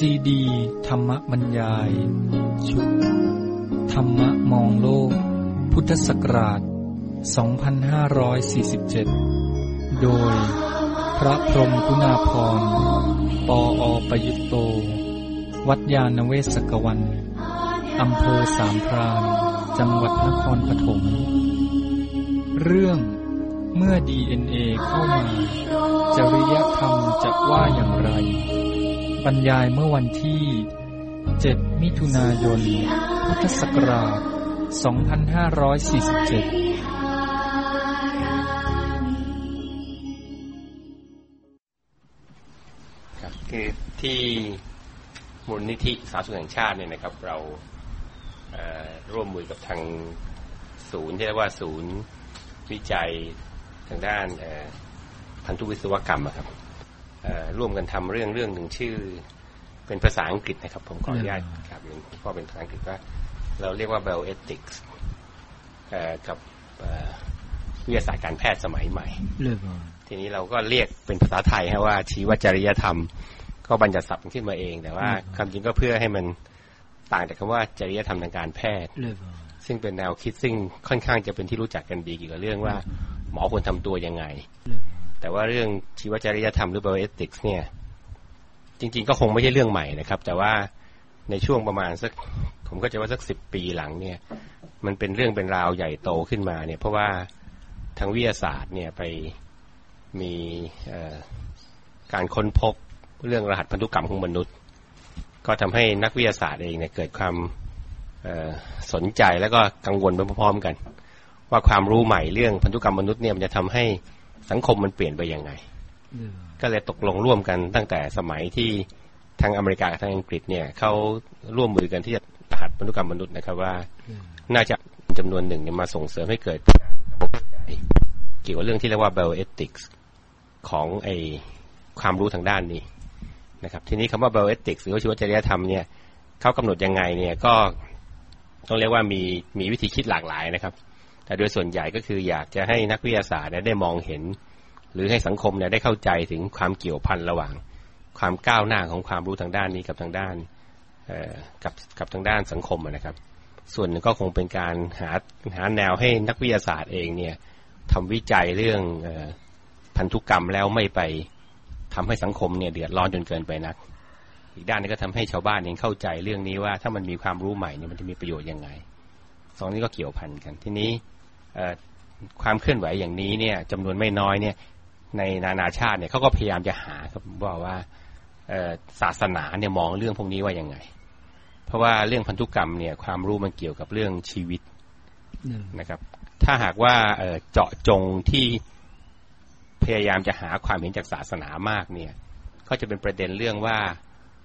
ซีดี ธรรมบรรยาย ชุด ธรรมะมองโลก พุทธศักราช 2547 โดย พระพรมกุณาพร ปออประยุตโต วัดยาณเวศกวัน อำเภอสามพรานจังหวัดนครปฐม เรื่องเมื่อ DNA เข้ามา จริยธรรมจะว่าอย่างไร บรรยายเมื่อวันที่ 7 มิถุนายน พุทธศักราช 2547 ครับคือที่มูลนิธิสาธารณสุขแห่งชาติเนี่ยนะครับ เราเร่วมมือกับทางศูนย์ที่เรียกว่าศูนย์วิจัยทางด้านพันธุวิศวกรรมอะครับ ร่วมกันทำเรื่องเรื่องหนึ่งชื่อ เป็นภาษาอังกฤษนะครับ ผมขออนุญาตครับหนึ่งก็เป็นภาษาอังกฤษว่าเราเรียกว่า bioethics เอ่อกับเอ่อวิทยาศาสตร์การแพทย์สมัยใหม่ทีนี้เราก็เรียกเป็นภาษาไทยฮะว่าชีวจริยธรรม ก็บัญญัติศัพท์ขึ้นมาเอง แต่ว่าความจริงก็เพื่อให้มันต่างจากคำว่าจริยธรรมทางการแพทย์ ซึ่งเป็นแนวคิดซึ่งค่อนข้างจะเป็นที่รู้จักกันดีเกี่ยวกับเรื่องว่า หมอควรทำตัวยังไง แต่ว่าเรื่องชีวจริยธรรมหรือ bioethics เนี่ย จริงๆก็คงไม่ใช่เรื่องใหม่นะครับ แต่ว่าในช่วงประมาณสัก ผมก็จะว่าสักสิบปีหลังเนี่ย มันเป็นเรื่องเป็นราวใหญ่โตขึ้นมาเนี่ย เพราะว่าทางวิทยาศาสตร์เนี่ยไปมีการค้นพบเรื่องรหัสพันธุกรรมของมนุษย์ ก็ทำให้นักวิทยาศาสตร์เองเนี่ยเกิดความสนใจแล้วก็กังวลไปพร้อมๆกัน ว่าความรู้ใหม่เรื่องพันธุกรรมมนุษย์เนี่ยมันจะทำให้ สังคมมันเปลี่ยนไปยังไง ก็เลยตกลงร่วมกันตั้งแต่สมัยที่ทางอเมริกากับทางอังกฤษเนี่ยเขาร่วมมือกันที่จะรหัสพันธุกรรมมนุษย์นะครับว่า น่าจะจำนวนหนึ่งเนี่ยมาส่งเสริมให้เกิดเกี่ยวกับเรื่องที่เรียกว่า bioethics ของไอความรู้ทางด้านนี้นะครับ ทีนี้คำว่า bioethics หรือว่าชีวจริยธรรมเนี่ยเขากำหนดยังไงเนี่ยก็ต้องเรียกว่ามีมีวิธีคิดหลากหลายนะครับ แต่โดยส่วนใหญ่ก็คืออยากจะให้นักวิทยาศาสตร์เนี่ยได้มองเห็น หรือให้สังคมเนี่ยได้เข้าใจถึงความเกี่ยวพันระหว่าง ความก้าวหน้าของความรู้ทางด้านนี้กับทางด้านกับกับทางด้านสังคมนะครับ ส่วนหนึ่งก็คงเป็นการหาหาแนวให้นักวิทยาศาสตร์เองเนี่ยทำวิจัยเรื่องอพันธุกรรมแล้วไม่ไปทำให้สังคมเนี่ยเดือดร้อนจนเกินไปนัก อีกด้านนึงก็ทำให้ชาวบ้านเองเข้าใจเรื่องนี้ว่าถ้ามันมีความรู้ใหม่เนี่ยมันจะมีประโยชน์ยังไง สองนี้ก็เกี่ยวพันกัน ทีนี้ ความเคลื่อนไหวอย่างนี้เนี่ยจำนวนไม่น้อยเนี่ยในนานาชาติเนี่ยเขาก็พยายามจะหาครับว่าว่าเอ่อศาสนาเนี่ยมองเรื่องพวกนี้ว่ายังไง เพราะว่าเรื่องพันธุกรรมเนี่ยความรู้มันเกี่ยวกับเรื่องชีวิตนะครับ ถ้าหากว่าเอ่อเจาะจงที่พยายามจะหาความเห็นจากศาสนามากเนี่ย ก็จะเป็นประเด็นเรื่องว่า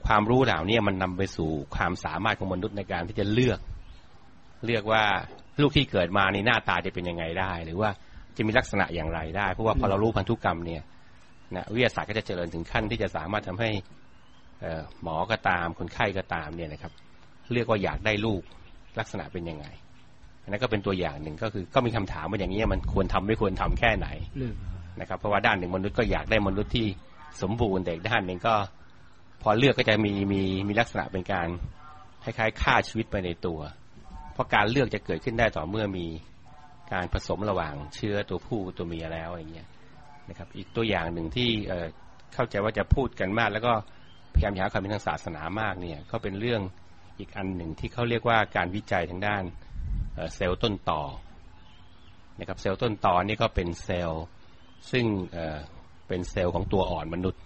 ความรู้เหล่านี้มันนำไปสู่ความสามารถของมนุษย์ในการที่จะเลือก เลือกว่า ลูกที่เกิดมาในหน้าตาจะเป็นยังไงได้ หรือว่าจะมีลักษณะอย่างไรได้ เพราะว่าพอเรารู้พันธุกรรมเนี่ยนะวิทยาศาสตร์ก็จะเจริญถึงขั้นที่จะสามารถทำให้หมอก็ตามคนไข้ก็ตามเนี่ยนะครับ เรียกว่าอยากได้ลูกลักษณะเป็นยังไงอันนั้นก็เป็นตัวอย่างหนึ่งก็คือก็มีคำถามว่าอย่างนี้มันควรทำไม่ควรทำแค่ไหนนะครับ เพราะว่าด้านหนึ่งมนุษย์ก็อยากได้มนุษย์ที่สมบูรณ์แต่อีกด้านหนึ่งก็ พอเลือกก็จะมีมีมีลักษณะเป็นการคล้ายๆฆ่าชีวิตไปในตัว ราะการเลือกจะเกิดขึ้นได้ต่อเมื่อมีการผสมระหว่างเชื้อตัวผู้ตัวเมียแล้วอย่างเงี้ยนะครับ อีกตัวอย่างหนึ่งที่เข้าใจว่าจะพูดกันมาก แล้วก็พยายามหาความเป็นทางศาสนามากเนี่ยก็เป็นเรื่องอีกอันหนึ่งที่เขาเรียกว่าการวิจัยทางด้านเซลล์ต้นต่อนะครับเซลล์ต้นต่อนี่ก็เป็นเซลล์ซึ่งเป็นเซลล์ของตัวอ่อนมนุษย์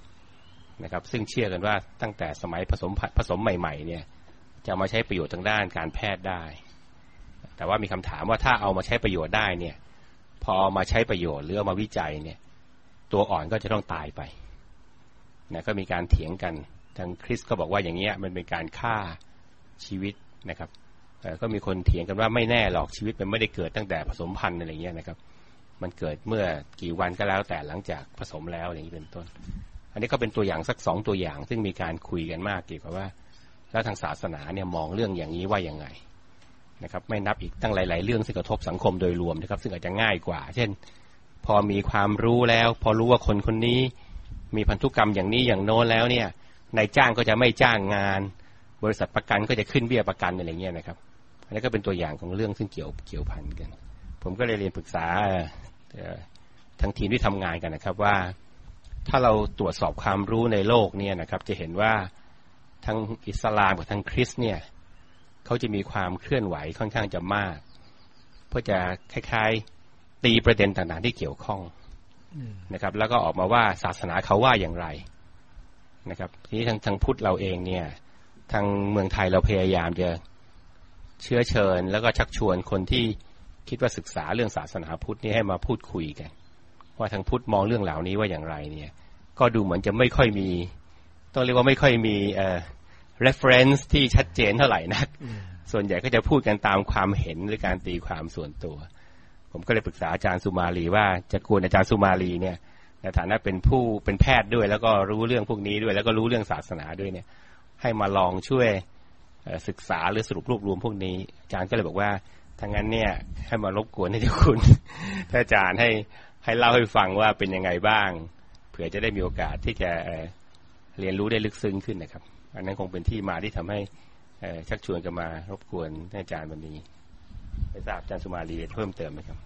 นะครับ ซึ่งเชื่อกันว่าตั้งแต่สมัยผสมผสมใหม่ๆเนี่ยจะมาใช้ประโยชน์ทางด้านการแพทย์ได้ แต่ว่ามีคำถามว่าถ้าเอามาใช้ประโยชน์ได้เนี่ย พอเอามาใช้ประโยชน์หรือเอามาวิจัยเนี่ย ตัวอ่อนก็จะต้องตายไปนะก็มีการเถียงกันทางคริสก็บอกว่าอย่างเงี้ยมันเป็นการฆ่าชีวิตนะครับก็มีคนเถียงกันว่าไม่แน่หรอกชีวิตมันไม่ได้เกิดตั้งแต่ผสมพันธุ์อะไรเงี้ยนะครับ มันเกิดเมื่อกี่วันก็แล้วแต่หลังจากผสมแล้วอย่างนี้เป็นต้น อันนี้ก็เป็นตัวอย่างสักสองตัวอย่าง ซึ่งมีการคุยกันมากเกี่ยวกับว่า แล้วทางศาสนาเนี่ยมองเรื่องอย่างนี้ว่าอยังไง นะครับไม่นับอีกตั้งหลาย ๆ เรื่องซึ่งกระทบสังคมโดยรวมนะครับ ซึ่งอาจจะง่ายกว่า เช่น พอมีความรู้แล้ว พอรู้ว่าคนคนนี้มีพันธุกรรมอย่างนี้อย่างโน้นแล้วเนี่ยนายจ้างก็จะไม่จ้างงาน บริษัทประกันก็จะขึ้นเบี้ยประกันอะไรเงี้ยนะครับอันนี้ก็เป็นตัวอย่างของเรื่องซึ่งเกี่ยวเกี่ยวพันกัน ผมก็เลยเรียนปรึกษาทั้งทีมที่ทำงานกันนะครับว่า ถ้าเราตรวจสอบความรู้ในโลกเนี่ยนะครับ จะเห็นว่าทั้งอิสลามกับทั้งคริสเนี่ย เขาจะมีความเคลื่อนไหวค่อนข้างจะมาก เพื่อจะคล้ายๆตีประเด็นต่างๆที่เกี่ยวข้องนะครับ แล้วก็ออกมาว่าศาสนาเขาว่าอย่างไรนะครับทีนี้ทางทางพุทธเราเองเนี่ย ทางเมืองไทยเราพยายามจะเชื้อเชิญ แล้วก็ชักชวนคนที่คิดว่าศึกษาเรื่องศาสนาพุทธนี่ให้มาพูดคุยกัน ว่าทางพุทธมองเรื่องเหล่านี้ว่าอย่างไรเนี่ย ก็ดูเหมือนจะไม่ค่อยมี ต้องเรียกว่าไม่ค่อยมีเอ่อ reference ที่ชัดเจนเท่าไหร่นัก ส่วนใหญ่ก็จะพูดกันตามความเห็นหรือการตีความส่วนตัว ผมก็เลยปรึกษาอาจารย์สุมาลีว่าจะควรอาจารย์สุมาลีเนี่ยในฐานะเป็นผู้เป็นแพทย์ด้วย แล้วก็รู้เรื่องพวกนี้ด้วย แล้วก็รู้เรื่องศาสนาด้วยเนี่ย ให้มาลองช่วยศึกษาหรือสรุปรวบรวมพวกนี้อาจารย์ก็เลยบอกว่าถ้างั้นเนี่ยให้มารบกวนให้เจ้าคุณท่านอาจารย์ให้ให้เล่าให้ฟังว่าเป็นยังไงบ้าง เผื่อจะได้มีโอกาสที่จะเรียนรู้ได้ลึกซึ้งขึ้นนะครับ อันนั้นคงเป็นที่มาที่ทำให้ชักชวนกันมารบกวนท่านอาจารย์วันนี้ไม่ทราบอาจารย์สุมาลีเพิ่มเติมไหมครับ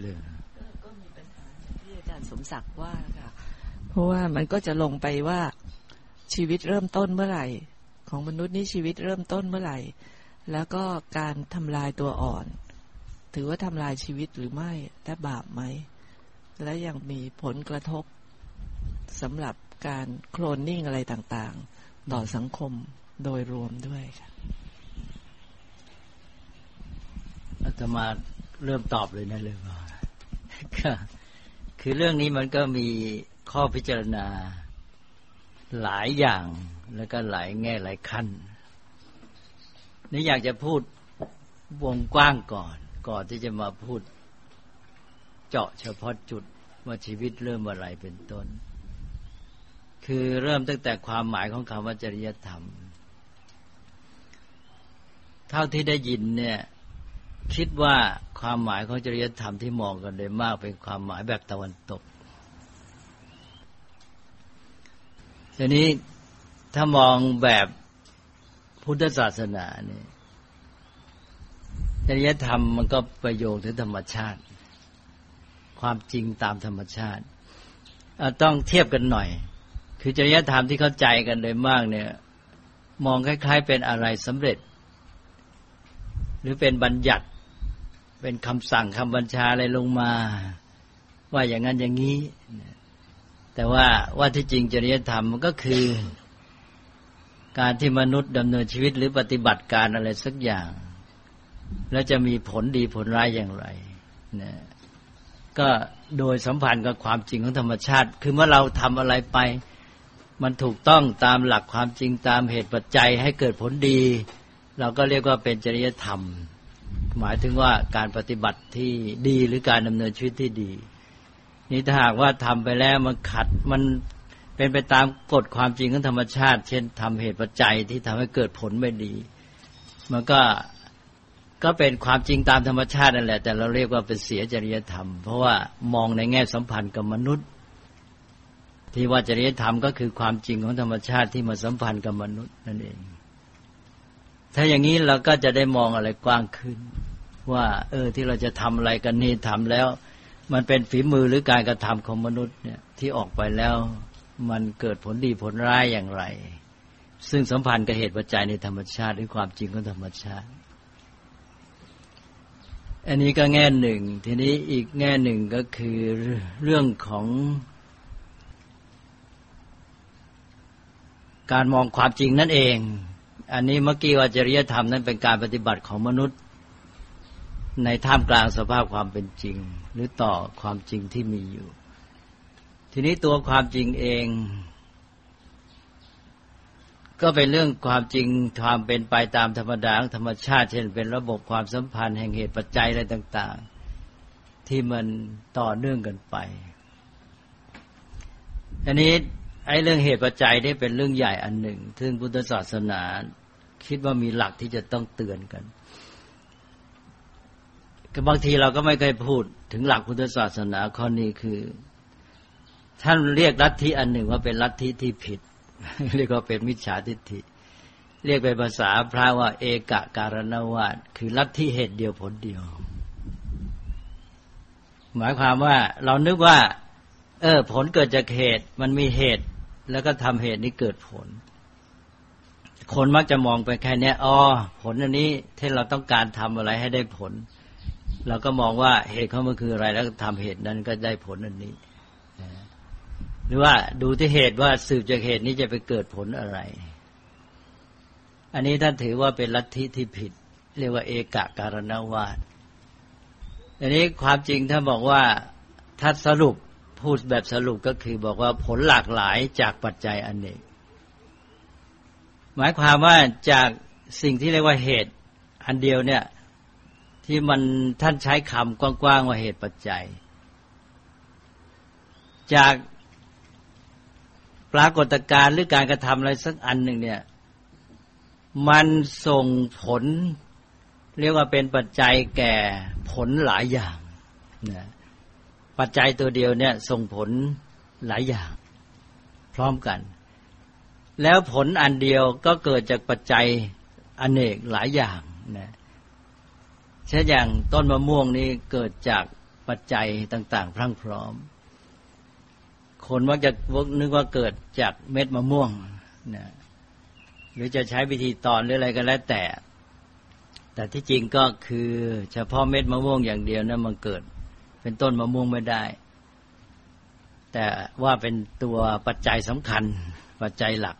เรื่องก็มีปัญหาที่อาจารย์สมศักดิ์ว่าค่ะเพราะว่ามันก็จะลงไปว่าชีวิตเริ่มต้นเมื่อไหร่ ของมนุษย์นี้ชีวิตเริ่มต้นเมื่อไหร่ แล้วก็การทำลายตัวอ่อน ถือว่าทำลายชีวิตหรือไม่และบาปไหม และยังมีผลกระทบสำหรับการโคลนนิ่งอะไรต่าง ต่อสังคมโดยรวมด้วยค่ะอาตมาเริ่มตอบเลยนะเลยว่าคือเรื่องนี้มันก็มีข้อพิจารณาหลายอย่างแล้วก็หลายแง่หลายขั้น นี่อยากจะพูดวงกว้างก่อน ก่อนที่จะมาพูด เจาะเฉพาะจุดว่าชีวิตเริ่มอะไรเป็นต้น คือเริ่มตั้งแต่ความหมายของคำว่าจริยธรรม เท่าที่ได้ยินเนี่ย คิดว่าความหมายของจริยธรรมที่มองกันโดยมากเป็นความหมายแบบตะวันตกทีนี้ถ้ามองแบบพุทธศาสนาเนี่ยจริยธรรมมันก็ประโยชน์ถึงธรรมชาติ ความจริงตามธรรมชาติ ต้องเทียบกันหน่อย คือจริยธรรมที่เข้าใจกันโดยมากเนี่ย มองคล้าย ๆ เป็นอะไรสำเร็จ หรือเป็นบัญญัติ เป็นคำสั่งคำบัญชาอะไรลงมา ว่าอย่างนั้นอย่างนี้ แต่ว่าว่าที่จริงจริยธรรมมันก็คือ การที่มนุษย์ดำเนินชีวิตหรือปฏิบัติการอะไรสักอย่าง แล้วจะมีผลดีผลร้ายอย่างไรนะก็โดยสัมพันธ์กับความจริงของธรรมชาติ คือเมื่อเราทำอะไรไป มันถูกต้องตามหลักความจริงตามเหตุปัจจัยให้เกิดผลดี เราก็เรียกว่าเป็นจริยธรรม หมายถึงว่าการปฏิบัติที่ดีหรือการดำเนินชีวิตที่ดี นี่ถ้าหากว่าทำไปแล้วมันขัดมันเป็นไปตามกฎความจริงของธรรมชาติ เช่นทำเหตุปัจจัยที่ทำให้เกิดผลไม่ดี มันก็ก็เป็นความจริงตามธรรมชาตินั่นแหละ แต่เราเรียกว่าเป็นเสียจริยธรรม เพราะว่ามองในแง่สัมพันธ์กับมนุษย์ ที่ว่าจริยธรรมก็คือความจริงของธรรมชาติที่มาสัมพันธ์กับมนุษย์นั่นเอง ถ้าอย่างนี้เราก็จะได้มองอะไรกว้างขึ้น ว่า เออ ที่เราจะทำอะไรกันนี่ทำแล้ว มันเป็นฝีมือหรือการกระทำของมนุษย์เนี่ย ที่ออกไปแล้ว มันเกิดผลดีผลร้ายอย่างไร ซึ่งสัมพันธ์กับเหตุปัจจัยในธรรมชาติหรือความจริงของธรรมชาติ อันนี้ก็แง่หนึ่ง ทีนี้อีกแง่หนึ่งก็คือเรื่องของ การมองความจริงนั่นเอง อันนี้เมื่อกี้ว่าจริยธรรมนั้นเป็นการปฏิบัติของมนุษย์ ในท่ามกลางสภาพความเป็นจริง หรือต่อความจริงที่มีอยู่ ทีนี้ตัวความจริงเอง ก็เป็นเรื่องความจริงความเป็นไปตามธรรมดาธรรมชาติ เช่น เป็นระบบความสัมพันธ์แห่งเหตุปัจจัยอะไรต่าง ๆ ที่มันต่อเนื่องกันไปอันนี้ ไอ้เรื่องเหตุปัจจัยนี่เป็นเรื่องใหญ่อันหนึ่ง ซึ่งพุทธศาสนาคิดว่ามีหลักที่จะต้องเตือนกันก็บางทีเราก็ไม่เคยพูดถึงหลักพุทธศาสนาข้อนี้คือ ท่านเรียกลัทธิอันหนึ่งว่าเป็นลัทธิที่ผิด เรียกว่าเป็นมิจฉาทิฏฐิ เรียกเป็นภาษาพระว่าเอกะการณวาดคือลัทธิเหตุเดียวผลเดียว หมายความว่าเรานึกว่า เออ ผลเกิดจากเหตุมันมีเหตุ แล้วก็ทำเหตุนี้เกิดผล คนมักจะมองไปแค่นี้อ๋อผลอันนี้ที่เราต้องการทำอะไรให้ได้ผล เราก็มองว่าเหตุเขามันคืออะไร แล้วทำเหตุนั้นก็ได้ผลอันนี้หรือว่าดูที่เหตุว่าสืบจากเหตุนี้จะไปเกิดผลอะไร อันนี้ท่านถือว่าเป็นลัทธิที่ผิด เรียกว่าเอกะการณวาดอันนี้ความจริงถ้าบอกว่าถ้าสรุป พูดแบบสรุปก็คือบอกว่าผลหลากหลายจากปัจจัยอันเอกหมายความว่าจากสิ่งที่เรียกว่าเหตุอันเดียวเนี่ยที่มันท่านใช้คำกว้างๆว่าเหตุปัจจัย จากปรากฏการณ์หรือการกระทำอะไรสักอันหนึ่งเนี่ย มันส่งผล เรียกว่าเป็นปัจจัยแก่ผลหลายอย่างนะ ปัจจัยตัวเดียวเนี่ยส่งผลหลายอย่าง พร้อมกัน แล้วผลอันเดียวก็เกิดจากปัจจัยอเนกหลายอย่างนะเช่นอย่างต้นมะม่วงนี้เกิดจากปัจจัยต่าง ๆ พรั่งพร้อม คนมักจะนึกว่าเกิดจากเม็ดมะม่วงนะหรือจะใช้วิธีตอนหรืออะไรก็แล้วแต่ แต่ที่จริงก็คือเฉพาะเม็ดมะม่วงอย่างเดียวนะั้นมันเกิด เป็นต้นมะม่วงไม่ได้ แต่ว่าเป็นตัวปัจจัยสำคัญ ปัจจัยหลัก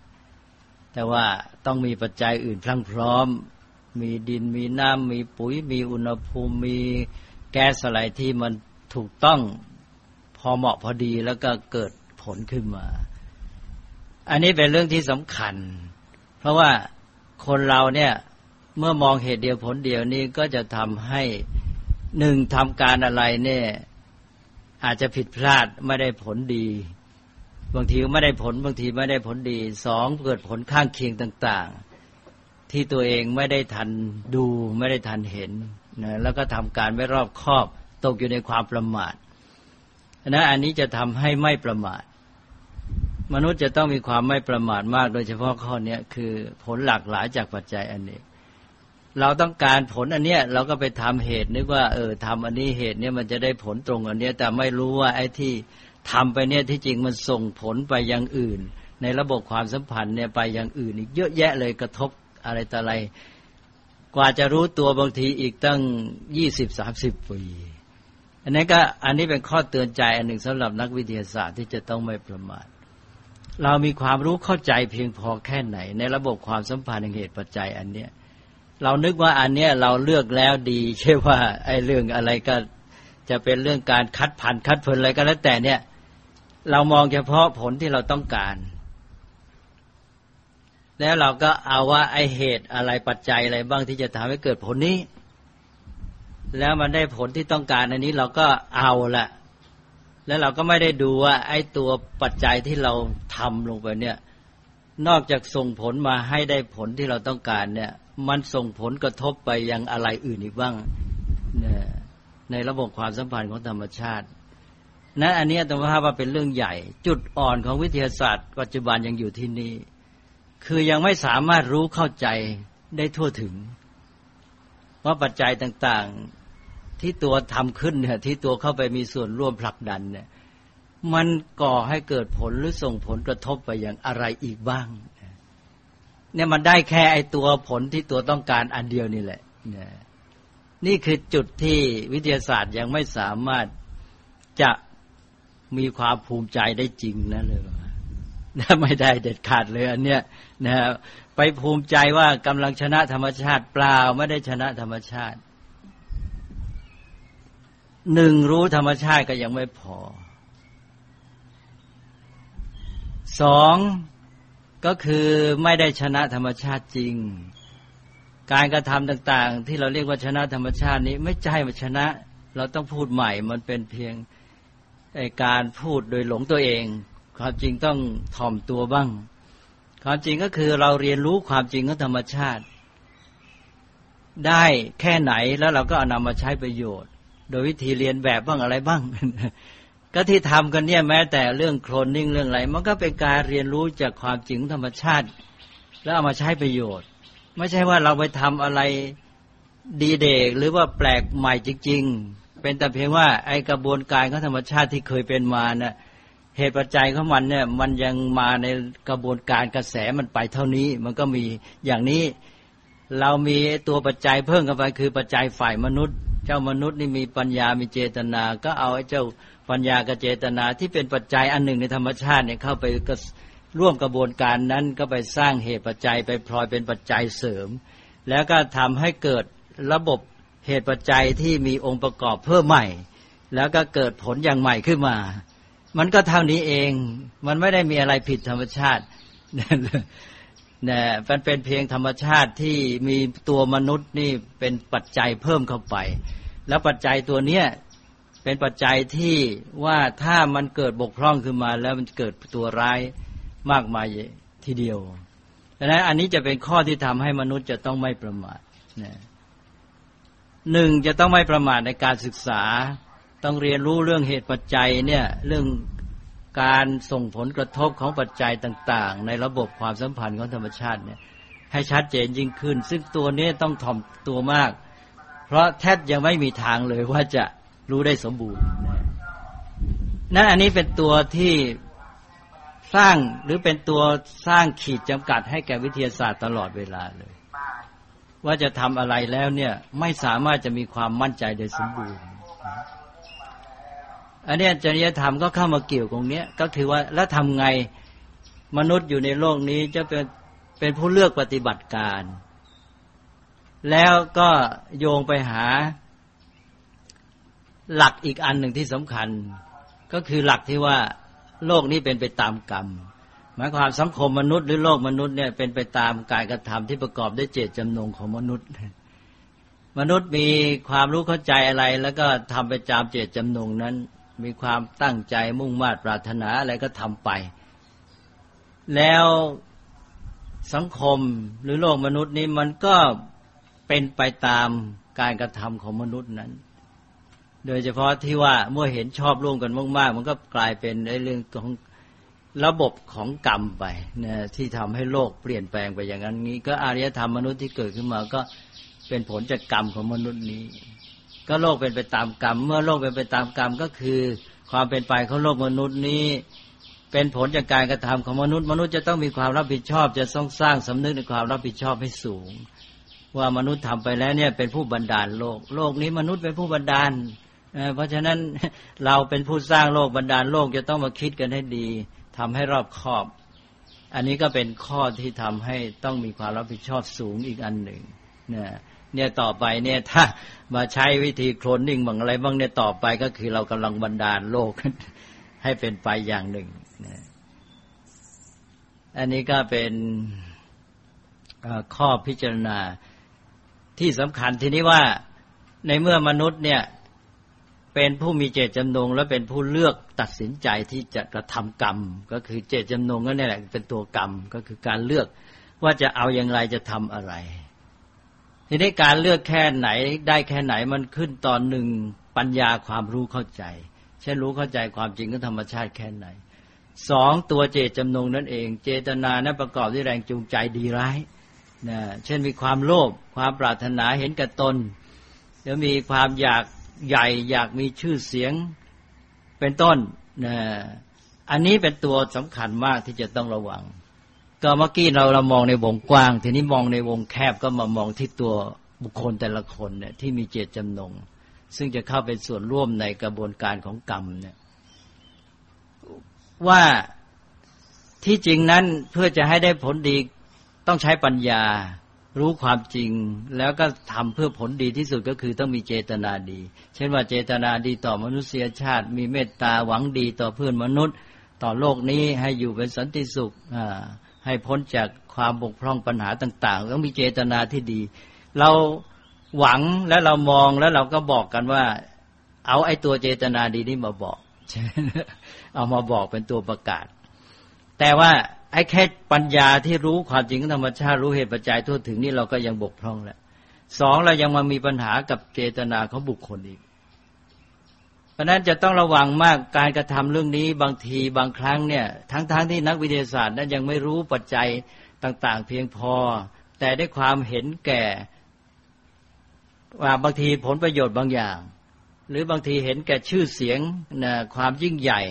แต่ว่าต้องมีปัจจัยอื่นพรั่งพร้อม มีดินมีน้ำมีปุ๋ย มีอุณหภูมิมีแก๊สอะไรที่มันถูกต้องพอเหมาะพอดีแล้วก็เกิดผลขึ้นมา อันนี้เป็นเรื่องที่สำคัญ เพราะว่าคนเราเนี่ยเมื่อมองเหตุเดียวผลเดียวนี้ก็จะทำให้ หนึ่งทำการอะไรเนี่ย อาจจะผิดพลาดไม่ได้ผลดี บางทีไม่ได้ผลบางทีไม่ได้ผลดีสองเกิดผลข้างเคียงต่าง ๆ ที่ตัวเองไม่ได้ทันดูไม่ได้ทันเห็นนะแล้วก็ทำการไม่รอบคอบตกอยู่ในความประมาทนะอันนี้จะทำให้ไม่ประมาท มนุษย์จะต้องมีความไม่ประมาทมาก โดยเฉพาะข้อนี้คือผลหลากหลายจากปัจจัยอันนี้ เราต้องการผลอันเนี้ยเราก็ไปทำเหตุนึกว่าเออทำอันนี้เหตุเนี้ยมันจะได้ผลตรงอันเนี้ย แต่ไม่รู้ว่าไอ้ที่ทำไปเนี่ยที่จริงมันส่งผลไปยังอื่น ในระบบความสัมพันธ์เนี่ยไปยังอื่นอีกเยอะแยะเลยกระทบอะไรต่ออะไร กว่าจะรู้ตัวบางทีอีกตั้งยี่สิบสามสิบปีอันนี้ก็อันนี้เป็นข้อเตือนใจอันหนึ่งสำหรับนักวิทยาศาสตร์ที่จะต้องไม่ประมาทเรามีความรู้เข้าใจเพียงพอแค่ไหน ในระบบความสัมพันธ์เหตุปัจจัยอันเนี้ย เรานึกว่าอันเนี้ยเราเลือกแล้วดีใช่ว่า ไอ้เรื่องอะไรก็จะเป็นเรื่องการคัดพันคัดเพลินอะไรก็แล้วแต่เนี่ย เรามองเฉพาะผลที่เราต้องการ แล้วเราก็เอาว่าไอเหตุอะไรปัจจัยอะไรบ้างที่จะทำให้เกิดผลนี้ แล้วมันได้ผลที่ต้องการอันนี้เราก็เอาละแล้วเราก็ไม่ได้ดูว่า ไอ้ตัวปัจจัยที่เราทำลงไปเนี่ย นอกจากส่งผลมาให้ได้ผลที่เราต้องการเนี่ย มันส่งผลกระทบไปยังอะไรอื่นอีกบ้างในระบบความสัมพันธ์ของธรรมชาติ นั้นอันนี้ต้องว่าเป็นเรื่องใหญ่ จุดอ่อนของวิทยาศาสตร์ ปัจจุบันยังอยู่ที่นี่ คือยังไม่สามารถรู้เข้าใจได้ทั่วถึง ว่าปัจจัยต่างๆที่ตัวทำขึ้นเนี่ยที่ตัวเข้าไปมีส่วนร่วมผลักดันเนี่ยมันก่อให้เกิดผลหรือส่งผลกระทบไปอย่างอะไรอีกบ้าง เนี่ยมันได้แค่ไอตัวผลที่ตัวต้องการอันเดียวนี่แหละนี่คือจุดที่วิทยาศาสตร์ยังไม่สามารถจะมีความภูมิใจได้จริงนะเลยนะไม่ได้เด็ดขาดเลยอันเนี้ยนะไปภูมิใจว่ากำลังชนะธรรมชาติเปล่าไม่ได้ชนะธรรมชาติ หนึ่งรู้ธรรมชาติก็ยังไม่พอสอง ก็คือไม่ได้ชนะธรรมชาติจริง การกระทำต่างๆ ที่เราเรียกว่าชนะธรรมชาตินี้ไม่ใช่ว่าชนะ เราต้องพูดใหม่มันเป็นเพียงการพูดโดยหลงตัวเอง ความจริงต้องถ่อมตัวบ้าง ความจริงก็คือเราเรียนรู้ความจริงของธรรมชาติ ได้แค่ไหนแล้วเราก็เอานำมาใช้ประโยชน์ โดยวิธีเรียนแบบบ้างอะไรบ้าง ก็ที่ทำกันเนี่ยแม้แต่เรื่องโคลนนิ่งเรื่องอะไร มันก็เป็นการเรียนรู้จากความจริงธรรมชาติ แล้วเอามาใช้ประโยชน์ ไม่ใช่ว่าเราไปทำอะไรดีเด็กหรือว่าแปลกใหม่จริง ๆ เป็นแต่เพียงว่าไอกระบวนการของธรรมชาติที่เคยเป็นมานะ่ะเหตุปัจจัยของมันเนี่ยมันยังมาในกระบวนการกระแสมันไปเท่านี้ มันก็มีอย่างนี้เรามีตัวปัจจัยเพิ่มกันไปคือปัจจัยฝ่ายมนุษย์ เจ้ามนุษย์นี่มีปัญญามีเจตนา ก็เอาไอ้เจ้า ปัญญากับเจตนาที่เป็นปัจจัยอันหนึ่งในธรรมชาติเนี่ยเข้าไปร่วมกระบวนการนั้นก็ไปสร้างเหตุปัจจัยไปพลอยเป็นปัจจัยเสริม แล้วก็ทำให้เกิดระบบเหตุปัจจัยที่มีองค์ประกอบเพิ่มใหม่ แล้วก็เกิดผลอย่างใหม่ขึ้นมา มันก็เท่านี้เองมันไม่ได้มีอะไรผิดธรรมชาติเนี่ยมันเป็นเพียงธรรมชาติที่มีตัวมนุษย์นี่เป็นปัจจัยเพิ่มเข้าไป แล้วปัจจัยตัวเนี้ย เป็นปัจจัยที่ว่าถ้ามันเกิดบกพร่องขึ้นมาแล้วมันเกิดตัวร้ายมากมายทีเดียวดังนั้นอันนี้จะเป็นข้อที่ทำให้มนุษย์จะต้องไม่ประมาทนะหนึ่งจะต้องไม่ประมาทในการศึกษา ต้องเรียนรู้เรื่องเหตุปัจจัยเนี่ยเรื่องการส่งผลกระทบของปัจจัยต่าง ๆ ในระบบความสัมพันธ์ของธรรมชาติเนี่ยให้ชัดเจนยิ่งขึ้น ซึ่งตัวนี้ต้องถ่อมตัวมาก เพราะแทบยังไม่มีทางเลยว่าจะ รู้ได้สมบูรณ์นั่นอันนี้เป็นตัวที่สร้างหรือเป็นตัวสร้างขีดจำกัดให้แก่วิทยาศาสตร์ตลอดเวลาเลย ว่าจะทำอะไรแล้วเนี่ยไม่สามารถจะมีความมั่นใจโดยสมบูรณ์อันนี้จริยธรรมก็เข้ามาเกี่ยวตรงนี้ก็คือว่าแล้วทำไงมนุษย์อยู่ในโลกนี้จะเป็นเป็นผู้เลือกปฏิบัติการ แล้วก็โยงไปหา หลักอีกอันหนึ่งที่สำคัญ ก็คือหลักที่ว่าโลกนี้เป็นไปตามกรรม หมายความสังคมมนุษย์หรือโลกมนุษย์เนี่ยเป็นไปตามการกระทำที่ประกอบด้วยเจตจำนงของมนุษย์ มนุษย์มีความรู้เข้าใจอะไร แล้วก็ทำไปตามเจตจำนงนั้น มีความตั้งใจมุ่งมา่ปรารถนาอะไรก็ทำไป แล้วสังคมหรือโลกมนุษย์นี้มันก็เป็นไปตามการกระทำของมนุษย์นั้น โดยเฉพาะที่ว่าเมื่อเห็นชอบร่วมกันมากๆ มันก็กลายเป็นในเรื่องของระบบของกรรมไปนะที่ทำให้โลกเปลี่ยนแปลงไปอย่างนั้นนี้ ก็อารยธรรมมนุษย์ที่เกิดขึ้นมาก็เป็นผลจากกรรมของมนุษย์นี้ ก็โลกเป็นไปตามกรรม เมื่อโลกเป็นไปตามกรรมก็คือ ความเป็นไปของโลกมนุษย์นี้ เป็นผลจากการกระทำของมนุษย์ มนุษย์จะต้องมีความรับผิดชอบ จะต้องสร้างสำนึกในความรับผิดชอบให้สูง ว่ามนุษย์ทำไปแล้วเนี่ยเป็นผู้บันดาลโลก โลกนี้มนุษย์เป็นผู้บันดาล เพราะฉะนั้นเราเป็นผู้สร้างโลกบันดาลโลกจะต้องมาคิดกันให้ดีทำให้รอบคอบ อันนี้ก็เป็นข้อที่ทำให้ต้องมีความรับผิดชอบสูงอีกอันหนึ่งนะเนี่ยต่อไปเนี่ยถ้ามาใช้วิธีโคลนนิ่งบางอะไรบ้างเนี่ยต่อไปก็คือเรากำลังบันดาลโลกให้เป็นไปอย่างหนึ่งนะอันนี้ก็เป็นข้อพิจารณาที่สำคัญทีนี้ว่าในเมื่อมนุษย์เนี่ย เป็นผู้มีเจตจำนง และเป็นผู้เลือกตัดสินใจที่จะกระทำกรรม ก็คือเจตจำนงก็นี่แหละเป็นตัวกรรมก็คือการเลือกว่าจะเอาอย่างไรจะทำอะไร ทีนี้การเลือกแค่ไหนได้แค่ไหนมันขึ้นตอนหนึ่งปัญญาความรู้เข้าใจ เช่นรู้เข้าใจความจริงของธรรมชาติแค่ไหนสองตัวเจตจำนงนั่นเอง เจตนานั้นประกอบด้วยแรงจูงใจดีร้ายนะเช่นมีความโลภความปรารถนาเห็นกับตนแล้วมีความอยาก ใหญ่อยากมีชื่อเสียงเป็นต้นนะอันนี้เป็นตัวสำคัญมากที่จะต้องระวัง ก็เมื่อกี้เราเรามองในวงกว้าง ทีนี้มองในวงแคบก็มามองที่ตัวบุคคลแต่ละคนเนี่ยที่มีเจตจำนง ซึ่งจะเข้าเป็นส่วนร่วมในกระบวนการของกรรมเนี่ยว่าที่จริงนั้นเพื่อจะให้ได้ผลดีต้องใช้ปัญญา รู้ความจริงแล้วก็ทำเพื่อผลดีที่สุดก็คือต้องมีเจตนาดี เช่นว่าเจตนาดีต่อมนุษยชาติ มีเมตตาหวังดีต่อเพื่อนมนุษย์ ต่อโลกนี้ให้อยู่เป็นสันติสุขให้พ้นจากความบกพร่องปัญหาต่าง ๆ ต้องมีเจตนาที่ดี เราหวังและเรามองแล้วเราก็บอกกันว่า เอาไอ้ตัวเจตนาดีนี้มาบอกเอามาบอกเป็นตัวประกาศ แต่ว่า ไอ้แค่ปัญญาที่รู้ความจริงธรรมชาติรู้เหตุปัจจัยทั่วถึงนี่เราก็ยังบกพร่องแล้วสองเรายังมามีปัญหากับเจตนาของบุคคลอีก เพราะนั้นจะต้องระวังมากการกระทำเรื่องนี้บางทีบางครั้งเนี่ย ทั้งๆทที่นักวิทยาศาสตร์นั้นยังไม่รู้ปัจจัยต่าง ๆ เพียงพอ แต่ได้ความเห็นแก่ ว่าบางทีผลประโยชน์บางอย่าง หรือบางทีเห็นแก่ชื่อเสียงนะความยิ่งใหญ่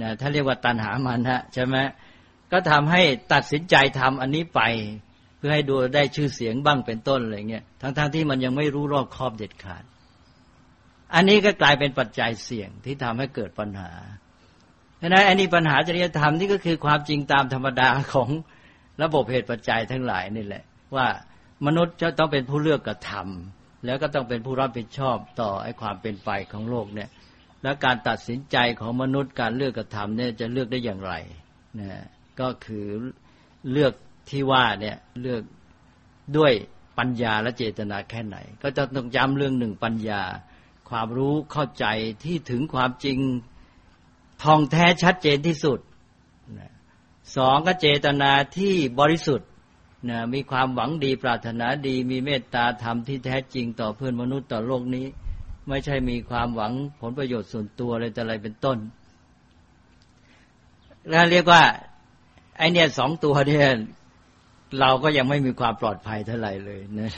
นะถ้าเรียกว่าตันหามันฮะใช่ไหม ก็ทำให้ตัดสินใจทำอันนี้ไป เพื่อให้ดูได้ชื่อเสียงบ้างเป็นต้นอะไรเงี้ยทั้งๆทที่มันยังไม่รู้รอบคอบเด็ดขาด อันนี้ก็กลายเป็นปัจจัยเสี่ยงที่ทำให้เกิดปัญหาดังนั้นอันนี้ปัญหาจริยธรรมนี่ก็คือความจริงตามธรรมดาของระบบเหตุปัจจัยทั้งหลายนี่แหละ ว่ามนุษย์จะต้องเป็นผู้เลือกกระทำแล้วก็ต้องเป็นผู้รับผิดชอบต่อไอ้ความเป็นไปของโลกเนี่ย และการตัดสินใจของมนุษย์การเลือกกระทำเนี่ยจะเลือกได้อย่างไรนะ ก็คือเลือกที่ว่าเนี่ยเลือกด้วยปัญญาและเจตนาแค่ไหน ก็จะต้องย้ำเรื่องหนึ่งปัญญา ความรู้เข้าใจที่ถึงความจริงทองแท้ชัดเจนที่สุดสองก็เจตนาที่บริสุทธิ์นะมีความหวังดีปรารถนาดีมีเมตตาธรรมที่แท้จริงต่อเพื่อนมนุษย์ต่อโลกนี้ ไม่ใช่มีความหวังผลประโยชน์ส่วนตัวอะไรแต่อะไรเป็นต้นแล้วเรียกว่า ไอเนี่ยสองตัวเนี่ยเราก็ยังไม่มีความปลอดภัยเท่าไหร่เลยนะ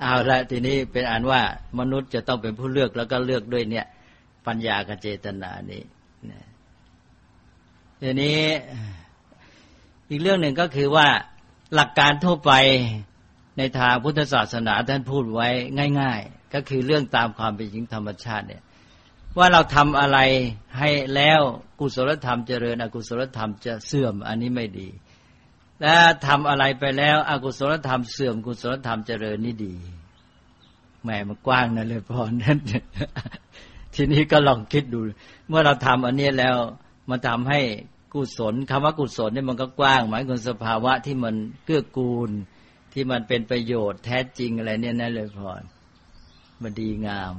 เอาละทีนี้เป็นอันว่ามนุษย์จะต้องเป็นผู้เลือกแล้วก็เลือกด้วยเนี่ย ปัญญากับเจตนานี้ทีนี้อีกเรื่องหนึ่งก็คือว่าหลักการทั่วไปในทางพุทธศาสนาท่านพูดไว้ง่าย ๆ ก็คือเรื่องตามความเป็นจริงธรรมชาติเนี่ย ว่าเราทำอะไรให้แล้วกุศลธรรมเจริญ อกุศลธรรมจะเสื่อม อันนี้ไม่ดี และทำอะไรไปแล้ว อกุศลธรรมเสื่อม กุศลธรรมเจริญนี่ดีแหมมันกว้างนะเลยพอนั้นทีนี้ก็ลองคิดดู เมื่อเราทำอันนี้แล้วมันทำให้กุศลคำว่ากุศลนี่มันก็กว้าง หมายถึงสภาวะที่มันเกื้อกูล ที่มันเป็นประโยชน์แท้จริงอะไรเนี่ยนั่นเลยพอมันดีงาม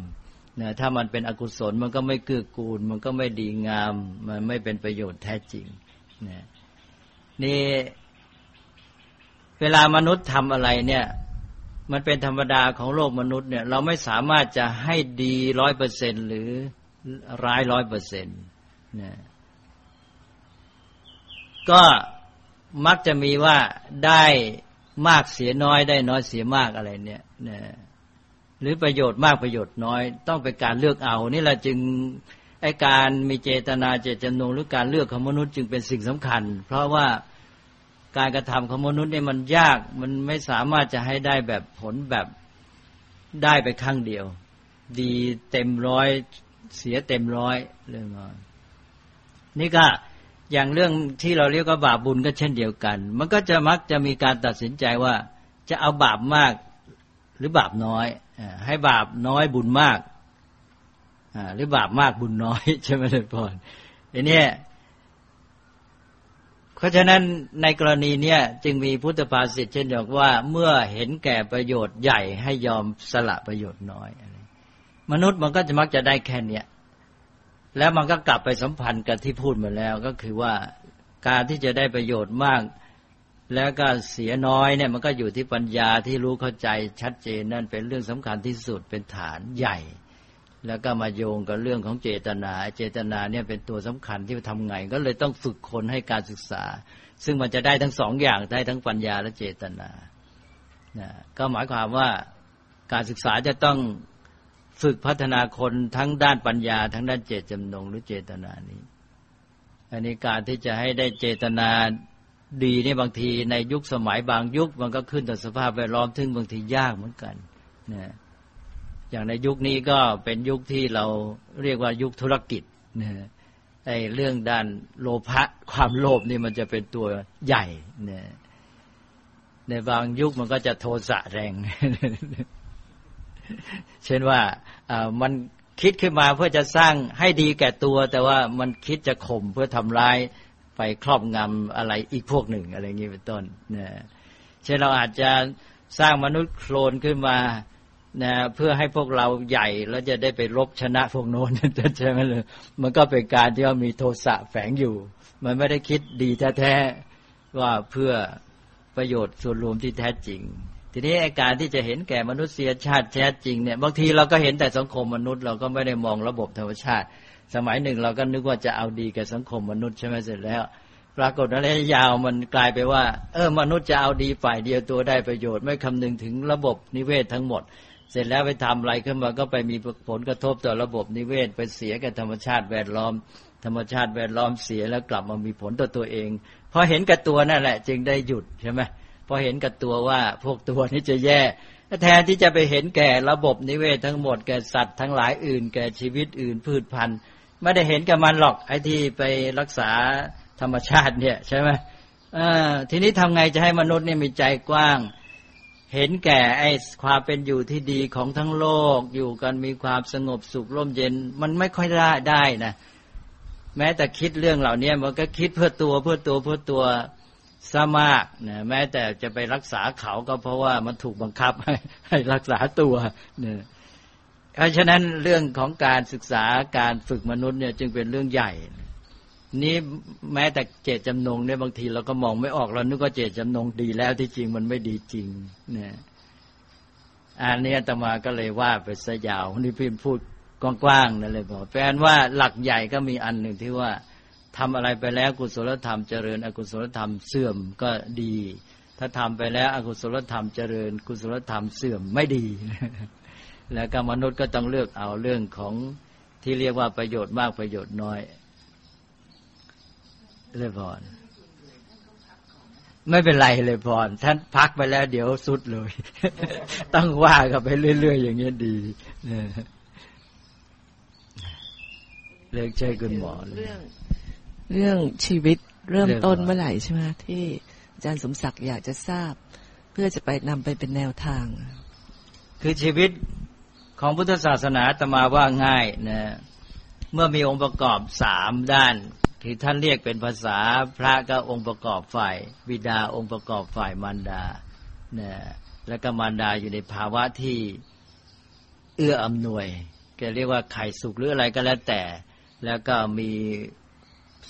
นะถ้ามันเป็นอกุศลมันก็ไม่เกื้อกูล มันก็ไม่ดีงาม มันไม่เป็นประโยชน์แท้จริงนะนี่เวลามนุษย์ทำอะไรเนี่ย มันเป็นธรรมดาของโลกมนุษย์เนี่ย เราไม่สามารถจะให้ดีร้อยเปอร์เซ็นหรือร้ายร้อยเปอร์เซ็นต์นะก็มักจะมีว่าได้มากเสียน้อยได้น้อยเสียมากอะไรเนี่ยนะ หรือประโยชน์มากประโยชน์น้อย ต้องเป็นการเลือกเอา นี่แหละจึงไอการมีเจตนาเจตจำนงหรือการเลือกของมนุษย์จึงเป็นสิ่งสำคัญ เพราะว่าการกระทำของมนุษย์เนี่ยมันยากมันไม่สามารถจะให้ได้แบบผลแบบได้ไปครั้งเดียว ดีเต็มร้อยเสียเต็มร้อยเรื่องนี่ก็อย่างเรื่องที่เราเรียกว่าบาปบุญก็เช่นเดียวกัน มันก็จะมักจะมีการตัดสินใจว่าจะเอาบาปมากหรือบาปน้อย ให้บาปน้อยบุญมากหรือบาปมากบุญน้อย ใช่ไหมเลยพรอันนี้เพราะฉะนั้นในกรณีเนี้ยจึงมีพุทธภาษิตเช่นบอกว่า เมื่อเห็นแก่ประโยชน์ใหญ่ให้ยอมสละประโยชน์น้อย มนุษย์มันก็จะมักจะได้แค่เนี้ยแล้วมันก็กลับไปสัมพันธ์กับที่พูดมาแล้ว ก็คือว่าการที่จะได้ประโยชน์มาก แล้วก็เสียน้อยเนี่ยมันก็อยู่ที่ปัญญาที่รู้เข้าใจชัดเจนนั่นเป็นเรื่องสำคัญที่สุดเป็นฐานใหญ่ แล้วก็มาโยงกับเรื่องของเจตนา เจตนาเนี่ยเป็นตัวสำคัญที่ทำไง ก็เลยต้องฝึกคนให้การศึกษา ซึ่งมันจะได้ทั้งสองอย่างได้ทั้งปัญญาและเจตนานะก็หมายความว่าการศึกษาจะต้องฝึกพัฒนาคนทั้งด้านปัญญา ทั้งด้านเจตจำนงหรือเจตนานี้ อันนี้การที่จะให้ได้เจตนา ดีนี่บางทีในยุคสมัยบางยุคมันก็ขึ้นต่อสภาพแวดล้อมทึ่งบางทียากเหมือนกันนะอย่างในยุคนี้ก็เป็นยุคที่เราเรียกว่ายุคธุรกิจนะไอ้เรื่องด้านโลภะความโลภนี่มันจะเป็นตัวใหญ่นะในบางยุคมันก็จะโทสะแรง เช่นว่ามันคิดขึ้นมาเพื่อจะสร้างให้ดีแก่ตัว แต่ว่ามันคิดจะข่มเพื่อทำร้าย ไปครอบงำอะไรอีกพวกหนึ่งอะไรอย่างนี้เป็นต้นนะเช่นเราอาจจะสร้างมนุษย์โคลนขึ้นมานะเพื่อให้พวกเราใหญ่แล้วจะได้ไปรบชนะพวกโน้นใช่ไหมเลยมันก็เป็นการที่ว่ามีโทสะแฝงอยู่ มันไม่ได้คิดดีแท้ๆว่าเพื่อประโยชน์ส่วนรวมที่แท้จริง ทีทีนี้อาการที่จะเห็นแก่มนุษยชาติแท้จริงเนี่ยบางทีเราก็เห็นแต่สังคมมนุษย์เราก็ไม่ได้มองระบบธรรมชาติ สมัยหนึ่งเราก็นึกว่าจะเอาดีกับสังคมมนุษย์ใช่ไหมเสร็จแล้ว ปรากฏระยะยาวมันกลายไปว่า เออมนุษย์จะเอาดีฝ่ายเดียวตัวได้ประโยชน์ไม่คำนึงถึงระบบนิเวศทั้งหมด เสร็จแล้วไปทำอะไรขึ้นมาก็ไปมีผลกระทบต่อระบบนิเวศไปเสียกับธรรมชาติแวดล้อม ธรรมชาติแวดล้อมเสียแล้วกลับมามีผลต่อตัวเองพอเห็นกับตัวนั่นแหละ จึงได้หยุดใช่ไหมพอเห็นกับตัวว่าพวกตัวนี้จะแย่แทนที่จะไปเห็นแก่ระบบนิเวศทั้งหมดแก่สัตว์ทั้งหลายอื่น แก่ชีวิตอื่นพืชพันธุ์ ไม่ได้เห็นกับมันหรอกไอ้ที่ไปรักษาธรรมชาติเนี่ยใช่ไหมทีนี้ทำไงจะให้มนุษย์เนี่ยมีใจกว้าง เห็นแก่ไอ้ความเป็นอยู่ที่ดีของทั้งโลก อยู่กันมีความสงบสุขร่มเย็น มันไม่ค่อยได้ได้นะแม้แต่คิดเรื่องเหล่านี้มันก็คิดเพื่อตัวเพื่อตัวเพื่อตัวซะมากนะแม้แต่จะไปรักษาเขาก็เพราะว่ามันถูกบังคับให้ให้รักษาตัวเนี่ย เพราะฉะนั้นเรื่องของการศึกษาการฝึกมนุษย์เนี่ยจึงเป็นเรื่องใหญ่ นี้แม้แต่เจตจำนงเนี่ยบางทีเราก็มองไม่ออกเรานึกว่าเจตจำนงดีแล้วที่จริงมันไม่ดีจริงเนี่ยอันนี้ตมาก็เลยว่าไปซะยาวนี่พิมพูดกว้างๆนั่นเลยบอกแปลว่าหลักใหญ่ก็มีอันหนึ่งที่ว่าทำอะไรไปแล้วกุศลธรรมเจริญ อกุศลธรรมเสื่อมก็ดี ถ้าทำไปแล้ว อกุศลธรรมเจริญ กุศลธรรมเสื่อมไม่ดี แล้วก็มนุษย์ก็ต้องเลือกเอาเรื่องของที่เรียกว่าประโยชน์มากประโยชน์น้อยเลยพรไม่เป็นไรเลยพรท่านพักไปแล้ว เดี๋ยวสุดเลย ต้องว่ากันไปเรื่อยๆอย่างเงี้ยดีเรื่องใช่คุณหมอเรื่อง เรื่องชีวิตเริ่มต้นเมื่อไหร่ใช่ไหมที่อาจารย์สมศักดิ์อยากจะทราบ เพื่อจะไปนำไปเป็นแนวทาง คือชีวิต ของพุทธศาสนาตมาว่าง่ายนะเมื่อมีองค์ประกอบสามด้าน ที่ท่านเรียกเป็นภาษาพระก็องค์ประกอบฝ่ายบิดาองค์ประกอบฝ่ายมารดานะและก็มารดาอยู่ในภาวะที่เอื้ออำนวยแกเรียกว่าไข่สุกหรืออะไรก็แล้วแต่ แล้วก็มี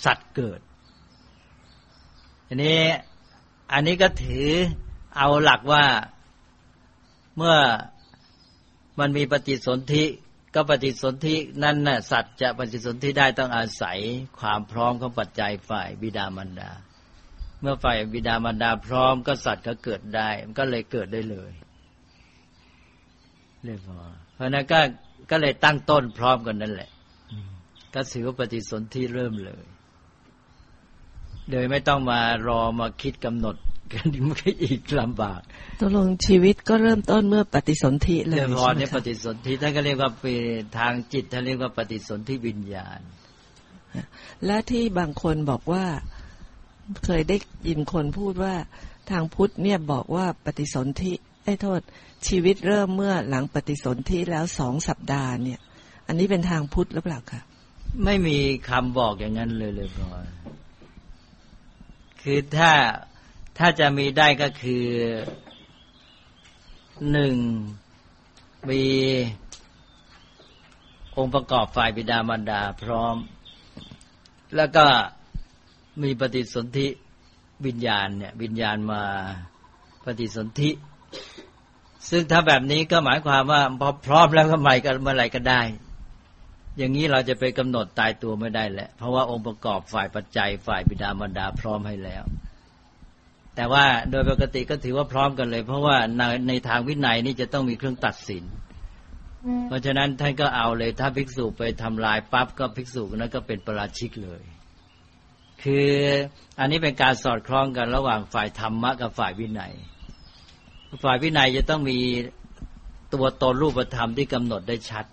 สัตว์เกิดอันนี้อันนี้ก็ถือเอาหลักว่าเมื่อ มันมีปฏิสนธิก็ปฏิสนธินั่นน่ะสัตว์จะปฏิสนธิได้ต้องอาศัยความพร้อมของปัจจัยฝ่ายบิดามารดา เมื่อฝ่ายบิดามารดาพร้อมก็สัตว์ก็เกิดได้ มันก็เลยเกิดได้เลยเรียกพอเพราะนั้นก็ก็เลยตั้งต้นพร้อมกันนั่นแหละก็ถือว่าปฏิสนธิเริ่มเลย โดยไม่ต้องมารอมาคิดกำหนด กันมันก็อีกลำบากตกลงชีวิตก็เริ่มต้นเมื่อปฏิสนธิเลยพอเนี่ยปฏิสนธิท่านก็เรียกว่าเป็นทางจิตท่านเรียกว่าปฏิสนธิวิญญาณ และที่บางคนบอกว่าเคยได้ยินคนพูดว่าทางพุทธเนี่ยบอกว่าปฏิสนธิไอ้โทษ ชีวิตเริ่มเมื่อหลังปฏิสนธิแล้วสองสัปดาห์เนี่ย อันนี้เป็นทางพุทธหรือเปล่าคะไม่มีคำบอกอย่างนั้นเลยเลยพอคือถ้า ถ้าจะมีได้ก็คือหนึ่งมีองค์ประกอบฝ่ายบิดามารดาพร้อม แล้วก็มีปฏิสนธิวิญญาณเนี่ยวิญญาณมาปฏิสนธิ ซึ่งถ้าแบบนี้ก็หมายความว่าพอพร้อมแล้วก็ใหม่กันเมื่อไหร่ก็ได้ อย่างนี้เราจะไปกำหนดตายตัวไม่ได้แหละเพราะว่าองค์ประกอบฝ่ายปัจจัยฝ่ายบิดามารดาพร้อมให้แล้ว แต่ว่าโดยปกติก็ถือว่าพร้อมกันเลย เพราะว่าในในทางวินัยนี่จะต้องมีเครื่องตัดสิน เพราะฉะนั้นท่านก็เอาเลย ถ้าภิกษุไปทำลายปั๊บก็ภิกษุนั้นก็เป็นประราชิกเลย คืออันนี้เป็นการสอดคล้องกันระหว่างฝ่ายธรรมะกับฝ่ายวินัย ฝ่ายวินัยจะต้องมีตัวตนรูปธรรมที่กำหนดได้ชัด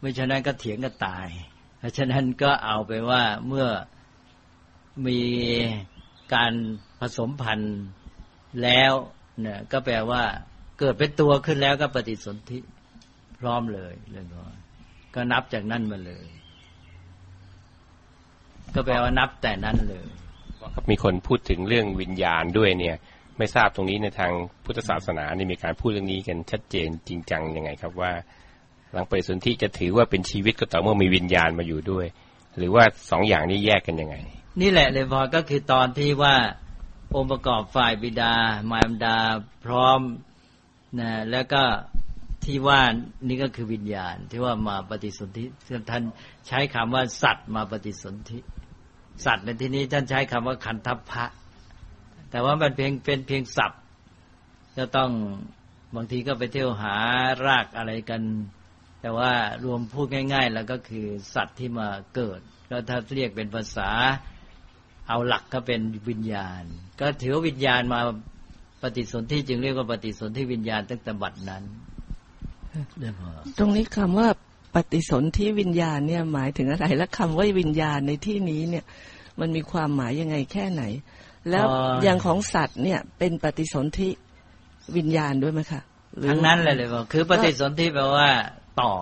ไม่ฉะนั้นก็เถียงกันตาย เพราะฉะนั้นก็เอาไปว่าเมื่อมี การผสมพันธุ์แล้วเนี่ยก็แปลว่าเกิดเป็นตัวขึ้นแล้วก็ปฏิสนธิพร้อมเลยเลยก็นับจากนั้นมาเลย ก็แปลว่านับแต่นั้นเลยมีคนพูดถึงเรื่องวิญญาณด้วยเนี่ย ไม่ทราบตรงนี้ในทางพุทธศาสนานี่มีการพูดเรื่องนี้กันชัดเจนจริงจังยังไงครับว่า หลังปฏิสนธิจะถือว่าเป็นชีวิตก็ต่อเมื่อมีวิญญาณมาอยู่ด้วย หรือว่าสองอย่างนี้แยกกันยังไง นี่แหละเลยพอก็คือตอนที่ว่าองค์ประกอบฝ่ายบิดามารดาพร้อมนะแล้วก็ที่ว่านี่ก็คือวิญญาณ ที่ว่ามาปฏิสนธิท่านใช้คำว่าสัตว์มาปฏิสนธิสัตว์ในที่นี้ท่านใช้คำว่าขันธพะ แต่ว่ามันเพียงเป็นเพียงศัพท์จะต้องบางทีก็ไปเที่ยวหารากอะไรกัน แต่ว่ารวมพูดง่าย ๆ แล้วก็คือสัตว์ที่มาเกิด ก็ถ้าเรียกเป็นภาษา เอาหลักก็เป็นวิญญาณ ก็ถือว่าวิญญาณมาปฏิสนธิจึงเรียกว่าปฏิสนธิวิญญาณตั้งแต่บัดนั้นได้พอตรงนี้คำว่าปฏิสนธิวิญญาณเนี่ยหมายถึงอะไร และคำว่าวิญญาณในที่นี้เนี่ย มันมีความหมายยังไงแค่ไหน แล้วอย่างของสัตว์เนี่ย เป็นปฏิสนธิวิญญาณด้วยไหมคะทั้งนั้นเลยเลยบอกคือปฏิสนธิแปลว่า ต่อ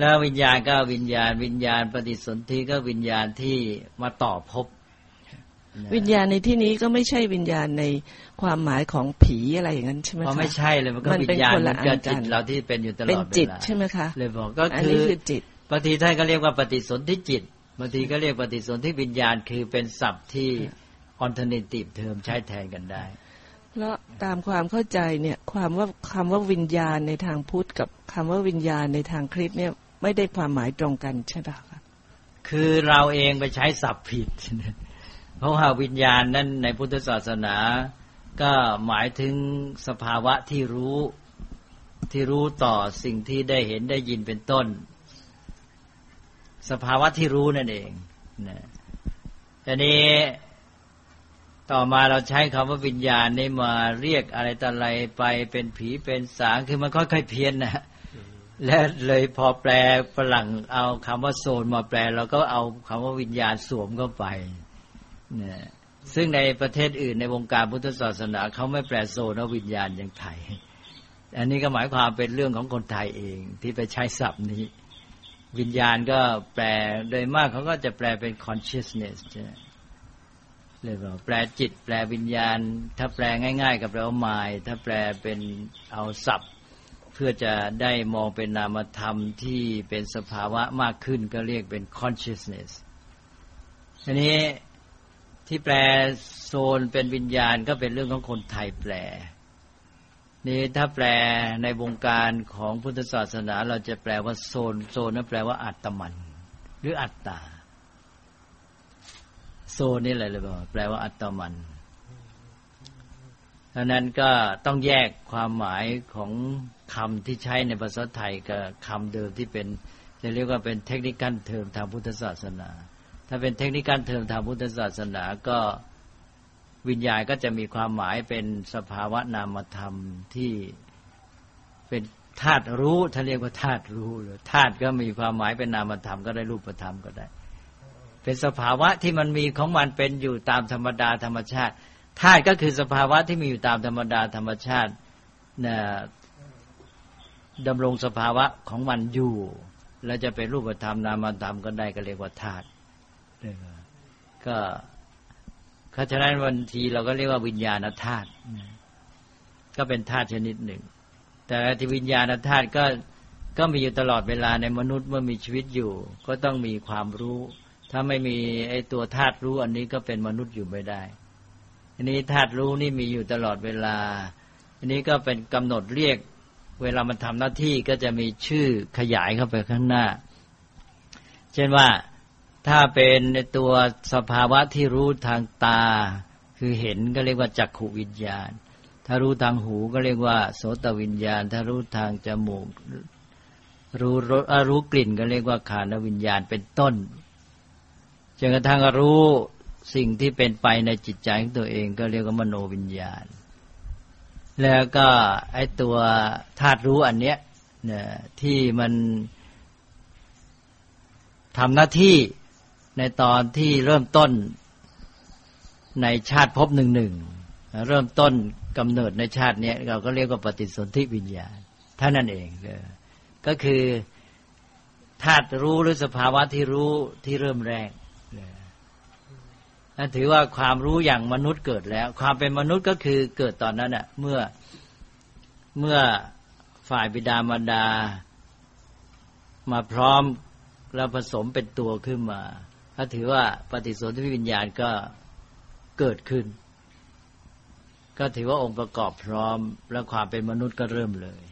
แล้ววิญญาณก็วิญญาณ วิญญาณปฏิสนธิก็วิญญาณที่มาต่อพบ วิญญาณในที่นี้ก็ไม่ใช่วิญญาณในความหมายของผีอะไรอย่างนั้นใช่ไหมคะไม่ใช่เลยมันก็วิญญาณมันก็จิตเราที่เป็นอยู่ตลอดเวลาเป็นจิตใช่ไหมคะเลยบอกก็คือจิตบางทีท่านก็เรียกว่าปฏิสนธิจิตบางทีก็เรียกปฏิสนธิวิญญาณคือเป็นศัพท์ที่ alternative term ใช้แทนกันได้แล้วตามความเข้าใจเนี่ยความว่าคำว่าวิญญาณในทางพุทธกับคำว่าวิญญาณในทางคริสต์เนี่ย ไม่ได้ความหมายตรงกันใช่ไหมคะคือเราเองไปใช้ศัพท์ผิด เพราะว่าวิญญาณนั้นในพุทธศาสนา ก็หมายถึงสภาวะที่รู้ที่รู้ต่อสิ่งที่ได้เห็นได้ยินเป็นต้น สภาวะที่รู้นั่นเองนะทีนี้ต่อมาเราใช้คำว่าวิญญาณนี่มาเรียกอะไรต่ออะไรไปเป็นผีเป็นสางคือมันค่อยๆเพี้ยนนะ และเลยพอแปลฝรั่งเอาคำว่าโซนมาแปลเราก็เอาคำว่าวิญญาณสวมเข้าไปเนี่ยซึ่งในประเทศอื่นในวงการพุทธศาสนาเขาไม่แปลโซนวิญญาณอย่างไทย อันนี้ก็หมายความเป็นเรื่องของคนไทยเองที่ไปใช้ศัพท์นี้ วิญญาณก็แปลโดยมากเขาก็จะแปลเป็น consciousness ใช่เลยว่าแปลจิต แปลวิญญาณ ถ้าแปลง่าย ๆ กับเราหมายถ้าแปลเป็นเอาศัพท์ เพื่อจะได้มองเป็นนามธรรมที่เป็นสภาวะมากขึ้นก็เรียกเป็น consciousness ทีนี้ที่แปลโซนเป็นวิญญาณก็เป็นเรื่องของคนไทยแปล นี่ถ้าแปลในวงการของพุทธศาสนา เราจะแปลว่าโซน โซนนั้นแปลว่าอัตมัน หรืออัตตา โซนนี่อะไรเลยบอแปลว่าอัตมัน ดังนั้นก็ต้องแยกความหมายของคำที่ใช้ในภาษาไทยกับคำเดิมที่เป็นจะเรียกว่าเป็นเทคนิคการเทอมทางพุทธศาสนา ถ้าเป็นเทคนิคการเทอมทางพุทธศาสนาก็วิญญาณก็จะมีความหมายเป็นสภาวะนามธรรมที่เป็นธาตุรู้ถ้านเรียกว่าธาตุรู้หรือธาตุก็มีความหมายเป็นนามธรรมก็ได้รูปธรรมก็ได้ เป็นสภาวะที่มันมีของมันเป็นอยู่ตามธรรมดาธรรมชาติ ธาตุก็คือสภาวะที่มีอยู่ตามธรรมดาธรรมชาตินะดำรงสภาวะของมันอยู่ แล้วจะเป็นรูปธรรมนามธรรมก็ได้ก็เรียกว่าธาตุก็เพราะฉะนั้นวันทีเราก็เรียกว่าวิญญาณธาตุก็เป็นธาตุชนิดหนึ่ง แต่ที่วิญญาณธาตุก็ก็มีอยู่ตลอดเวลาในมนุษย์เมื่อมีชีวิตอยู่ ก็ต้องมีความรู้ ถ้าไม่มีไอ้ตัวธาตุรู้อันนี้ก็เป็นมนุษย์อยู่ไม่ได้ อันนี้ธาตุรู้นี่มีอยู่ตลอดเวลาอันนี้ก็เป็นกำหนดเรียก เวลามันทำหน้าที่ก็จะมีชื่อขยายเข้าไปข้างหน้า เช่นว่าถ้าเป็นในตัวสภาวะที่รู้ทางตา คือเห็นก็เรียกว่าจักขวิญญาณ ถ้ารู้ทางหูก็เรียกว่า โสตวิญญาณ ถ้ารู้ทางจมูก รู้รสรู้กลิ่นก็เรียกว่าขานวิญญาณเป็นต้นจนกระทั่งรู้ สิ่งที่เป็นไปในจิตใจของตัวเองก็เรียกว่ามโนวิญญาณ แล้วก็ไอตัวธาตุรู้อันเนี้ยเนี่ยที่มันทำหน้าที่ในตอนที่เริ่มต้นในชาติภพหนึ่งหนึ่งเริ่มต้นกำเนิดในชาตินี้เราก็เรียกว่าปฏิสนธิวิญญาณท่านั่นเองเลยก็คือธาตุรู้หรือสภาวะที่รู้ที่เริ่มแรก นั่นถือว่าความรู้อย่างมนุษย์เกิดแล้ว ความเป็นมนุษย์ก็คือเกิดตอนนั้นน่ะเมื่อเมื่อฝ่ายบิดามารดา มาพร้อมแล้วผสมเป็นตัวขึ้นมาถ้าถือว่าปฏิสนธิวิญญาณก็เกิดขึ้น ก็ถือว่าองค์ประกอบพร้อม และความเป็นมนุษย์ก็เริ่มเลย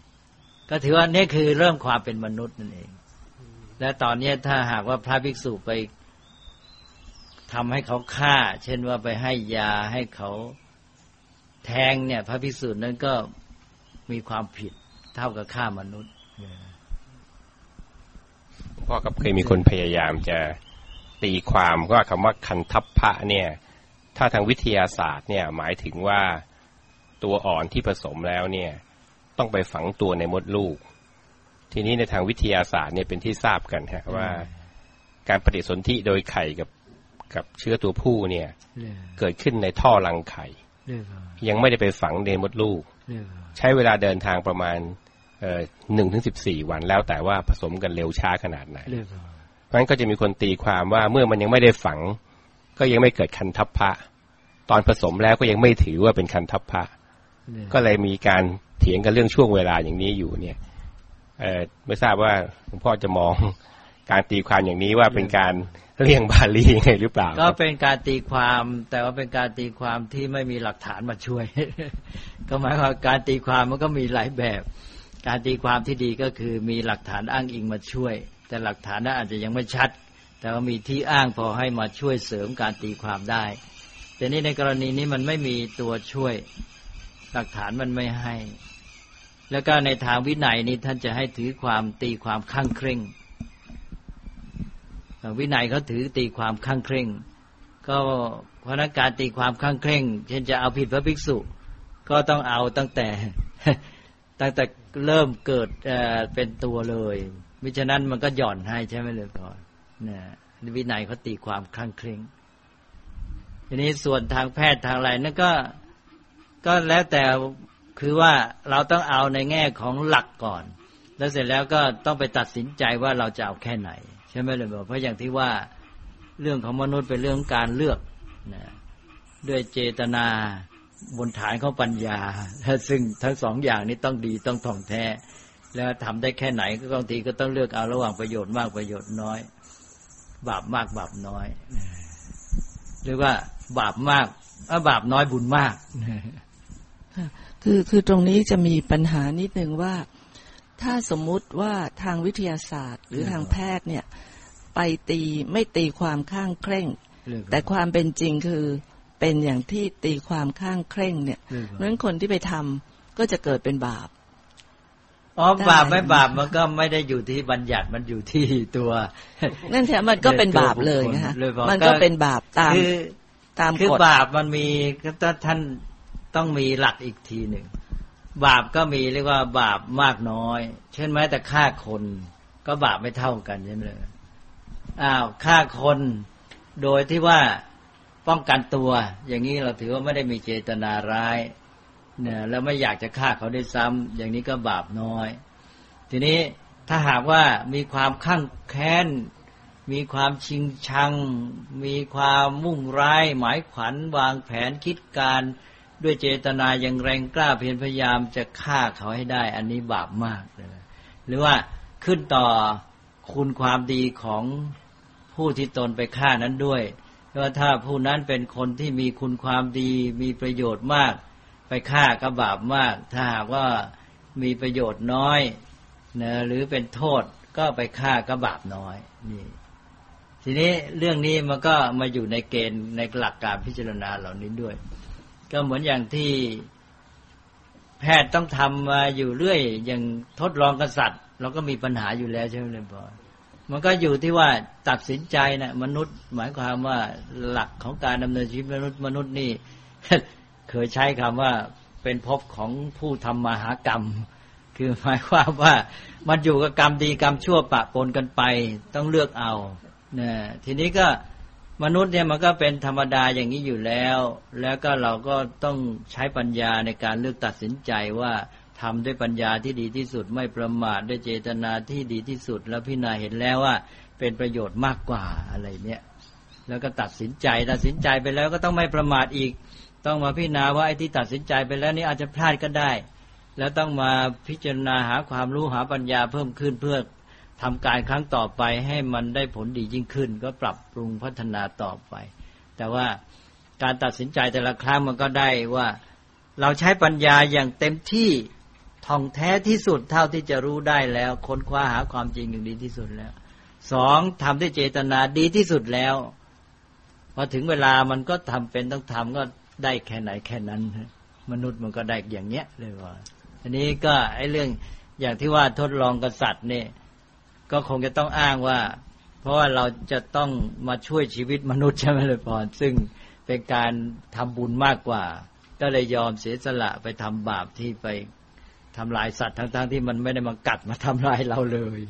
ก็ถือว่านี่คือเริ่มความเป็นมนุษย์นั่นเอง และตอนนี้ถ้าหากว่าพระภิกษุไป ทำให้เขาฆ่า เช่นว่าไปให้ยาให้เขาแทงเนี่ย พระภิกษุนั้นก็มีความผิดเท่ากับฆ่ามนุษย์พ่อกับเคยมีคนพยายามจะตีความว่าคำว่าคันทัพพระเนี่ย ถ้าทางวิทยาศาสตร์เนี่ย หมายถึงว่าตัวอ่อนที่ผสมแล้วเนี่ย ต้องไปฝังตัวในมดลูก ทีนี้ในทางวิทยาศาสตร์เนี่ยเป็นที่ทราบกันฮะว่า การปฏิสนธิโดยไข่กับ กับเชื้อตัวผู้เนี่ย เกิดขึ้นในท่อรังไข่ยังไม่ได้ไปฝังในมดลูก ใช้เวลาเดินทางประมาณหนึ่งถึงสิบสี่วันแล้วแต่ว่าผสมกันเร็วช้าขนาดไหนเพราะฉะนั้นก็จะมีคนตีความว่าเมื่อมันยังไม่ได้ฝัง ก็ยังไม่เกิดคันทัพพระตอนผสมแล้วก็ยังไม่ถือว่าเป็นคันทัพพระก็เลยมีการเถียงกันเรื่องช่วงเวลาอย่างนี้อยู่เนี่ยเออไม่ทราบว่าหลวงพ่อจะมองการตีความอย่างนี้ว่าเป็นการ เลี่ยงบาลีไงหรือเปล่า ก็เป็นการตีความ แต่ว่าเป็นการตีความที่ไม่มีหลักฐานมาช่วย ก็หมายความการตีความมันก็มีหลายแบบ การตีความที่ดีก็คือมีหลักฐานอ้างอิงมาช่วย แต่หลักฐานนั้นอาจจะยังไม่ชัด แต่ว่ามีที่อ้างพอให้มาช่วยเสริมการตีความได้ แต่นี่ในกรณีนี้มันไม่มีตัวช่วย หลักฐานมันไม่ให้ แล้วก็ในทางวินัยนี้ท่านจะให้ถือความตีความข้างเคร่ง วินัยเขาถือตีความข้างเคร่ง ก็พนักการตีความข้างเคร่ง เช่นจะเอาผิดพระภิกษุ ก็ต้องเอาตั้งแต่ตั้งแต่เริ่มเกิดเเป็นตัวเลยมิฉะนั้นมันก็หย่อนให้ใช่ไหมเลยก่อนะวินัยเขาตีความข้างเคร่งทีนี้ส่วนทางแพทย์ทางอะไรนั่นก็ก็แล้วแต่คือว่าเราต้องเอาในแง่ของหลักก่อน แล้วเสร็จแล้วก็ต้องไปตัดสินใจว่าเราจะเอาแค่ไหน ช่ไหมเลยบอกเพราะอย่างที่ว่าเรื่องของมนุษย์เป็นเรื่องการเลือกนะด้วยเจตนาบนฐานของปัญญา ซึ่งทั้งสองอย่างนี้ต้องดีต้องท่องแท้ แล้วทำได้แค่ไหนก็บางทีก็ต้องเลือกเอาระหว่างประโยชน์มากประโยชน์น้อย บาปมากบาปน้อยหรือว่าบาปมากบาปน้อยบุญมาก คือคือตรงนี้จะมีปัญหานิดนึงว่า ถ้าสมมุติว่าทางวิทยาศาสตร์ หรือทางแพทย์เนี่ย ไปตีไม่ตีความข้างเคร่ง แต่ความเป็นจริงคือเป็นอย่างที่ตีความข้างเคร่งเนี่ยเพราะฉะนั้นคนที่ไปทำก็จะเกิดเป็นบาปอ๋อบาปไม่บาปมันก็ไม่ได้อยู่ที่บัญญัติมันอยู่ที่ตัว นั่นแท้มันก็เป็นบาปเลยนะคะมันก็เป็นบาปตามตามคือบาปมันมีถ้าท่านต้องมีหลักอีกทีหนึ่งบาปก็มีเรียกว่าบาปมากน้อย เช่นแม้แต่ฆ่าคนก็บาปไม่เท่ากันใช่ไหมเลย อ้าวฆ่าคนโดยที่ว่าป้องกันตัว อย่างนี้เราถือว่าไม่ได้มีเจตนาร้ายเนี่ยแล้วไม่อยากจะฆ่าเขาได้ซ้ำอย่างนี้ก็บาปน้อย ทีนี้ถ้าหากว่ามีความข้างแค้น มีความชิงชัง มีความมุ่งร้าย หมายขวัญวางแผนคิดการด้วยเจตนาอย่างแรงกล้าเพียรพยายามจะฆ่าเขาให้ได้ อันนี้บาปมากเลยหรือว่าขึ้นต่อคุณความดีของ ผู้ที่ตนไปฆ่านั้นด้วยว่าถ้าผู้นั้นเป็นคนที่มีคุณความดีมีประโยชน์มาก ไปฆ่าก็บาปมาก ถ้าหากว่ามีประโยชน์น้อยนะหรือเป็นโทษก็ไปฆ่าก็บาปน้อยนี่ทีนี้เรื่องนี้มันก็มาอยู่ในเกณฑ์ในหลักการพิจารณาเหล่านี้ด้วย ก็เหมือนอย่างที่แพทย์ต้องทำมาอยู่เรื่อย อย่างทดลองกษัตริย์ เราก็มีปัญหาอยู่แล้วใช่ไหมเลยบอย มันก็อยู่ที่ว่าตัดสินใจนะมนุษย์ หมายความว่าหลักของการดำเนินชีวิตมนุษย์มนุษย์นี่ เคยใช้คำว่าเป็นภพของผู้ทำมาหากรรม คือหมายความว่ามันอยู่กับกรรมดีกรรมชั่วปะปนกันไป ต้องเลือกเอานะทีนี้ก็มนุษย์เนี่ยมันก็เป็นธรรมดาอย่างนี้อยู่แล้ว แล้วก็เราก็ต้องใช้ปัญญาในการเลือกตัดสินใจว่า ทำด้วยปัญญาที่ดีที่สุดไม่ประมาทด้วยเจตนาที่ดีที่สุด แล้วพิจารณาเห็นแล้วว่า เป็นประโยชน์มากกว่าอะไรเนี่ยแล้วก็ตัดสินใจตัดสินใจไปแล้วก็ต้องไม่ประมาทอีก ต้องมาพิจารณาว่าไอ้ที่ตัดสินใจไปแล้วนี่อาจจะพลาดก็ได้ แล้วต้องมาพิจารณาหาความรู้หาปัญญาเพิ่มขึ้นเพื่อทำการครั้งต่อไปให้มันได้ผลดียิ่งขึ้น ก็ปรับปรุงพัฒนาต่อไป แต่ว่าการตัดสินใจแต่ละครั้งมันก็ได้ว่า เราใช้ปัญญาอย่างเต็มที่ ท่องแท้ที่สุดเท่าที่จะรู้ได้แล้ว ค้นคว้าหาความจริงอย่างดีที่สุดแล้วสองทำด้วยเจตนาดีที่สุดแล้วพอถึงเวลามันก็ทำเป็นต้องทำก็ได้แค่ไหนแค่นั้น มนุษย์มันก็ได้อย่างเนี้ยเลยว่าอันนี้ก็ไอ้เรื่องอย่างที่ว่าทดลองกษัตริย์เนี่ยก็คงจะต้องอ้างว่า เพราะว่าเราจะต้องมาช่วยชีวิตมนุษย์ใช่ไหมเลยพรซึ่งเป็นการทำบุญมากกว่า ก็เลยยอมเสียสละไปทำบาปที่ไป ทำลายสัตว์ทั้งๆทที่มันไม่ได้มากัดมาทำลายเราเลย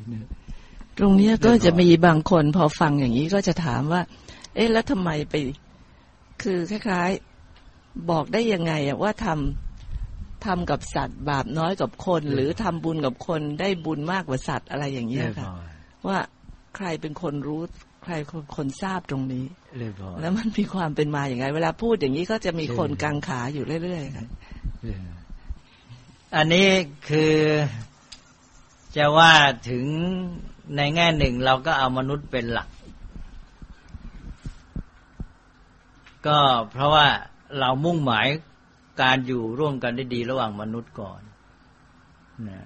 ตรงนี้ก็จะมีบางคนพอฟังอย่างนี้ก็จะถามว่า เอ๊ะแล้วทำไมไป คือคล้ายๆ บอกได้ยังไงว่าทำทำกับสัตว์บาปน้อยกับคน หรือทำบุญกับคนได้บุญมากกว่าสัตว์อะไรอย่างเงี้ยค่ะ ว่าใครเป็นคนรู้ใครคนทราบตรงนี้ แล้วมันมีความเป็นมาอย่างไง เวลาพูดอย่างนี้ก็จะมีคนกังขาอยู่เรื่อยๆค่ะ อันนี้คือจะว่าถึงในแง่หนึ่งเราก็เอามนุษย์เป็นหลัก ก็เพราะว่าเรามุ่งหมายการอยู่ร่วมกันได้ดีระหว่างมนุษย์ก่อนนะ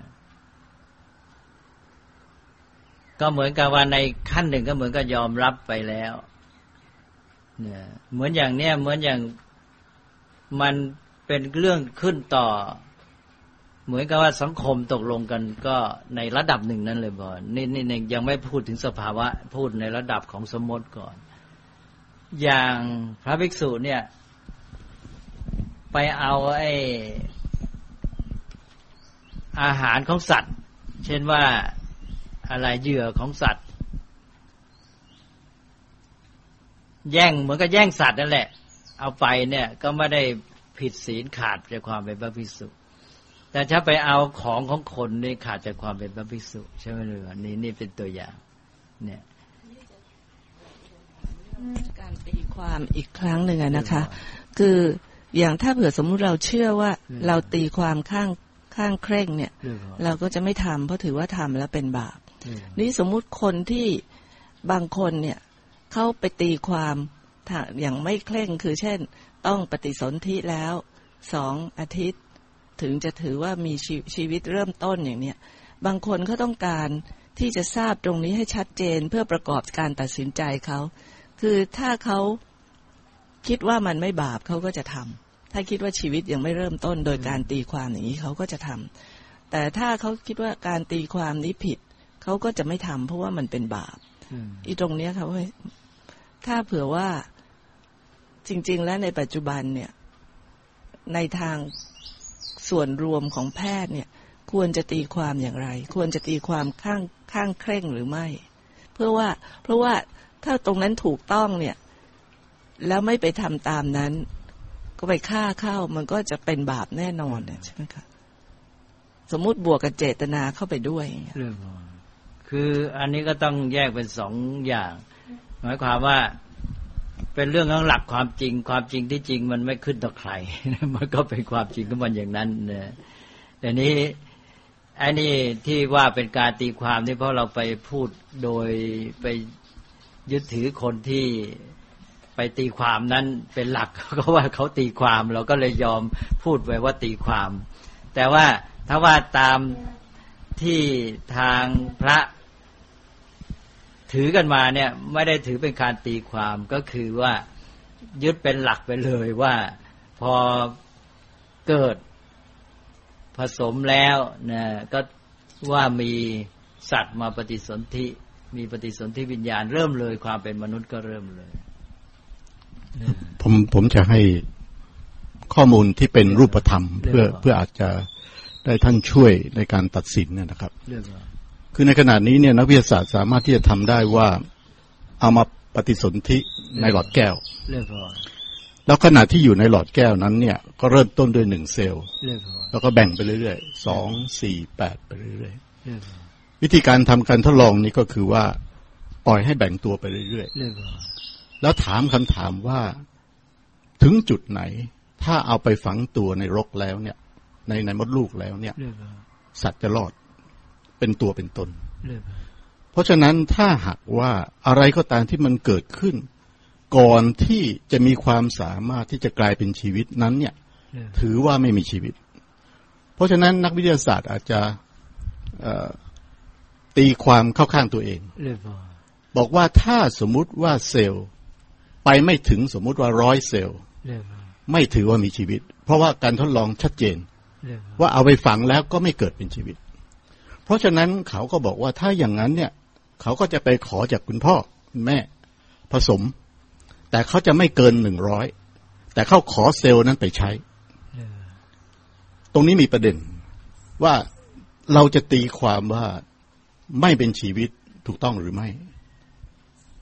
ก็เหมือนกับว่าในขั้นหนึ่งก็เหมือนกับยอมรับไปแล้วเนี่ยเหมือนอย่างเนี้ยเหมือนอย่างมันเป็นเรื่องขึ้นต่อ เหมือนกับว่าสังคมตกลงกันก็ในระดับหนึ่งนั่นเลยบอนี่นี่ยังไม่พูดถึงสภาวะ พูดในระดับของสมมติก่อน อย่างพระภิกษุเนี่ย ไปเอาไอ้อาหารของสัตว์ เช่นว่าอะไรเหยื่อของสัตว์ แย่งเหมือนกับแย่งสัตว์นั่นแหละ เอาไปเนี่ย ก็ไม่ได้ผิดศีลขาดจากความเป็นพระภิกษุ แต่ถ้าไปเอาของของคนนี่ขาดจากความเป็นพระภิกษุ ใช่ไหมล่ะนี่นี่เป็นตัวอย่าง เนี่ยการตีความอีกครั้งหนึ่งนะคะ คืออย่างถ้าเผื่อสมมุติเราเชื่อว่าเราตีความข้างข้างเคร่งเนี่ย เราก็จะไม่ทำเพราะถือว่าทำแล้วเป็นบาป นี่สมมุติคนที่บางคนเนี่ยเขาไปตีความอย่างไม่เคร่งคือเช่น ต้องปฏิสนธิแล้วสองอาทิตย์ ถึงจะถือว่ามีชชีวิตเริ่มต้นอย่างเนี้ยบางคนเขาต้องการที่จะทราบตรงนี้ให้ชัดเจนเพื่อประกอบการตัดสินใจเขาคือถ้าเขาคิดว่ามันไม่บาปเขาก็จะทำถ้าคิดว่าชีวิตยังไม่เริ่มต้นโดยการตีความอย่างนี้เขาก็จะทำแต่ถ้าเขาคิดว่าการตีความนี้ผิดเขาก็จะไม่ทำเพราะว่ามันเป็นบาปอีตรงเนี้ยครับว่าถ้าเผื่อว่าจริง ๆ แล้วในปัจจุบันเนี่ย ในทาง ส่วนรวมของแพทย์เนี่ยควรจะตีความอย่างไร ควรจะตีความข้างข้างเคร่งหรือไม่ เพื่อว่าเพราะว่าถ้าตรงนั้นถูกต้องเนี่ยแล้วไม่ไปทำตามนั้น ก็ไปฆ่าเข้ามันก็จะเป็นบาปแน่นอนใช่ไหมคะสมมุติบวกกับเจตนาเข้าไปด้วยเรื่องคืออันนี้ก็ต้องแยกเป็นสองอย่าง หมายความว่า เป็นเรื่องของหลักความจริง ความจริงที่จริงมันไม่ขึ้นต่อใคร มันก็เป็นความจริงของมันอย่างนั้นนะแต่นี้อันนี้ที่ว่าเป็นการตีความนี่เพราะเราไปพูดโดยไปยึดถือคนที่ไปตีความนั้นเป็นหลักก็ว่าเขาตีความ เราก็เลยยอมพูดไว้ว่าตีความ แต่ว่าถ้าว่าตามที่ทางพระ ถือกันมาเนี่ยไม่ได้ถือเป็นการตีความก็คือว่ายึดเป็นหลักไปเลยว่าพอเกิดผสมแล้วนะก็ว่ามีสัตว์มาปฏิสนธิมีปฏิสนธิวิญญาณเริ่มเลยความเป็นมนุษย์ก็เริ่มเลยผมผมจะให้ข้อมูลที่เป็นรูปธรรม เพื่อเพื่ออาจจะได้ท่านช่วยในการตัดสินนะครับ คือในขณะนี้เนี่ยนักวิทยาศาสตร์สามารถที่จะทำได้ว่าเอามาปฏิสนธิในหลอดแก้วแล้วขณะที่อยู่ในหลอดแก้วนั้นเนี่ย ก็เริ่มต้นด้วยหนึ่งเซลล์ แล้วก็แบ่งไปเรื่อยๆสองสี่แปดไปเรื่อยๆวิธีการทำการทดลองนี้ก็คือว่าปล่อยให้แบ่งตัวไปเรื่อยๆแล้วถามคำถามว่าถึงจุดไหน ถ้าเอาไปฝังตัวในรกแล้วเนี่ย ในในมดลูกแล้วเนี่ย สัตว์จะรอด เป็นตัวเป็นตน เพราะฉะนั้นถ้าหากว่าอะไรก็ตามที่มันเกิดขึ้น ก่อนที่จะมีความสามารถที่จะกลายเป็นชีวิตนั้นเนี่ย ถือว่าไม่มีชีวิต เพราะฉะนั้นนักวิทยาศาสตร์อาจจะตีความเข้าข้างตัวเอง บอกว่าถ้าสมมุติว่าเซลล์ไปไม่ถึงสมมุติว่าร้อยเซลล์ไม่ถือว่ามีชีวิต เพราะว่าการทดลองชัดเจน ว่าเอาไปฝังแล้วก็ไม่เกิดเป็นชีวิต เพราะฉะนั้นเขาก็บอกว่าถ้าอย่างนั้นเนี่ย เขาก็จะไปขอจากคุณพ่อแม่ผสม แต่เขาจะไม่เกินหนึ่งร้อยแต่เขาขอเซลล์นั้นไปใช้ตรงนี้มีประเด็นว่าเราจะตีความว่าไม่เป็นชีวิตถูกต้องหรือไม่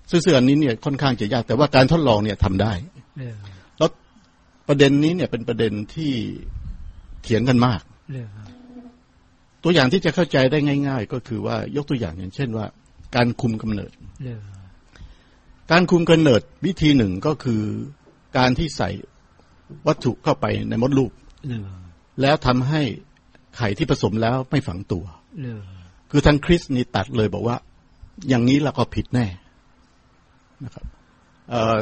ซึ่งอันนี้เนี่ยค่อนข้างจะยากแต่ว่าการทดลองเนี่ยทำได้แล้วประเด็นนี้เนี่ยเป็นประเด็นที่เถียงกันมาก ตัวอย่างที่จะเข้าใจได้ง่าย ๆ ก็คือว่ายกตัวอย่างอย่างเช่นว่า การคุมกำเนิด การคุมกำเนิดวิธีหนึ่งก็คือการที่ใส่วัตถุเข้าไปในมดลูกแล้วทำให้ไข่ที่ผสมแล้วไม่ฝังตัวคือทางคริสนี่ตัดเลยบอกว่า อย่างนี้เราก็ผิดแน่นะครับ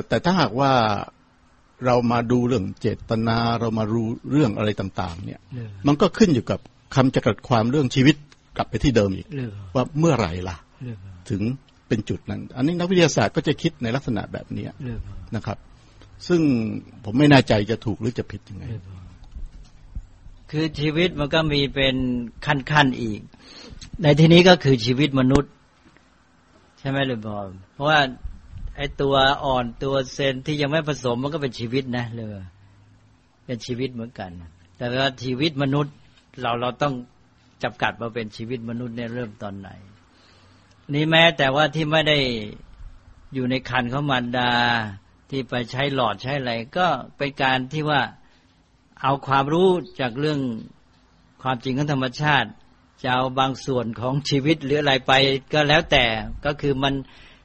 แต่ถ้าหากว่าเรามาดูเรื่องเจตนา เรามารู้เรื่องอะไรต่าง ๆ เนี่ย มันก็ขึ้นอยู่กับ คำจำกัดความเรื่องชีวิตกลับไปที่เดิมอีก ว่าเมื่อไหร่ล่ะ ถึงเป็นจุดนั้น อันนี้นักวิทยาศาสตร์ก็จะคิดในลักษณะแบบนี้นะครับ ซึ่งผมไม่แน่ใจจะถูกหรือจะผิดยังไง คือชีวิตมันก็มีเป็นขั้นๆอีก ในที่นี้ก็คือชีวิตมนุษย์ ใช่ไหมเลยบอลเพราะว่าไอตัวอ่อนตัวเซนที่ยังไม่ผสมมันก็เป็นชีวิตนะเลยเป็นชีวิตเหมือนกัน แต่ว่าชีวิตมนุษย์ เราเราต้องจับกัดมาเป็นชีวิตมนุษย์เนี่ยเริ่มตอนไหน นี่แม้แต่ว่าที่ไม่ได้อยู่ในคันเขามารดาที่ไปใช้หลอดใช้อะไรก็เป็นการที่ว่าเอาความรู้จากเรื่องความจริงของธรรมชาติจะเอาบางส่วนของชีวิตหรืออะไรไปก็แล้วแต่ก็คือมัน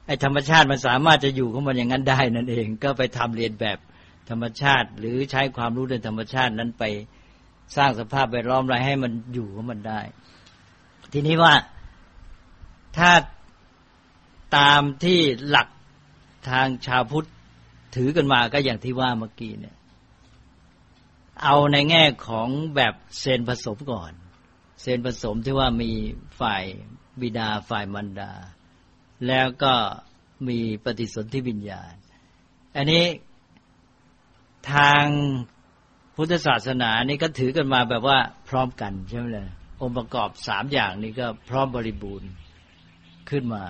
ไอธรรมชาติมันสามารถจะอยู่ของมันอย่างนั้นได้นั่นเอง ก็ไปทำเรียนแบบธรรมชาติ หรือใช้ความรู้ในธรรมชาตินั้นไป สร้างสภาพแวดล้อมอะไรให้มันอยู่ของมันได้ ทีนี้ว่าถ้าตามที่หลักทางชาวพุทธถือกันมาก็อย่างที่ว่าเมื่อกี้เนี่ย เอาในแง่ของแบบเซนผสมก่อน เซนผสมที่ว่ามีฝ่ายบิดาฝ่ายมันดา แล้วก็มีปฏิสนธิวิญญาณ อันนี้ทาง พุทธศาสนานี่ก็ถือกันมาแบบว่าพร้อมกันใช่ไหมเลยองค์ประกอบสามอย่างนี้ก็พร้อมบริบูรณ์ขึ้นมา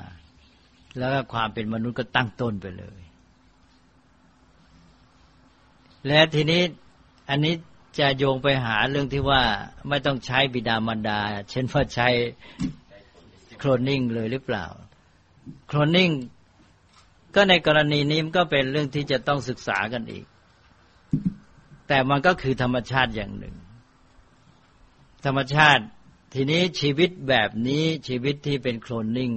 แล้วก็ความเป็นมนุษย์ก็ตั้งต้นไปเลย และทีนี้อันนี้จะโยงไปหาเรื่องที่ว่าไม่ต้องใช้บิดามารดา เช่นว่าใช้โคลนนิ่งเลยหรือเปล่า โคลนนิ่งก็ในกรณีนี้มันก็เป็นเรื่องที่จะต้องศึกษากันอีก แต่มันก็คือธรรมชาติอย่างหนึ่ง ธรรมชาติทีนี้ชีวิตแบบนี้ชีวิตที่เป็นโคลนนิ่ง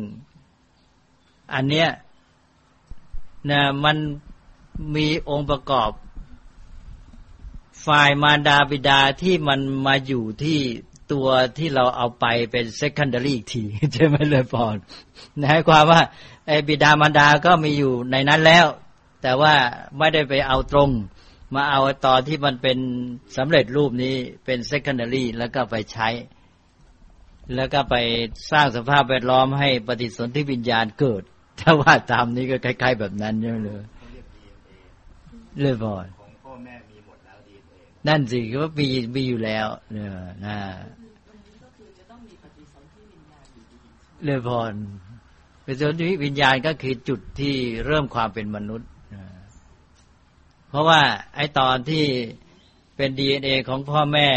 อันเนี้ยนะมันมีองค์ประกอบ ฝ่ายมารดาบิดาที่มันมาอยู่ที่ตัวที่เราเอาไปเป็น secondary อีกทีใช่ไหมเลยปอนนะความว่าไอ้บิดามารดาก็มีอยู่ในนั้นแล้ว แต่ว่าไม่ได้ไปเอาตรง มาเอาตอนที่มันเป็นสำเร็จรูปนี้เป็น secondary แล้วก็ไปใช้ แล้วก็ไปสร้างสภาพแวดล้อมให้ปฏิสนธิวิญญาณเกิด ถ้าว่าตามนี้ก็คล้ายๆแบบนั้นใช่ไหมเลยเลยบอนนั่นสิก็มีมีอยู่แล้วเนี่ยนะเลยพรเป็นส่วนที่วิญญาณก็คือจุดที่เริ่มความเป็นมนุษย์ เพราะว่าไอ้ตอนที่เป็นดีเอ็นเอของพ่อแม่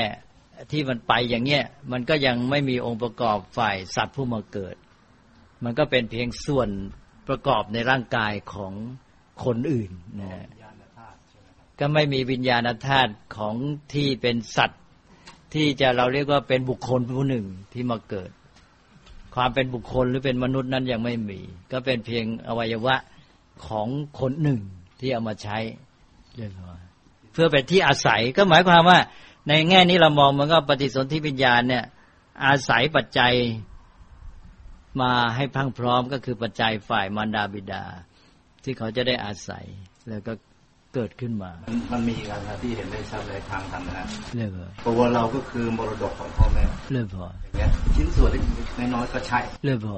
ที่มันไปอย่างเงี้ยมันก็ยังไม่มีองค์ประกอบฝ่ายสัตว์ผู้มาเกิด มันก็เป็นเพียงส่วนประกอบในร่างกายของคนอื่นนะก็ไม่มีวิญญาณธาตุของที่เป็นสัตว์ ที่จะเราเรียกว่าเป็นบุคคลผู้หนึ่งที่มาเกิด ความเป็นบุคคลหรือเป็นมนุษย์นั้นยังไม่มี ก็เป็นเพียงอวัยวะของคนหนึ่งที่เอามาใช้ เรียบร้อยเพื่อเป็นที่อาศัยก็หมายความว่า ในแง่นี้เรามองมันก็ปฏิสนธิวิญญาณเนี่ย อาศัยปัจจัยมาให้พังพร้อมก็คือปัจจัยฝ่ายมารดาบิดา ที่เขาจะได้อาศัยแล้วก็เกิดขึ้นมา มันมีการที่เห็นได้ชัดเลยทางธรรมะเรื่อตัวเราก็คือมรดกของพ่อแม่เรื่อพออย่างเงี้ยชิ้นส่วนเล็กน้อยก็ใช่เรื่อพอ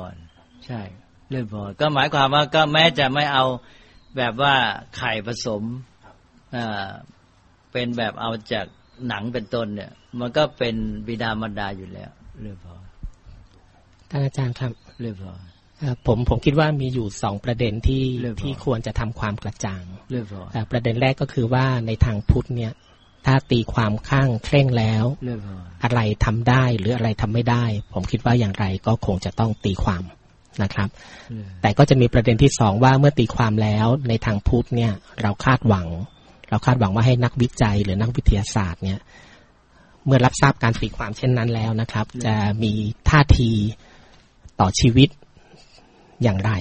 ใช่เรื่อพอก็หมายความว่าก็แม้จะไม่เอาแบบว่าไข่ผสมอ่า เป็นแบบเอาจากหนังเป็นต้นเนี่ย มันก็เป็นบิดามารดาอยู่แล้ว เรื่อพอท่านอาจารย์ครับ เรื่อพอผมผมคิดว่ามีอยู่สองประเด็นที่ที่ควรจะทำความกระจ่างประเด็นแรกก็คือว่าในทางพุทธเนี่ย ถ้าตีความข้างเคร่งแล้ว อะไรทำได้หรืออะไรทำไม่ได้ ผมคิดว่าอย่างไรก็คงจะต้องตีความนะครับ แต่ก็จะมีประเด็นที่สองว่าเมื่อตีความแล้วในทางพุทธเนี่ย เราคาดหวัง เราคาดหวังว่าให้นักวิจัยหรือนักวิทยาศาสตร์เนี่ย เมื่อรับทราบการตีความเช่นนั้นแล้วนะครับ จะมีท่าทีต่อชีวิตอย่างไร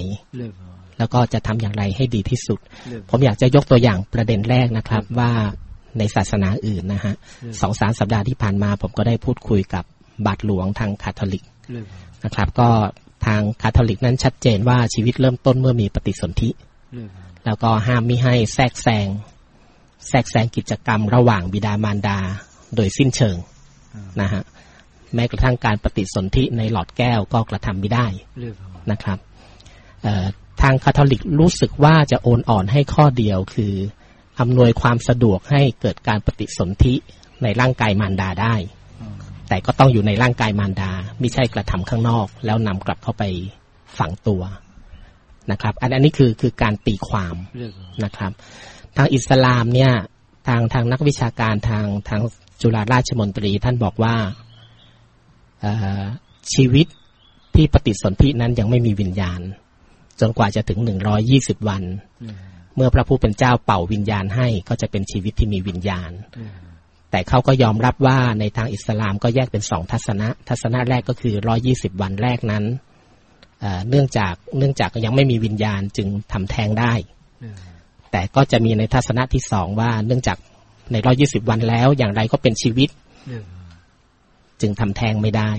แล้วก็จะทำอย่างไรให้ดีที่สุด ผมอยากจะยกตัวอย่างประเด็นแรกนะครับว่าในศาสนาอื่นนะฮะสองสามสัปดาห์ที่ผ่านมา ผมก็ได้พูดคุยกับบาทหลวงทางคาทอลิกนะครับ ก็ทางคาทอลิกนั้นชัดเจนว่าชีวิตเริ่มต้นเมื่อมีปฏิสนธิแล้วก็ห้ามไม่ให้แทรกแซง แทรกแซงกิจกรรมระหว่างบิดามารดา โดยสิ้นเชิงนะฮะแม้กระทั่งการปฏิสนธิในหลอดแก้วก็กระทำไม่ได้นะครับทางคาทอลิกรู้สึกว่าจะโอนอ่อนให้ข้อเดียวคืออำนวยความสะดวกให้เกิดการปฏิสนธิในร่างกายมารดาได้ แต่ก็ต้องอยู่ในร่างกายมารดา ไม่ใช่กระทำข้างนอก แล้วนำกลับเข้าไปฝังตัวนะครับ อันนี้คือคือการตีความนะครับ ทางอิสลามเนี่ยทางทางนักวิชาการทางทางจุฬาราชมนตรีท่านบอกว่าชีวิตที่ปฏิสนธินั้นยังไม่มีวิญญาณ จนกว่าจะถึงหนึ่งร้อยี่สิบวัน เมื่อพระผู้เป็นเจ้าเป่าวิญญาณให้ก็จะเป็นชีวิตที่มีวิญญาณ แต่เขาก็ยอมรับว่าในทางอิสลามก็แยกเป็นสองทัศนะ ทัศนะแรกก็คือร้อยี่สิบวันแรกนั้นเนื่องจากเนื่องจากยังไม่มีวิญญาณจึงทำแท้งได้ แต่ก็จะมีในทัศนะที่สองว่า เนื่องจากในร้อยี่สิบวันแล้ว อย่างไรก็เป็นชีวิต จึงทำแท้งไม่ได้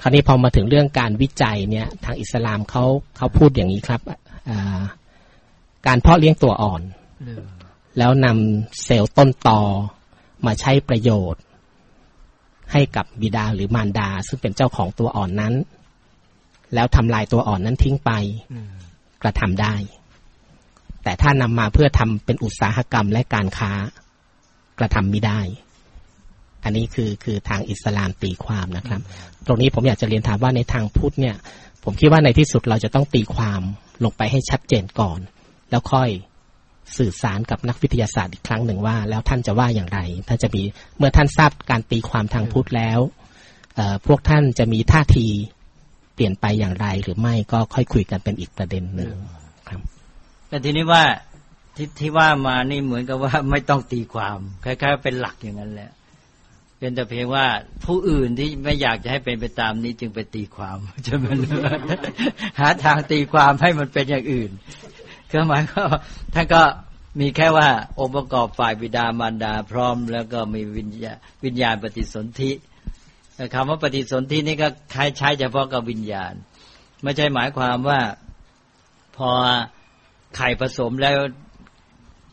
คราวนี้พอมาถึงเรื่องการวิจัยเนี่ย ทางอิสลามเขาเขาพูดอย่างนี้ครับการเพาะเลี้ยงตัวอ่อน แล้วนำเซลล์ต้นตอมาใช้ประโยชน์ ให้กับบิดาหรือมารดา ซึ่งเป็นเจ้าของตัวอ่อนนั้น แล้วทำลายตัวอ่อนนั้นทิ้งไป กระทำได้ แต่ถ้านำมาเพื่อทำเป็นอุตสาหกรรมและการค้ากระทำไม่ได้ อันนี้คือคือทางอิสลามตีความนะครับ ตรงนี้ผมอยากจะเรียนถามว่าในทางพุทธเนี่ย ผมคิดว่าในที่สุดเราจะต้องตีความลงไปให้ชัดเจนก่อน แล้วค่อยสื่อสารกับนักวิทยาศาสตร์อีกครั้งหนึ่งว่า แล้วท่านจะว่าอย่างไรท่านจะมีเมื่อท่านทราบการตีความทางพุทธแล้วพวกท่านจะมีท่าทีเปลี่ยนไปอย่างไรหรือไม่ก็ค่อยคุยกันเป็นอีกประเด็นหนึ่ง แต่ทีนี้ว่าที่ที่ว่ามานี่เหมือนกับว่าไม่ต้องตีความคล้ายๆเป็นหลักอย่างนั้นแหละเป็นแต่เพียงว่าผู้อื่นที่ไม่อยากจะให้เป็นไปตามนี้จึงไปตีความจะมันหาทางตีความให้มันเป็นอย่างอื่นก็หมายก็ท่านก็มีแค่ว่าองค์ประกอบฝ่ายบิดามารดาพร้อม แล้วก็มีวิญญาวิญญาณปฏิสนธิคำว่าปฏิสนธินี่ก็ใช้ใช้เฉพาะกับวิญญาณ ไม่ใช่หมายความว่าพอ ไข่ผสมแล้ว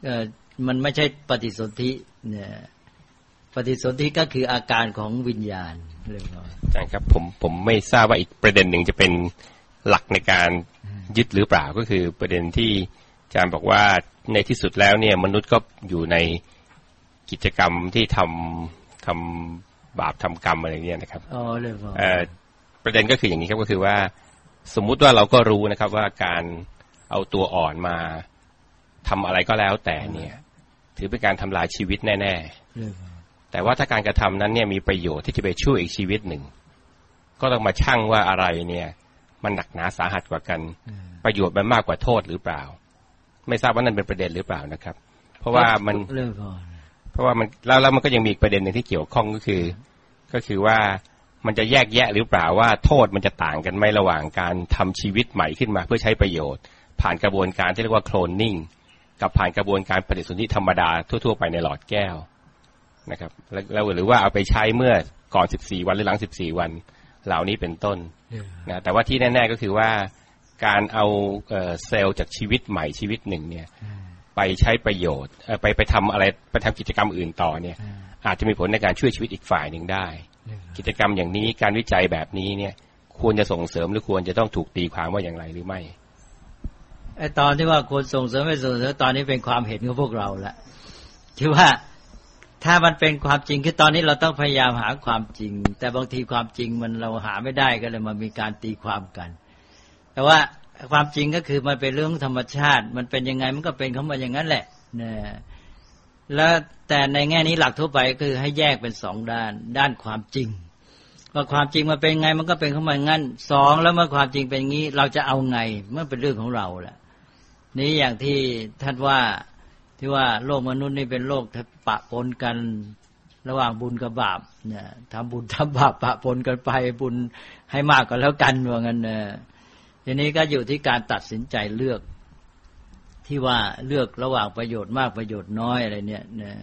เออมันไม่ใช่ปฏิสนธิเนี่ยปฏิสนธิก็คืออาการของวิญญาณเรื่องน้อยอาจารย์ครับผมผมไม่ทราบว่าอีกประเด็นหนึ่งจะเป็นหลักในการยึดหรือเปล่าก็คือประเด็นที่อาจารย์บอกว่าในที่สุดแล้วเนี่ยมนุษย์ก็อยู่ในกิจกรรมที่ทำทำบาปทำกรรมอะไรเนี่ยนะครับอ๋อเลยประเด็นก็คืออย่างนี้ครับก็คือว่า สมมุติว่าเราก็รู้นะครับว่าการ เอาตัวอ่อนมาทำอะไรก็แล้วแต่เนี่ย ถือเป็นการทำลายชีวิตแน่ ๆ แต่ว่าถ้าการกระทำนั้นเนี่ยมีประโยชน์ที่จะไปช่วยอีกชีวิตหนึ่ง ก็ต้องมาชั่งว่าอะไรเนี่ย มันหนักหนาสาหัสกว่ากัน ประโยชน์มันมากกว่าโทษหรือเปล่า ไม่ทราบว่านั่นเป็นประเด็นหรือเปล่านะครับ เพราะว่ามันเพราะว่ามันแล้วแล้วมันก็ยังมีประเด็นหนึ่งที่เกี่ยวข้องก็คือ ก็คือว่ามันจะแยกแยะหรือเปล่าว่าโทษมันจะต่างกันไหมระหว่างการทำชีวิตใหม่ขึ้นมาเพื่อใช้ประโยชน์ ผ่านกระบวนการที่เรียกว่าโคลนนิ่งกับผ่านกระบวนการปฏิสนธิธรรมดาทั่ว ๆ ไปในหลอดแก้วนะครับ แล้วหรือว่าเอาไปใช้เมื่อก่อน 14 วันหรือหลัง 14 วัน เหล่านี้เป็นต้นนะแต่ว่าที่แน่ ๆก็คือว่าการเอาเซลล์จากชีวิตใหม่ชีวิตหนึ่งเนี่ยไปใช้ประโยชน์ไปไปทำอะไรไปทำกิจกรรมอื่นต่อเนี่ยอาจจะมีผลในการช่วยชีวิตอีกฝ่ายหนึ่งได้ กิจกรรมอย่างนี้การวิจัยแบบนี้เนี่ยควรจะส่งเสริมหรือควรจะต้องถูกตีความว่าอย่างไรหรือไม่ ไอตอนที่ว่าควรส่งเสริมไม่ส่งเสริมตอนนี้เป็นความเห็นของพวกเราละที่ว่าถ้ามันเป็นความจริงคือตอนนี้เราต้องพยายามหาความจริง แต่บางทีความจริงมันเราหาไม่ได้ก็เลยมามีการตีความกัน แต่ว่าความจริงก็คือมันเป็นเรื่องธรรมชาติ มันเป็นยังไงมันก็เป็นเข้ามาอย่างนั้นแหละนะแล้วแต่ในแง่นี้หลักทั่วไปคือให้แยกเป็นสองด้าน ด้านความจริง ว่าความจริงมันเป็นไงมันก็เป็นเข้ามางั้นสองแล้วเมื่อความจริงเป็นงี้ เราจะเอาไงเมื่อเป็นเรื่องของเราแหละ นี้อย่างที่ท่านว่าที่ว่าโลกมนุษย์นี่เป็นโลกปะปนกันระหว่างบุญกับบาปเนี่ยทำบุญทำบาปปะปนกันไปบุญให้มากก็แล้วกันว่างั้นเนี่ยทีนี้ก็อยู่ที่การตัดสินใจเลือก ที่ว่าเลือกระหว่างประโยชน์มากประโยชน์น้อยอะไรเนี่ยนะ